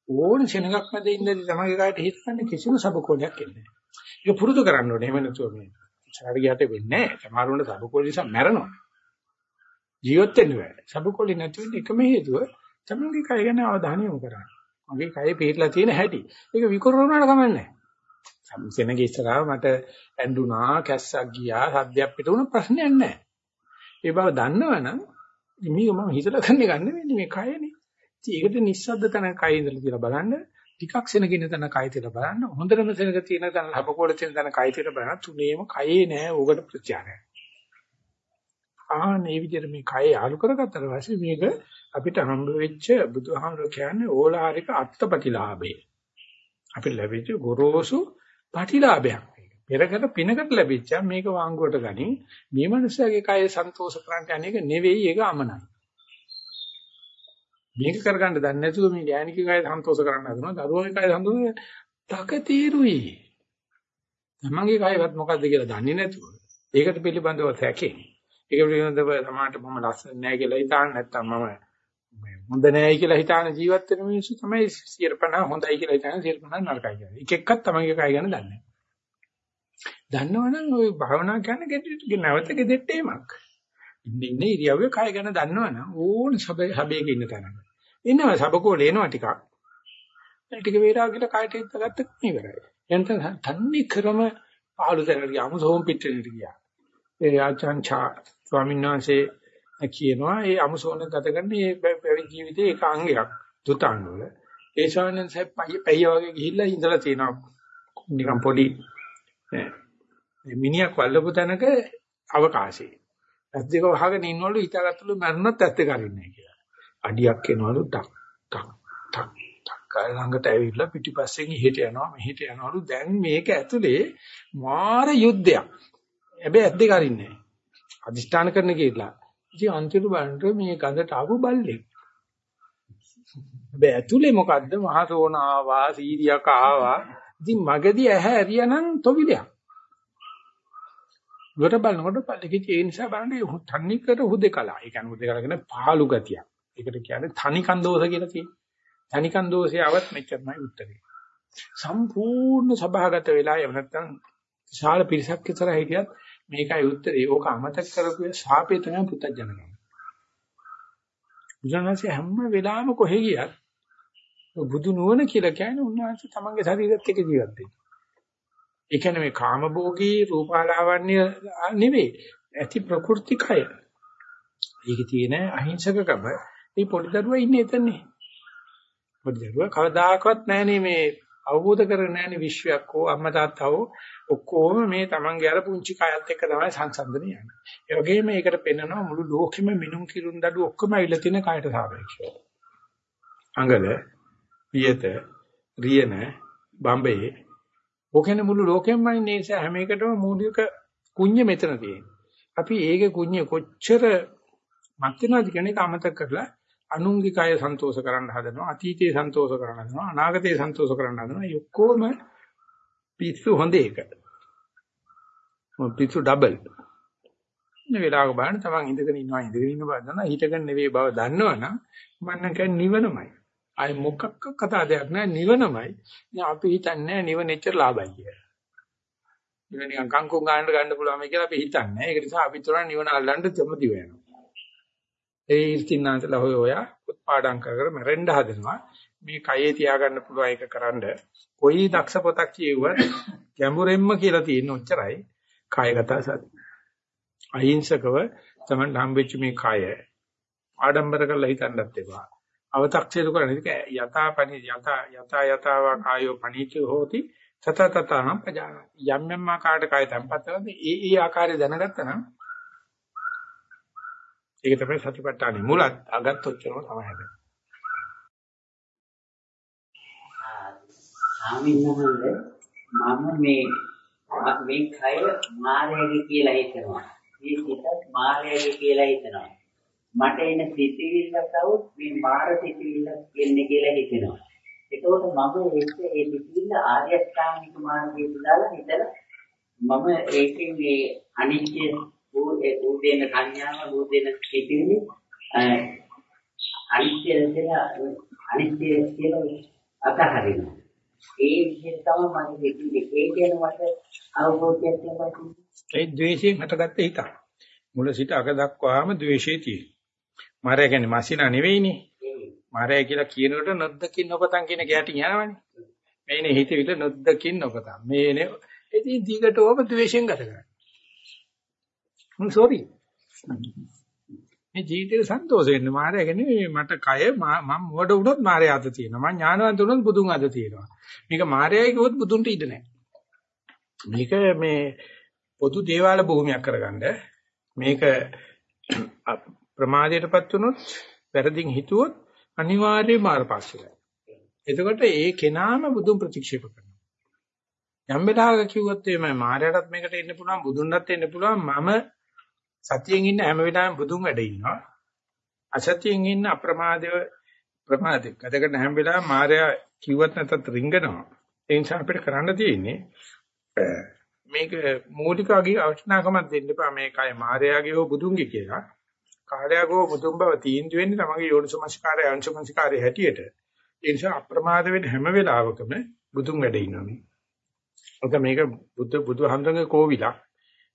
ඕන සෙනඟක් මැද ඉඳලා තමගේ කායට හිතන්නේ කිසිම සබකෝලයක් එන්නේ නැහැ. ඒක පුරුදු කරන්න ඕනේ. එහෙම නැතුව මේ ශාරීරියට වෙන්නේ නැහැ. සමහරවොන්ට සබකෝල නිසා මැරෙනවා. ජීවත් වෙන්න බෑ. සබකෝල නැති වෙන්නේ එකම හේතුව තමගේ කය ගැන අවධානය යොමු කරන්න. මගේ කය පිටලා තියෙන හැටි. ඒක විකරණාට කමන්නේ නැහැ. සෙනගේ ඉස්සරහා මට ඇඬුනා, කැස්සක් ගියා, සද්දයක් පිට වුණ ප්‍රශ්නයක් නැහැ. ඒ බව දන්නවනම් මේක මම හිතලා ගන්න ගන්න වෙන්නේ මේ කයනේ. ඉතින් ඒකට නිස්සද්ද තැන කය ඉඳලා කියලා බලන්න. ටිකක් සෙනගින තැන කය තියලා බලන්න. හොඳටම සෙනග තියෙන තැන ලබකෝල තියෙන තැන කය තියලා බලන්න. තුනේම කයේ නෑ ඕකට ප්‍රත්‍යාරය. ආ මේ විදිහට මේ කය ආලු කරගත්තට පස්සේ මේක අපිට හම්බ වෙච්ච බුදුහාමුදුරු කියන්නේ ඕලාරික අත්පටිලාභේ. අපිට ලැබිච්ච ගොරෝසු පටිලාභයක්. පෙරකට පිනකට ලැබිච්ච මේක වාංගුවට ගනින් මේ මනුස්සයාගේ කය සන්තෝෂ කරන්න අනේක නෙවෙයි ඒක අමනයි. මේක කරගන්න දන්නේ නැතුව මේ ගෑණිකේ කය සන්තෝෂ කරන්න හදනවා දරුවගේ කය සන්තෝෂ තකතිරුයි. තමන්ගේ කයවත් මොකද්ද කියලා දන්නේ නැතුව ඒකට පිළිබඳව සැකේ. ඒක පිළිබඳව සමාජයට මම ලස්සන නැහැ කියලා හිතාන නැත්තම් මම හොඳ නැහැ කියලා හිතාන ජීවත් වෙන මිනිස්සු තමයි 150 හොඳයි කියලා හිතාන 150 නරකයි කියන්නේ. එක එකක් තමන්ගේ කය ගැන දන්නේ. දන්නවනම් ওই භාවනා කියන්නේ ගෙදෙට්ට නැවත ගෙදෙට්ට එීමක්. ඉන්නේ ඉන්නේ ඉරියව්වේ කය ගැන දන්නවනම් ඕන සබේ සබේක ඉන්න තැනක. එනවා සබකෝල එනවා ටිකක්. ඒ ටික වේරා කියලා කයට හිටගත්ත ඉවරයි. එතන තන්නේ ක්‍රම පාළු තැනකට ගියාම සෝම් පිටේට ගියා. ඒ ආචාන්චා ස්වාමීන් වහන්සේ කියනවා ඒ අමුසෝන ගත කරන මේ පැවිදි ජීවිතයේ එක අංගයක් දුතාංග වල ඒ ස්වාමීන් වහන්සේ පැය වගේ ගිහිල්ලා ඉඳලා තියෙනවා නිකන් පොඩි මිනිහක් වල්ලපු තැනක අවකාශයේ ඇස් දෙක වහගෙන ඉන්නවලු හිතාගත්තලු මරණත් ඇස් දෙක අරින්නේ කියලා. අඩියක් එනවලු ටක් ටක් ටක් ටක්. ළඟට ඇවිල්ලා පිටිපස්සෙන් එහෙට යනවා මෙහෙට යනවලු. දැන් මේක ඇතුලේ මාර යුද්ධයක්. හැබැයි ඇස් දෙක අරින්නේ අදිෂ්ඨාන කරන කියලා ඉතින් අන්තිමට බලනකොට මේ ගඳට ආපු බල්ලෙක්. හැබැයි ඇතුලේ මොකද්ද? මහා සෝන ආවා, සීරියක් ආවා. ඉතින් මගදී ඇහැ ඇරියානම් තොවිලයක්. වට බලනකොට පල්ලෙකේ ඒ නිසා බලන්නේ තන්නිකට හුදේකලා. ඒ කියන්නේ හුදේකලා කියන්නේ පාළු ගතිය. ඒකට කියන්නේ තනිකන් දෝෂ කියලා කියනවා. තනිකන් දෝෂය આવත් මෙච්චරමයි උත්තරේ. සම්පූර්ණ සභාගත වෙලා එව නැත්තම් විශාල පිරිසක් ඉතර හිටියත් මේකයි උත්තරේ. ඕක අමතක කරපු ශාපේ තමයි පුත්තජනකම. බුදුනාසේ හැම වෙලාවෙම කොහෙ ගියත් බුදු නුවණ කියලා කියන්නේ උන්වහන්සේ තමන්ගේ ශරීරයත් එක්ක ජීවත් වෙන්නේ. ඒ කියන්නේ මේ කාමභෝගී රූපාලාවන්‍ය නෙවෙයි. ඇති ප්‍රකෘති කය. ඒකේ තියෙන අහිංසකකම මේ පොඩි දරුවා ඉන්නේ එතනනේ. පොඩි දරුවා කවදාකවත් නැහනේ මේ අවබෝධ කරගෙන නැහැනේ විශ්වයක් හෝ අම්මා තාත්තා හෝ ඔක්කොම මේ Tamange අර පුංචි කයත් එක්ක තමයි සංසන්දනය යන්නේ. ඒ වගේම ඒකට පෙන්නනවා මුළු ලෝකෙම මිනුම් කිරුන් දඩු ඔක්කොම ඇවිල්ලා තියෙන කයට සාපේක්ෂව. අඟල, පියත, රියන, බම්බේ ඔකෙන මුළු ලෝකෙම ඉන්නේ නිසා හැම එකටම මූලික කුඤ්ඤ මෙතන තියෙනවා. අපි ඒකේ කුඤ්ඤ කොච්චර මත් වෙනවද කියන එක අමතක කරලා අනුන්ගේ කය සන්තෝෂ කරන්න හදනවා අතීතයේ සන්තෝෂ කරන්න හදනවා අනාගතයේ සන්තෝෂ කරන්න හදනවා. මේ ඔක්කොම පිස්සු හොඳ එක. පිස්සු ඩබල් මේ වෙලාවක බලන්න තමන් ඉඳගෙන ඉන්නවා ඉඳගෙන ඉන්න බව දන්නා හිටගෙන නෙවෙයි බව දන්නවනම් මම කියන්නේ නිවනමයි. අය මොකක්ක කතා දෙයක් නෑ නිවනමයි අපි හිතන්නේ නිවන එච්චර ලාභයි කියලා මේක නිකන් කංකුම් ගන්නට ගන්න පුළුවන් මේ කියලා අපි හිතන්නේ. ඒක නිසා අපි තුරන් නිවන අල්ලන්න දෙමදි වෙනවා. ඒ ඉර්තිනාන්තලා හොය ඔයා උත්පාඩම් කර කර මැරෙන්න හදනවා. මේ කයේ තියාගන්න පුළුවන් එක කරන්න කොයි දක්ෂ පොතක් කියුවත් ගැඹුරෙන්ම කියලා තියෙන ඔච්චරයි කායගත සති. අහිංසකව තමයි හම්බෙච්ච මේ කය ආඩම්බර කරලා හිතන්නත් එපා. අව탁සිරු කරන්නේ යථා පනි යථා යථා යතාව කායෝ පනිචෝ හෝති. තත තතනම් පජාන යම් යම් ආකාරයට කාය තැම්පත් කරනද ඒ ඒ ආකාරය දැනගත්තා නම් ඒක තමයි සතිපට්ඨානෙ මුලත් අගත් ඔච්චරම තමයි හැබැයි ස්වාමීන් මම මේ මේ කය මායාවේ කියලා හිතනවා. මේ සිතත් මායාවේ කියලා හිතනවා. මට එන සිතිවිල්ල තවුත් මේ මාර සිතිවිල්ල එන්නේ කියලා හිතෙනවා. ඒකෝට මම ඒක ඒ සිතිවිල්ල ආර්ය අෂ්ටාංගික මාර්ගයේ දාලා හිතලා මම ඒකෙන් මේ අනිත්‍ය වූ ඒ උදේන කන්‍යාව උදේන සිතිවිලි අනිත්‍ය කියලා අනිත්‍ය කියලා අතහරිනවා. ඒ විදිහට තමයි මම දෙන්නේ. ඒ කියන මට අවබෝධයක් ලැබෙනවා. ඒ ද්වේෂයෙන් හටගත්ත හිත. මුල සිට අග දක්වාම ද්වේෂය තියෙනවා. මාරය කියන්නේ මාසිනා නෙවෙයිනේ. මාරය කියලා කියනකොට නොද්දකින් නොපතන් කියන කැටින් යනවනේ. මේනේ හිතවිල නොද්දකින් නොපතන්. මේනේ ඉතින් දිගටම ද්වේෂයෙන් ගත කරන්නේ. මම සෝරි. මේ ජීවිතේ සන්තෝෂ වෙන්න මාරය කියන්නේ මට කය මම මොඩ වුණොත් මාරය අත තියෙනවා. මම ඥානවන්ත වුණොත් බුදුන් අත තියෙනවා. මේක මාරයයි කිව්වොත් බුදුන්ට ඉඩ නැහැ. මේක මේ පොදු දේවාල භූමියක් කරගන්න මේක ප්‍රමාදයටපත් වුනොත් වැරදිින් හිතුවොත් අනිවාර්යයෙන්ම මාර්ගපස්සට. එතකොට ඒ කෙනාම බුදුන් ප්‍රතික්ෂේප කරනවා. යම් වෙලාවක කිව්වොත් එමය මායයටත් මේකට එන්න පුළුවන් බුදුන්වත් එන්න පුළුවන් මම සතියෙන් ඉන්න හැම වෙලාවෙම බුදුන් වැඩ ඉන්නවා. අසතියෙන් ඉන්න අප්‍රමාදව ප්‍රමාදික. ගත කරන හැම වෙලාවෙම මායя කිව්වත් නැතත් රිංගනවා. ඒ නිසා අපිට කරන්න තියෙන්නේ මේක මූලික අගේ අවශ්‍යතාවකමක් දෙන්න එපා මේකයි මායයාගේ හෝ බුදුන්ගේ කියලා. කාර්යයගෝ බුදුන් බව තීන්දුව වෙන්නේ තමගේ යෝනිසමස්කාරය අංශමස්කාරය හැටියට. ඒ නිසා අප්‍රමාද වෙන්න හැම වෙලාවකම බුදුන් වැඩ ඉන්නවා මේ. ඔක මේක බුදු බුදුහාමුදුරගේ කෝවිලක්.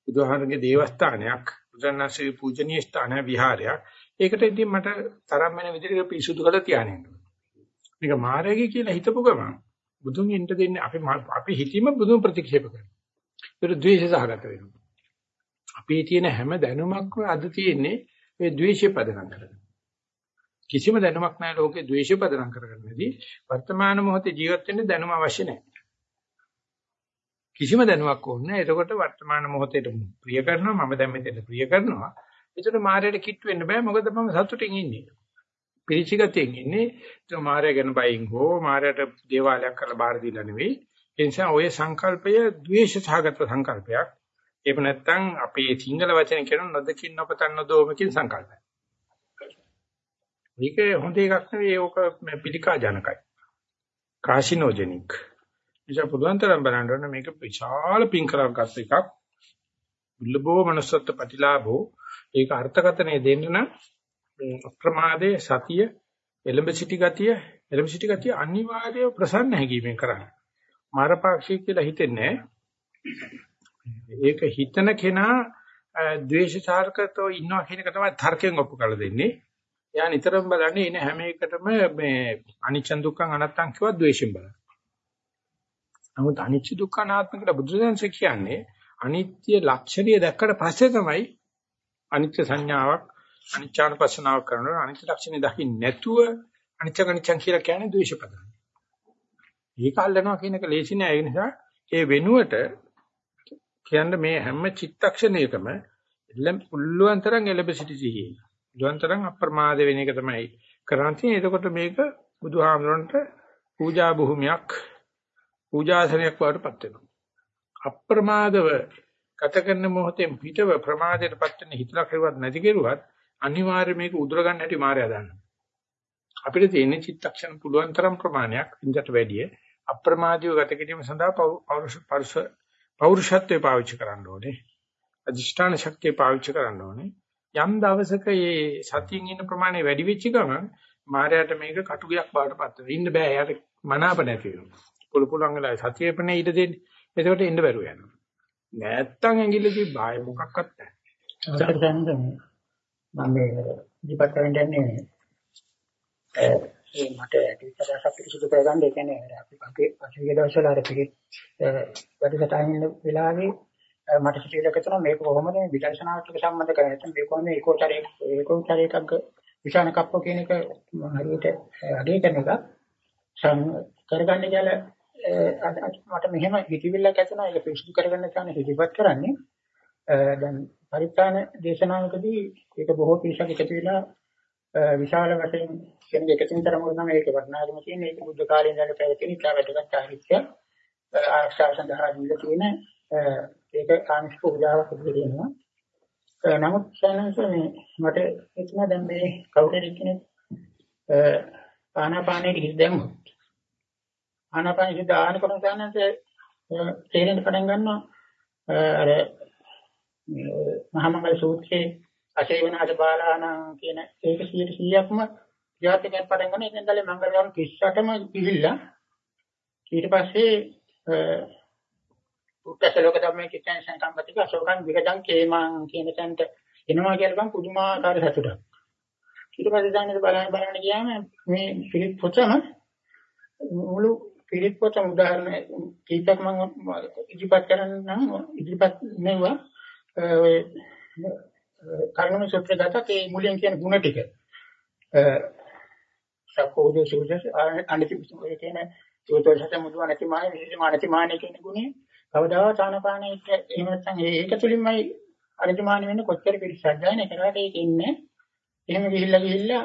බුදුහාමුදුරගේ දේවස්ථානයක්. බුදුන්වහන්සේගේ පූජනීය ස්ථාන විහාරයක්. ඒකට ඉතින් මට තරම් වෙන විදිහට පිරිසුදු කරලා තියාගෙන මේක මාර්ගය කියලා හිතපු ගමන් බුදුන් ඉන්න දෙන්නේ අපි අපි හිතීම බුදුන් ප්‍රතික්ෂේප කරනවා. ඒක ද්වේෂ සහගත වෙනවා. අපේ තියෙන හැම දැනුමක්ම අද තියෙන්නේ ඒ ද්වේෂය පදනම් කරගන්න. කිසිම දැනුමක් නැහැ ලෝකේ ද්වේෂය පදනම් කරගන්නදී වර්තමාන මොහොතේ ජීවත් වෙන්න දැනුම අවශ්‍ය නැහැ. කිසිම දැනුමක් ඕනේ නැහැ. එතකොට වර්තමාන මොහොතේට ප්‍රිය කරනවා මම දැන් මෙතන ප්‍රිය කරනවා. ඒතර මායයට කිට් වෙන්න බෑ මොකද මම සතුටින් ඉන්නේ. පිරිචිගතෙන් ඉන්නේ. ඒක මායය ගැන බයින් හෝ මායයට දේවාලයක් කරලා බාර දීලා නෙවෙයි. ඒ නිසා ওই සංකල්පය ද්වේෂ සහගත සංකල්පයක්. එහෙම නැත්නම් අපේ සිංහල වචන කියන නොදකින් නොපතන් නොදෝමකින් සංකල්පය. මේක හොඳ එකක් නෙවෙයි ඕක පිළිකා ජනකයි. කාසිනෝජෙනික්. නිසා පුදුන්තරම් බලන්න ඕනේ මේක විශාල පින් කරගත් එකක්. බුල්ලබෝ manussත්ත්ව ප්‍රතිලාභෝ ඒක අර්ථකථනය දෙන්න නම් අප්‍රමාදයේ සතිය එලඹ සිටි ගතිය එලඹ සිටි ගතිය අනිවාර්යව ප්‍රසන්න හැඟීමෙන් කරන්න. මාරපාක්ෂික කියලා හිතෙන්නේ ඒක හිතන කෙනා ද්වේෂචාරකතෝ ඉන්නවා කියන එක තමයි තර්කයෙන් ඔප්පු කරලා දෙන්නේ. එයා නිතරම බලන්නේ ඉන හැම එකටම මේ අනිච්ච දුක්ඛං අනත්තං කියවා ද්වේෂයෙන් බලන. නමුත් අනිච්ච දුක්ඛ අනාත්ම කියලා බුදුරජාණන්සේ කියන්නේ අනිත්‍ය ලක්ෂණය දැක්කට පස්සේ තමයි අනිත්‍ය සංඥාවක් අනිච්චානුපස්සනාවක් කරනවා අනිත්‍ය ලක්ෂණය දකින්න නැතුව අනිච්ච කනිච්චන් කියලා කියන්නේ ද්වේෂ පදයි. ඒක අල්ලනවා කියන එක ලේසි නෑ ඒ නිසා ඒ වෙනුවට කියන්න මේ හැම චිත්තක්ෂණයකම එල්ලම් පුළුවන් තරම් එළඹ සිටි සිහියේ. පුළුවන් තරම් අප්‍රමාද වෙන එක තමයි කරන්නේ. එතකොට මේක බුදුහාමරන්ට පූජා භූමියක් පූජාසනයක් වඩටපත් වෙනවා. අප්‍රමාදව ගත කරන මොහොතෙන් පිටව ප්‍රමාදයටපත් වෙන හිතලා කරුවත් නැති කෙරුවත් අනිවාර්යයෙන් මේක උදුර ගන්න හැටි මායя දන්නවා. අපිට තියෙන චිත්තක්ෂණ පුළුවන් තරම් ප්‍රමාණයක් ඉඳට වැඩිය අප්‍රමාදීව ගත කිරීම සඳහා පෞරුෂ පරුෂ පෞරුෂත්වය පාවිච්චි කරන්න ඕනේ. අධිෂ්ඨාන ශක්තිය පාවිච්චි කරන්න ඕනේ. යම් දවසක මේ සතියින් ඉන්න ප්‍රමාණය වැඩි වෙච්ච ගමන් මායයට මේක කටුගයක් බාටපත් වෙනවා. ඉන්න බෑ. එයාට මනාප නැති වෙනවා. පුළු පුළුවන් වෙලාවේ සතියෙපනේ ඊට දෙන්නේ. එතකොට ඉන්න බැරුව යනවා. නැත්තම් ඇඟිල්ල තිබ්බාය මොකක්වත් නැහැ. අවසර ගන්න මම මේ ඉදිරිපත් කරන්න යන්නේ ඒ මට ඇටිචරසක් පිළිසුදු කරගන්න. ඒ කියන්නේ අපි අපේ පසුගිය දවස්වල අර පිළිත් වැඩසටහන ඉන්න වෙලාවේ මට සිතිවිල්ලක තුන මේක කොහොමද? මේ විදර්ශනාවට සම්බන්ධ කරන්නේ නැත්නම් මේක කොහොමද? ඒකෝචරයේ ඒකෝචරයකක් විශාන කප්පෝ කියන එක හරියට අගය කරන එක කරගන්න කියලා මට මෙහෙම හිතවිල්ලක් ඇතුණා. ඒක පිරිසිදු කරගන්න තමයි ඉදිරිපත් කරන්නේ. දැන් පරිත්‍යාන දේශනාවකදී ඒක බොහෝ පිරිසක් එකතු වෙලා විශාල වශයෙන් කියන්නේ එකකින් තරම නම් ඒක වටිනාකම තියෙන ඒක බුද්ධ කාලේ ඉඳලා පැවතින ඉතා වැදගත් චාරිත්‍රය ආරක්ෂාව සඳහා දීලා තියෙන ඒක කාමික පූජාවක් විදිහට වෙනවා. නමුත් සයන්සනේ මට එතන දැන් මේ කවුරුද කෙනෙක් ආනාපානෙට හිත දැම්මොත්. ආනාපානෙ හිත ආන කරන සයන්සේ තේරෙන්න පටන් ගන්නවා. අර මහමංගල සූත්‍රයේ අශේවනාද බාලාන කියන ඒක 100%ක්ම ජාතකයක් පටන් ගන්න එතෙන් දැලේ මංගල ගාන 38ම ගිහිල්ලා ඊට පස්සේ උත්තසලෝක ධම්මේ කිච්ඡන් සංකම්පතික අශෝකං විගදං කේමං කියන තැනට එනවා කියලා බං පුදුමාකාර සතුටක්. ඊට පස්සේ දැන් බලන්න බලන්න ගියාම මේ පිළිත් පොතම මුළු පිළිත් පොතම උදාහරණ කීපයක් මම ඉදිරිපත් කරන්නම් ඉදිරිපත් නෙවුවා ඔය කර්ණම සූත්‍රය ගත්තත් ඒ මුලින් කියන ಗುಣ ටික. සක්කෝදේ සූත්‍රය අනිති ඒ කියන්නේ සූත්‍රය මුදුව නැති මානෙ විශේෂ මානති මානෙ කියන ගුණය කවදාවත් ආනපානෙට එහෙම නැත්නම් ඒක තුලින්මයි අනිතිමාන වෙන්නේ කොච්චර පිරිසක් ගන්න එකකට ඒක ඉන්නේ. එහෙම ගිහිල්ලා ගිහිල්ලා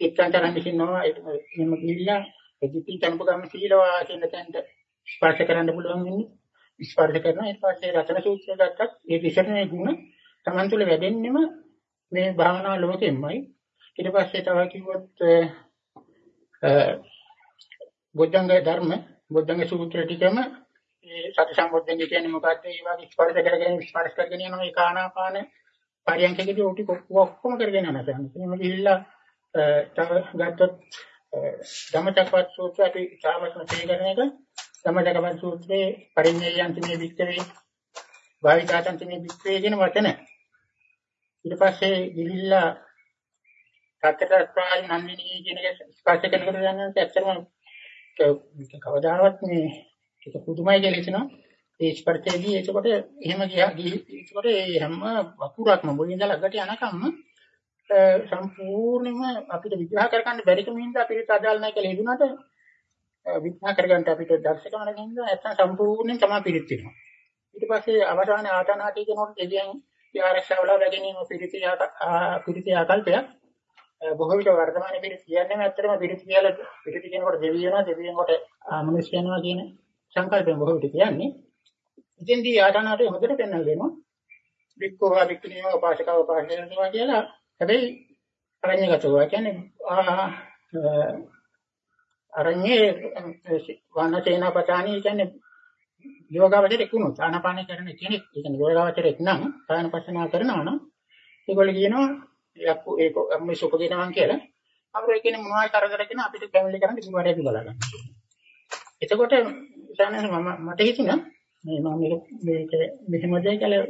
එක්කන්තරන් ඉන්නවා එහෙම ගිහිල්ලා එදිටි තනපගම සීලවා කියන තැනට ස්පර්ශ කරන්න පුළුවන් වෙන්නේ. ස්පර්ශ කරනවා ඊට පස්සේ රතන සූත්‍රය ගත්තත් ඒ විසරණයේ ගුණ Taman තුල වැඩෙන්නෙම මේ භාවනා ලෝකෙමයි ඊට පස්සේ තව කිව්වොත් බොද්ධංග ධර්ම බුද්ධංග සූත්‍ර ටිකම ඒ සති සම්බොධ්ධංග කියන්නේ මොකද්ද? ඒ වගේ ස්පර්ශ කරගෙන ස්පර්ශ කරගෙන යනවා ඒ කානාපාන පරියන්කේදී උටි ඔක්කොම කරගෙන යනවා. එහෙනම් ගිහිල්ලා තව ගත්තොත් ධම්මචක්කවත් සූත්‍රය අපි තාමත්ම තේරෙන එක ධම්මචක්කවත් සූත්‍රයේ පරිඤ්ඤයන්තිමේ වික්‍රේ භාවිතාන්තිමේ වික්‍රේ කියන වචන. ඊට පස්සේ ගිහිල්ලා සත්‍යතර ප්‍රාය නන්දිනී කියන එක ස්පර්ශ කරනකොට යනවා ඇත්තටම කවදාවත් මේ ඒක පුදුමයි කියලා හිතනවා ඒ ස්පර්ශයේදී ඒකකොට එහෙම ගියා ඒකකොට ඒ හැම වකුරක්ම මුලින් ඉඳලා අගට යනකම්ම සම්පූර්ණයෙන්ම අපිට විග්‍රහ කරගන්න බැරි කමින්ද අපිට අදාළ නැහැ කියලා හිතුණාට විග්‍රහ කරගන්න අපිට දර්ශකම නැගෙන්න නැත්නම් සම්පූර්ණයෙන් තමයි පිළිත් වෙනවා ඊට පස්සේ අවසාන ආතනාටි කියනකොට දෙවියන් ආරක්ෂාවල වැගෙනීම පිළිති පිළිති ආකල්පයක් බොහෝ විට වර්තමානයේ පිළිත් කියන්නේ ඇත්තටම පිළිත් කියලා පිළිත් කියනකොට දෙවිය වෙනවා දෙවියන් කොට මිනිස් වෙනවා කියන සංකල්පයෙන් බොහෝ විට කියන්නේ. ඉතින්දී ආදානාට හොඳට පෙන්වලා දෙනවා. වික්කෝවා වික්කනියෝ උපාසකව උපාසකයන්වා කියලා. හැබැයි අරඤ්‍යගතව කියන්නේ ආ අරඤ්ඤේ වනසේනාපතාණී කියන්නේ යෝගාවචරේ කුණු ආනාපාන කරන කෙනෙක්. ඒ කියන්නේ යෝගාවචරෙක් නම් ආනාපාන කරනවා නම් ඒගොල්ලෝ කියනවා යක්කු ඒක මේ සුපදිනවා කියලා අපර කියන්නේ මොනවයි කරදරගෙන අපිට ෆැමිලි කරන්න කිසි වැඩක් බලා ගන්න. එතකොට ඉතින් මම මට හිතුණා මේ මම මේක මේක මෙහෙම දෙයක් කියලා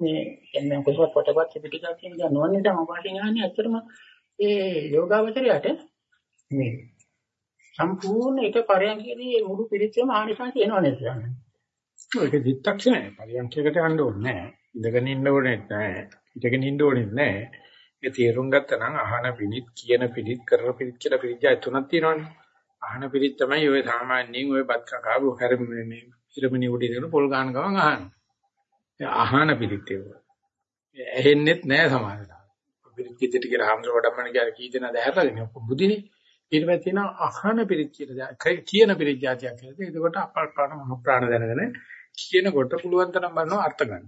මේ කියන්නේ කොහොමද පොතපත් පිටිකක් කියන දා නොවන්නේ තමයි මම පාටින් අහන්නේ ඇත්තටම ඒ යෝගාවචරයට මේ සම්පූර්ණ එක පරයන්කේදී මුළු පිළිච්චෙම ආනිසංස එනවා නේද කියන්නේ. ඒක දිත්තක්ෂණය. පරියන්කයකට යන්න ඕනේ නැහැ. ඉඳගෙන ඉන්න ඕනේ නැහැ. හිටගෙන ඉන්න ඕනේ නැහැ. ඒ තේරුම් ගත්තා නම් අහන පිළිත් කියන පිළිත් කරන පිළිත් කියලා පිළිජය තුනක් තියෙනවානේ. අහන පිළිත් තමයි ඔය සාමාන්‍යයෙන් ඔය බත් කකා හැරෙන්නේ මේ ඉරමිනි උඩ ඉඳගෙන පොල් ගන්න ගමන් අහන. අහන පිළිත් ඒක. ඇහෙන්නෙත් නෑ සමහරවිට. පිළිත් කිද්දට කියලා හම්දර වඩම්මන කියලා කී දෙනාද ඇහැරලාගෙන බුදිනේ. ඊට පස්සේ තියෙනවා අහන පිළිත් කියලා කියන පිළිත් જાතියක් කියලා. ඒකකොට අපල්පාන මහ ප්‍රාණ දැනගෙන කියනකොට පුළුවන් තරම් බලනවා අර්ථ ගන්න.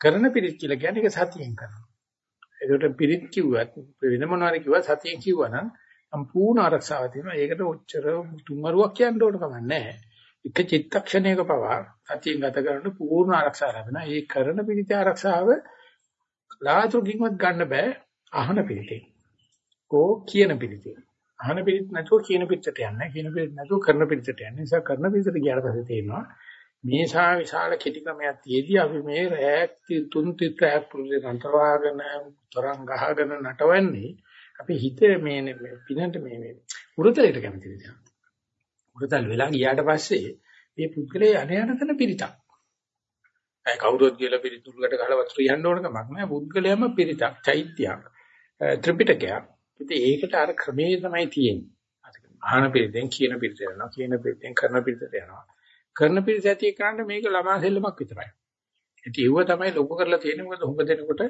කරන පිළිත් කියලා කියන්නේ ඒක සතියෙන් කරනවා. ඒකට පිරිත් කිව්වත් වෙන මොනවාරි කිව්වත් සතියෙන් කිව්වනම් සම්පූර්ණ ආරක්ෂාව තියෙනවා. ඒකට ඔච්චර තුන්වරුවක් කියන්න ඕන කමක් නැහැ. එක චිත්තක්ෂණයක පවා සතියෙන් ගත කරන පූර්ණ ආරක්ෂාව ලැබෙනවා. ඒ කරන පිළිත ආරක්ෂාව ලාතුකින්වත් ගන්න බෑ අහන පිළිතේ. කෝ කියන පිළිතේ. අහන පිළිත් නැතුව කියන පිළිතට යන්නේ. කියන පිළිත් නැතුව කරන පිළිතට යන්නේ. නිසා කරන පිළිතට ගියාට පස්සේ තේරෙනවා මේ සා විශාල කෙටි ක්‍රමයක් තියේදී අපි මේ රැක් තුන් තිත්‍රයක් පුරුදු අන්තරවාගෙන තරංග ගහගෙන නටවන්නේ අපි හිත මේ පිනට මේ මේ උරතලයට කැමති නිසා. උරතල් වෙලා ගියාට පස්සේ මේ පුද්ගලයා අනේ යන තන පිරිතක්. ඒ කවුරුත් කියලා පිරිතුරුකට ගහලා වතුර යන්න ඕන කමක් නැහැ. පුද්ගලයාම පිරිතක්, චෛත්‍යයක්, ත්‍රිපිටකයක්. ඉතින් ඒකට අර ක්‍රමයේ තමයි තියෙන්නේ. අහන පිරිතෙන් කියන පිරිත යනවා, කියන පිරිතෙන් කරන පිරිතට යනවා. කරන පිරිස ඇති කරන්න මේක ළමා සෙල්ලමක් විතරයි. ඉතින් ඒව තමයි ලොකු කරලා තියෙන්නේ. මොකද හුඟ දෙනකොට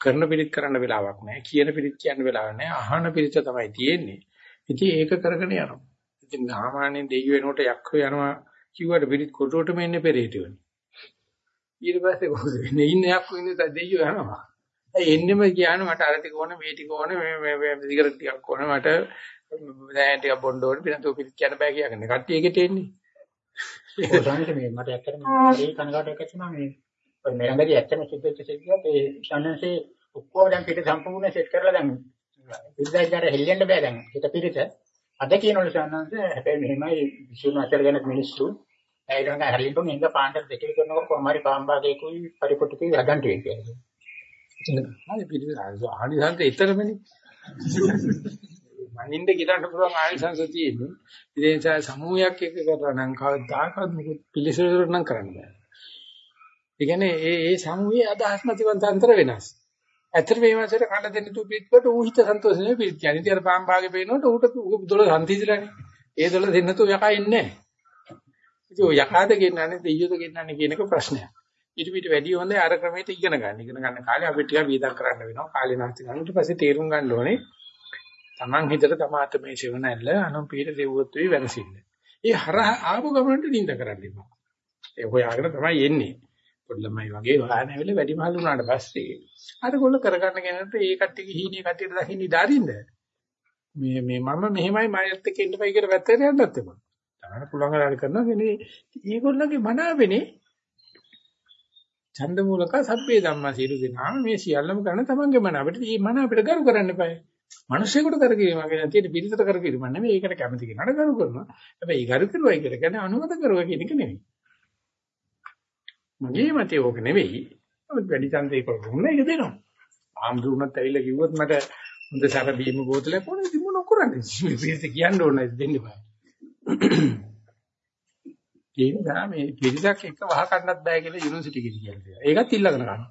කරන පිරිත් කරන්න වෙලාවක් නැහැ. කියන පිරිත් කියන්න වෙලාවක් නැහැ. අහන පිරිත තමයි තියෙන්නේ. ඉතින් ඒක කරගෙන යනවා. ඉතින් සාමාන්‍යයෙන් දෙයියෝ වෙනකොට යක්කෝ යනවා කිව්වට පිරිත් කොටුවටම එන්නේ පෙරේටවනේ. ඊට පස්සේ කොහොමද වෙන්නේ? ඉන්නේ යක්කෝ ඉන්නේ දෙයියෝ යනවා. එන්නෙම කියන්නේ මට අර ටික ඕන මේ ටික ඕන මේ මේ සිගරට් ටිකක් ඕන. මට දැන් ටිකක් බොන්න ඕන පිටතෝ පිට කියන්න බෑ කියන්නේ. කට්ටිය එකට එන්නේ. සාමාන්‍යයෙන් මේ මට ඇත්තටම මේ කනගාටුවක් ඇති වුණා මේ ඔය මෙරඟදී ඇත්තම සිද්ධ සිද්ධියක් ඒ ශානන්සේ ඔක්කොම දැන් පිට සම්පූර්ණ සෙට් කරලා දැන් විද්‍යාචාර හෙල්ලෙන්න බෑ දැන් හිත පිළිත අද කියනවලු ශානන්ස හැබැයි මෙහෙමයි විසුණු අතර ගැන මිනිස්සු. ඒ ඊළඟ හැලින්ටොන් ඉඳ පාන්දර දෙකේ කරනකොට කොහොම හරි පාම්බාගේකුයි පරිපොට්ටුකුයි හදන්න තියෙන්නේ හරි පිළිවෙල. ආනිසංස ඊතරමනේ මනින්ද ගිරන්න පුළුවන් ආනිසංස තියෙන්නේ. ඒ නිසා සමූහයක් එක කරලා නම් කවදාකවත් මොකද පිළිසෙර නම් කරන්න බෑ. ඒ කියන්නේ ඒ ඒ සමූහයේ අදහස් නැතිවන්ත අතර වෙනස්. ඇත්තට මේ මාසෙට කන්න දෙන්න තු පිටකට ඌ හිත සන්තෝෂ නෙවෙයි පිට. කියන්නේ ඉතින් අර පාම්බාගේ පේනකොට ඌට දොළ සම්තිදිලානේ. ඒ දොළ දෙන්න තු යකා ඉන්නේ නැහැ. ඉතින් ඔය යකාද ගෙන්නන්නේ දෙයියෝද ගෙන්නන්නේ කියන එක ප්‍රශ්නයක්. ඊට පිට වැඩි හොඳයි අර ක්‍රමයට ඉගෙන ගන්න. ඉගෙන ගන්න කාලේ අපිට ටිකක් වියදම් කරන්න වෙනවා. කාලේ නැති ගන්න. ඊට පස්සේ තේරුම් ගන්න ඕනේ. Taman හිතට තමාට මේ සෙවණ ඇල්ල අනුන් පිට දෙවුවොත් වෙයි වෙනසින්න. ඒ හරහා ආපු ගමනට නිඳ කරන්න එපා. ඒ හොයාගෙන තමයි එන්නේ. පොඩි ළමයි වගේ වාහන ඇවිල්ලා වැඩි මහලු වුණාට පස්සේ අරගොල්ල කරගන්න කෙනාට ඒ කට්ටියගේ හීනේ කට්ටියට දකින්න ඉඩාරින්ද මේ මේ මම මෙහෙමයි මයිත් එක්ක ඉන්න බයි කියලා වැත්තට යන්නත් එපා. තමයි පුළුවන් කරලා කරනවා කියන්නේ ඒගොල්ලන්ගේ මනාවෙනේ ඡන්ද මූලක සබ්බේ ධම්මා සියලු දෙනා මේ සියල්ලම කරන තමන්ගේ මන අපිට මේ මන අපිට ගරු කරන්න එපායි. මිනිස්සුෙකුට කරකිරීම වගේ තියෙන පිළිසත කරකිරීම නෙමෙයි ඒකට කැමති කෙනාට ගරු කරනවා. හැබැයි ගරු කරුවයි කියලා කියන්නේ අනුමත කරුවා කියන එක නෙමෙයි. මගේ මතේ ඕක නෙවෙයි. වැඩි ඡන්දේ කරගන්න ඒක දෙනවා. ආම්දුණත් ඇවිල්ලා කිව්වොත් මට හොඳ සැර බීම බෝතලයක් ඕනේ ඉතින් මොන කරන්නේ? මේ පිළිස කියන්න ඕනේ දෙන්න බෑ. ඒ නිසා මේ පිරිසක් එක වහ කන්නත් බෑ කියලා යුනිවර්සිටි කිසි කියලා. ඒකත් ඉල්ලගෙන ගන්න.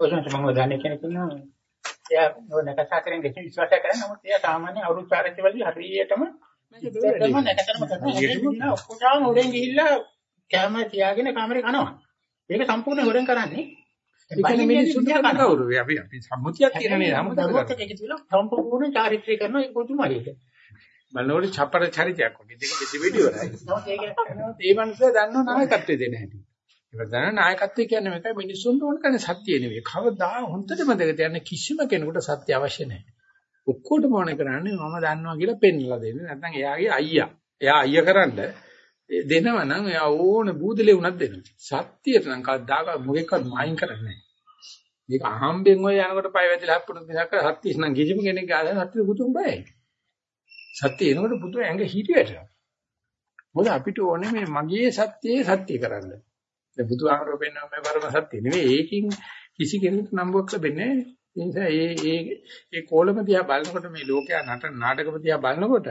ඔසන්ට මම දන්නේ කෙනෙක් ඉන්නවා. එයා නෝ නැකසාකරෙන් ගෙචි විශ්වාස කරන නමුත් එයා සාමාන්‍ය අවුරුදු චාරිත්‍ර වලදී හරියටම ඉතින්ම නැකතරම කරනවා. ඔක්කොටම උඩෙන් ගිහිල්ලා කැම තියාගෙන කාමරේ කනවා. ඒක සම්පූර්ණ උඩෙන් කරන්නේ. ඒ කියන්නේ මිනිස්සුන්ට කවුරු අපි අපි සම්මුතියක් තියෙනනේ සම්මුතියක් සම්පූර්ණ චාරිත්‍රය කරනවා ඒක පුදුමයි ඒක. බලනකොට චපර චරිතයක් වගේ දෙක දෙති වෙඩි වරයි. ඒ මනුස්සයා දන්නව නායකත්වය දෙන්න හැටි. ඒක දන්න නායකත්වය කියන්නේ මේකයි මිනිස්සුන්ට ඕන කරන්නේ සත්‍ය නෙවෙයි. කවදා හොන්දටම දෙක තියන්නේ කිසිම කෙනෙකුට සත්‍ය අවශ්‍ය නැහැ. ඔක්කොටම ඕන කරන්නේ මම දන්නවා කියලා පෙන්නලා දෙන්නේ. නැත්නම් එයාගේ අයියා. එයා අයියා කරන්න දෙනවා නම් එයා ඕන බූදලේ උනක් දෙනවා. සත්‍යයට නම් කවදාක මොකෙක්වත් මායින් කරන්නේ නැහැ. මේක අහම්බෙන් ඔය යනකොට පය වැදිලා හප්පුණු මිසක් සත්‍ය නම් කිසිම කෙනෙක් ආද සත්‍ය බුදුන් බයයි. සත්‍ය එනකොට බුදු ඇඟ හිටියට. මොකද අපිට ඕනේ මේ මගේ සත්‍යයේ සත්‍ය කරන්න. දැන් බුදුහාමරෝ පෙන්වන මේ පරම සත්‍ය නෙවෙයි. ඒකින් කිසි කෙනෙකුට නම්බුවක් ලැබෙන්නේ නැහැ. ඒ නිසා ඒ ඒ ඒ කෝලම දිහා බලනකොට මේ ලෝකයා නටන නාටකම දිහා බලනකොට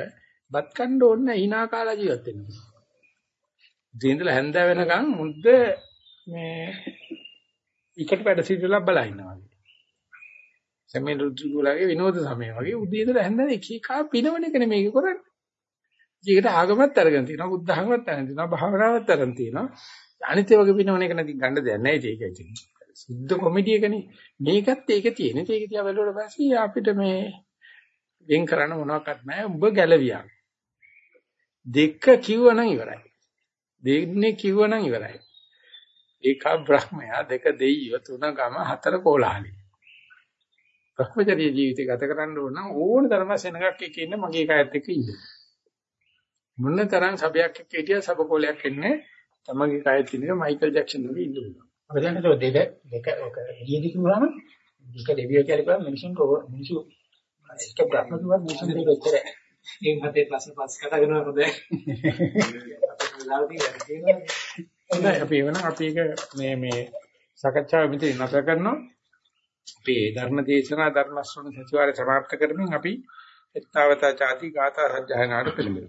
බත් කන්න ඕනේ hina කාලා ජීවත් වෙන්න. දින්දලා හැන්ද වෙනකන් මුද්ද මේ එකට වැඩ සිටලා බලා ඉන්නවා. සමේ රුද්‍රගුලාගේ විනෝද සමය වගේ උදේ ඉඳලා හැන්දට එක එක පිනවන එක නෙමෙයි කරන්නේ. ඒකට ආගමත් අරගෙන තියෙනවා, බුද්ධ ආගමත් අරගෙන තියෙනවා, භාවනාවත් අරගෙන තියෙනවා. අනිත් ඒ වගේ පිනවන එක නැති ගන්න දෙයක් නැහැ ඒක ඉතින්. සුද්ධ කොමඩි එකනේ. මේකත් ඒක තියෙන. ඒක තියා බලුවට පස්සේ අපිට මේ වෙන් කරන්න මොනවත් නැහැ. උඹ ගැලවියක්. දෙක කිව්වනම් ඉවරයි. දෙන්නේ කිව්වනම් ඉවරයි. ඒක බ්‍රහ්මයා දෙක දෙයියෝ තුන ගම හතර කෝලාහලයි. භ්‍රමචර්ය ජීවිතය ගත කරන්න ඕන නම් ඕන තරම සෙනගක් එක්ක ඉන්න මගේ කයත් එක්ක ඉන්න. මොන තරම් සබයක් එක්ක හිටිය සබකෝලයක් එන්නේ තමගේ කයත් ඉන්න මයිකල් ජැක්සන් වගේ ඉන්න ඕන. අපිට දැන් දෙක දෙක ඔක එළියදී කිව්වම දෙක දෙවියෝ කියලා කිව්වම මිනිසුන්ට මිනිසු එක බ්‍රහ්ම කිව්වම මිනිසුන් දෙක එච්චර ඒ මතේ ප්‍රශ්න පස් කතා කරනවා හොඳයි. අපි එවනම් අපි ඒක මේ මේ සාකච්ඡාව මෙතන නැතර කරනවා. අපේ ධර්ම දේශනා ධර්ම ශ්‍රවණ සතිවාරය සමාප්ත කරමින් අපි එත්තාවතා ചാති ගාථා සජ්ජායනාට පිළිමු.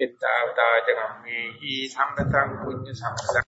එත්තාවතා චම්මේහි සම්පතං පුඤ්ඤ සම්පතං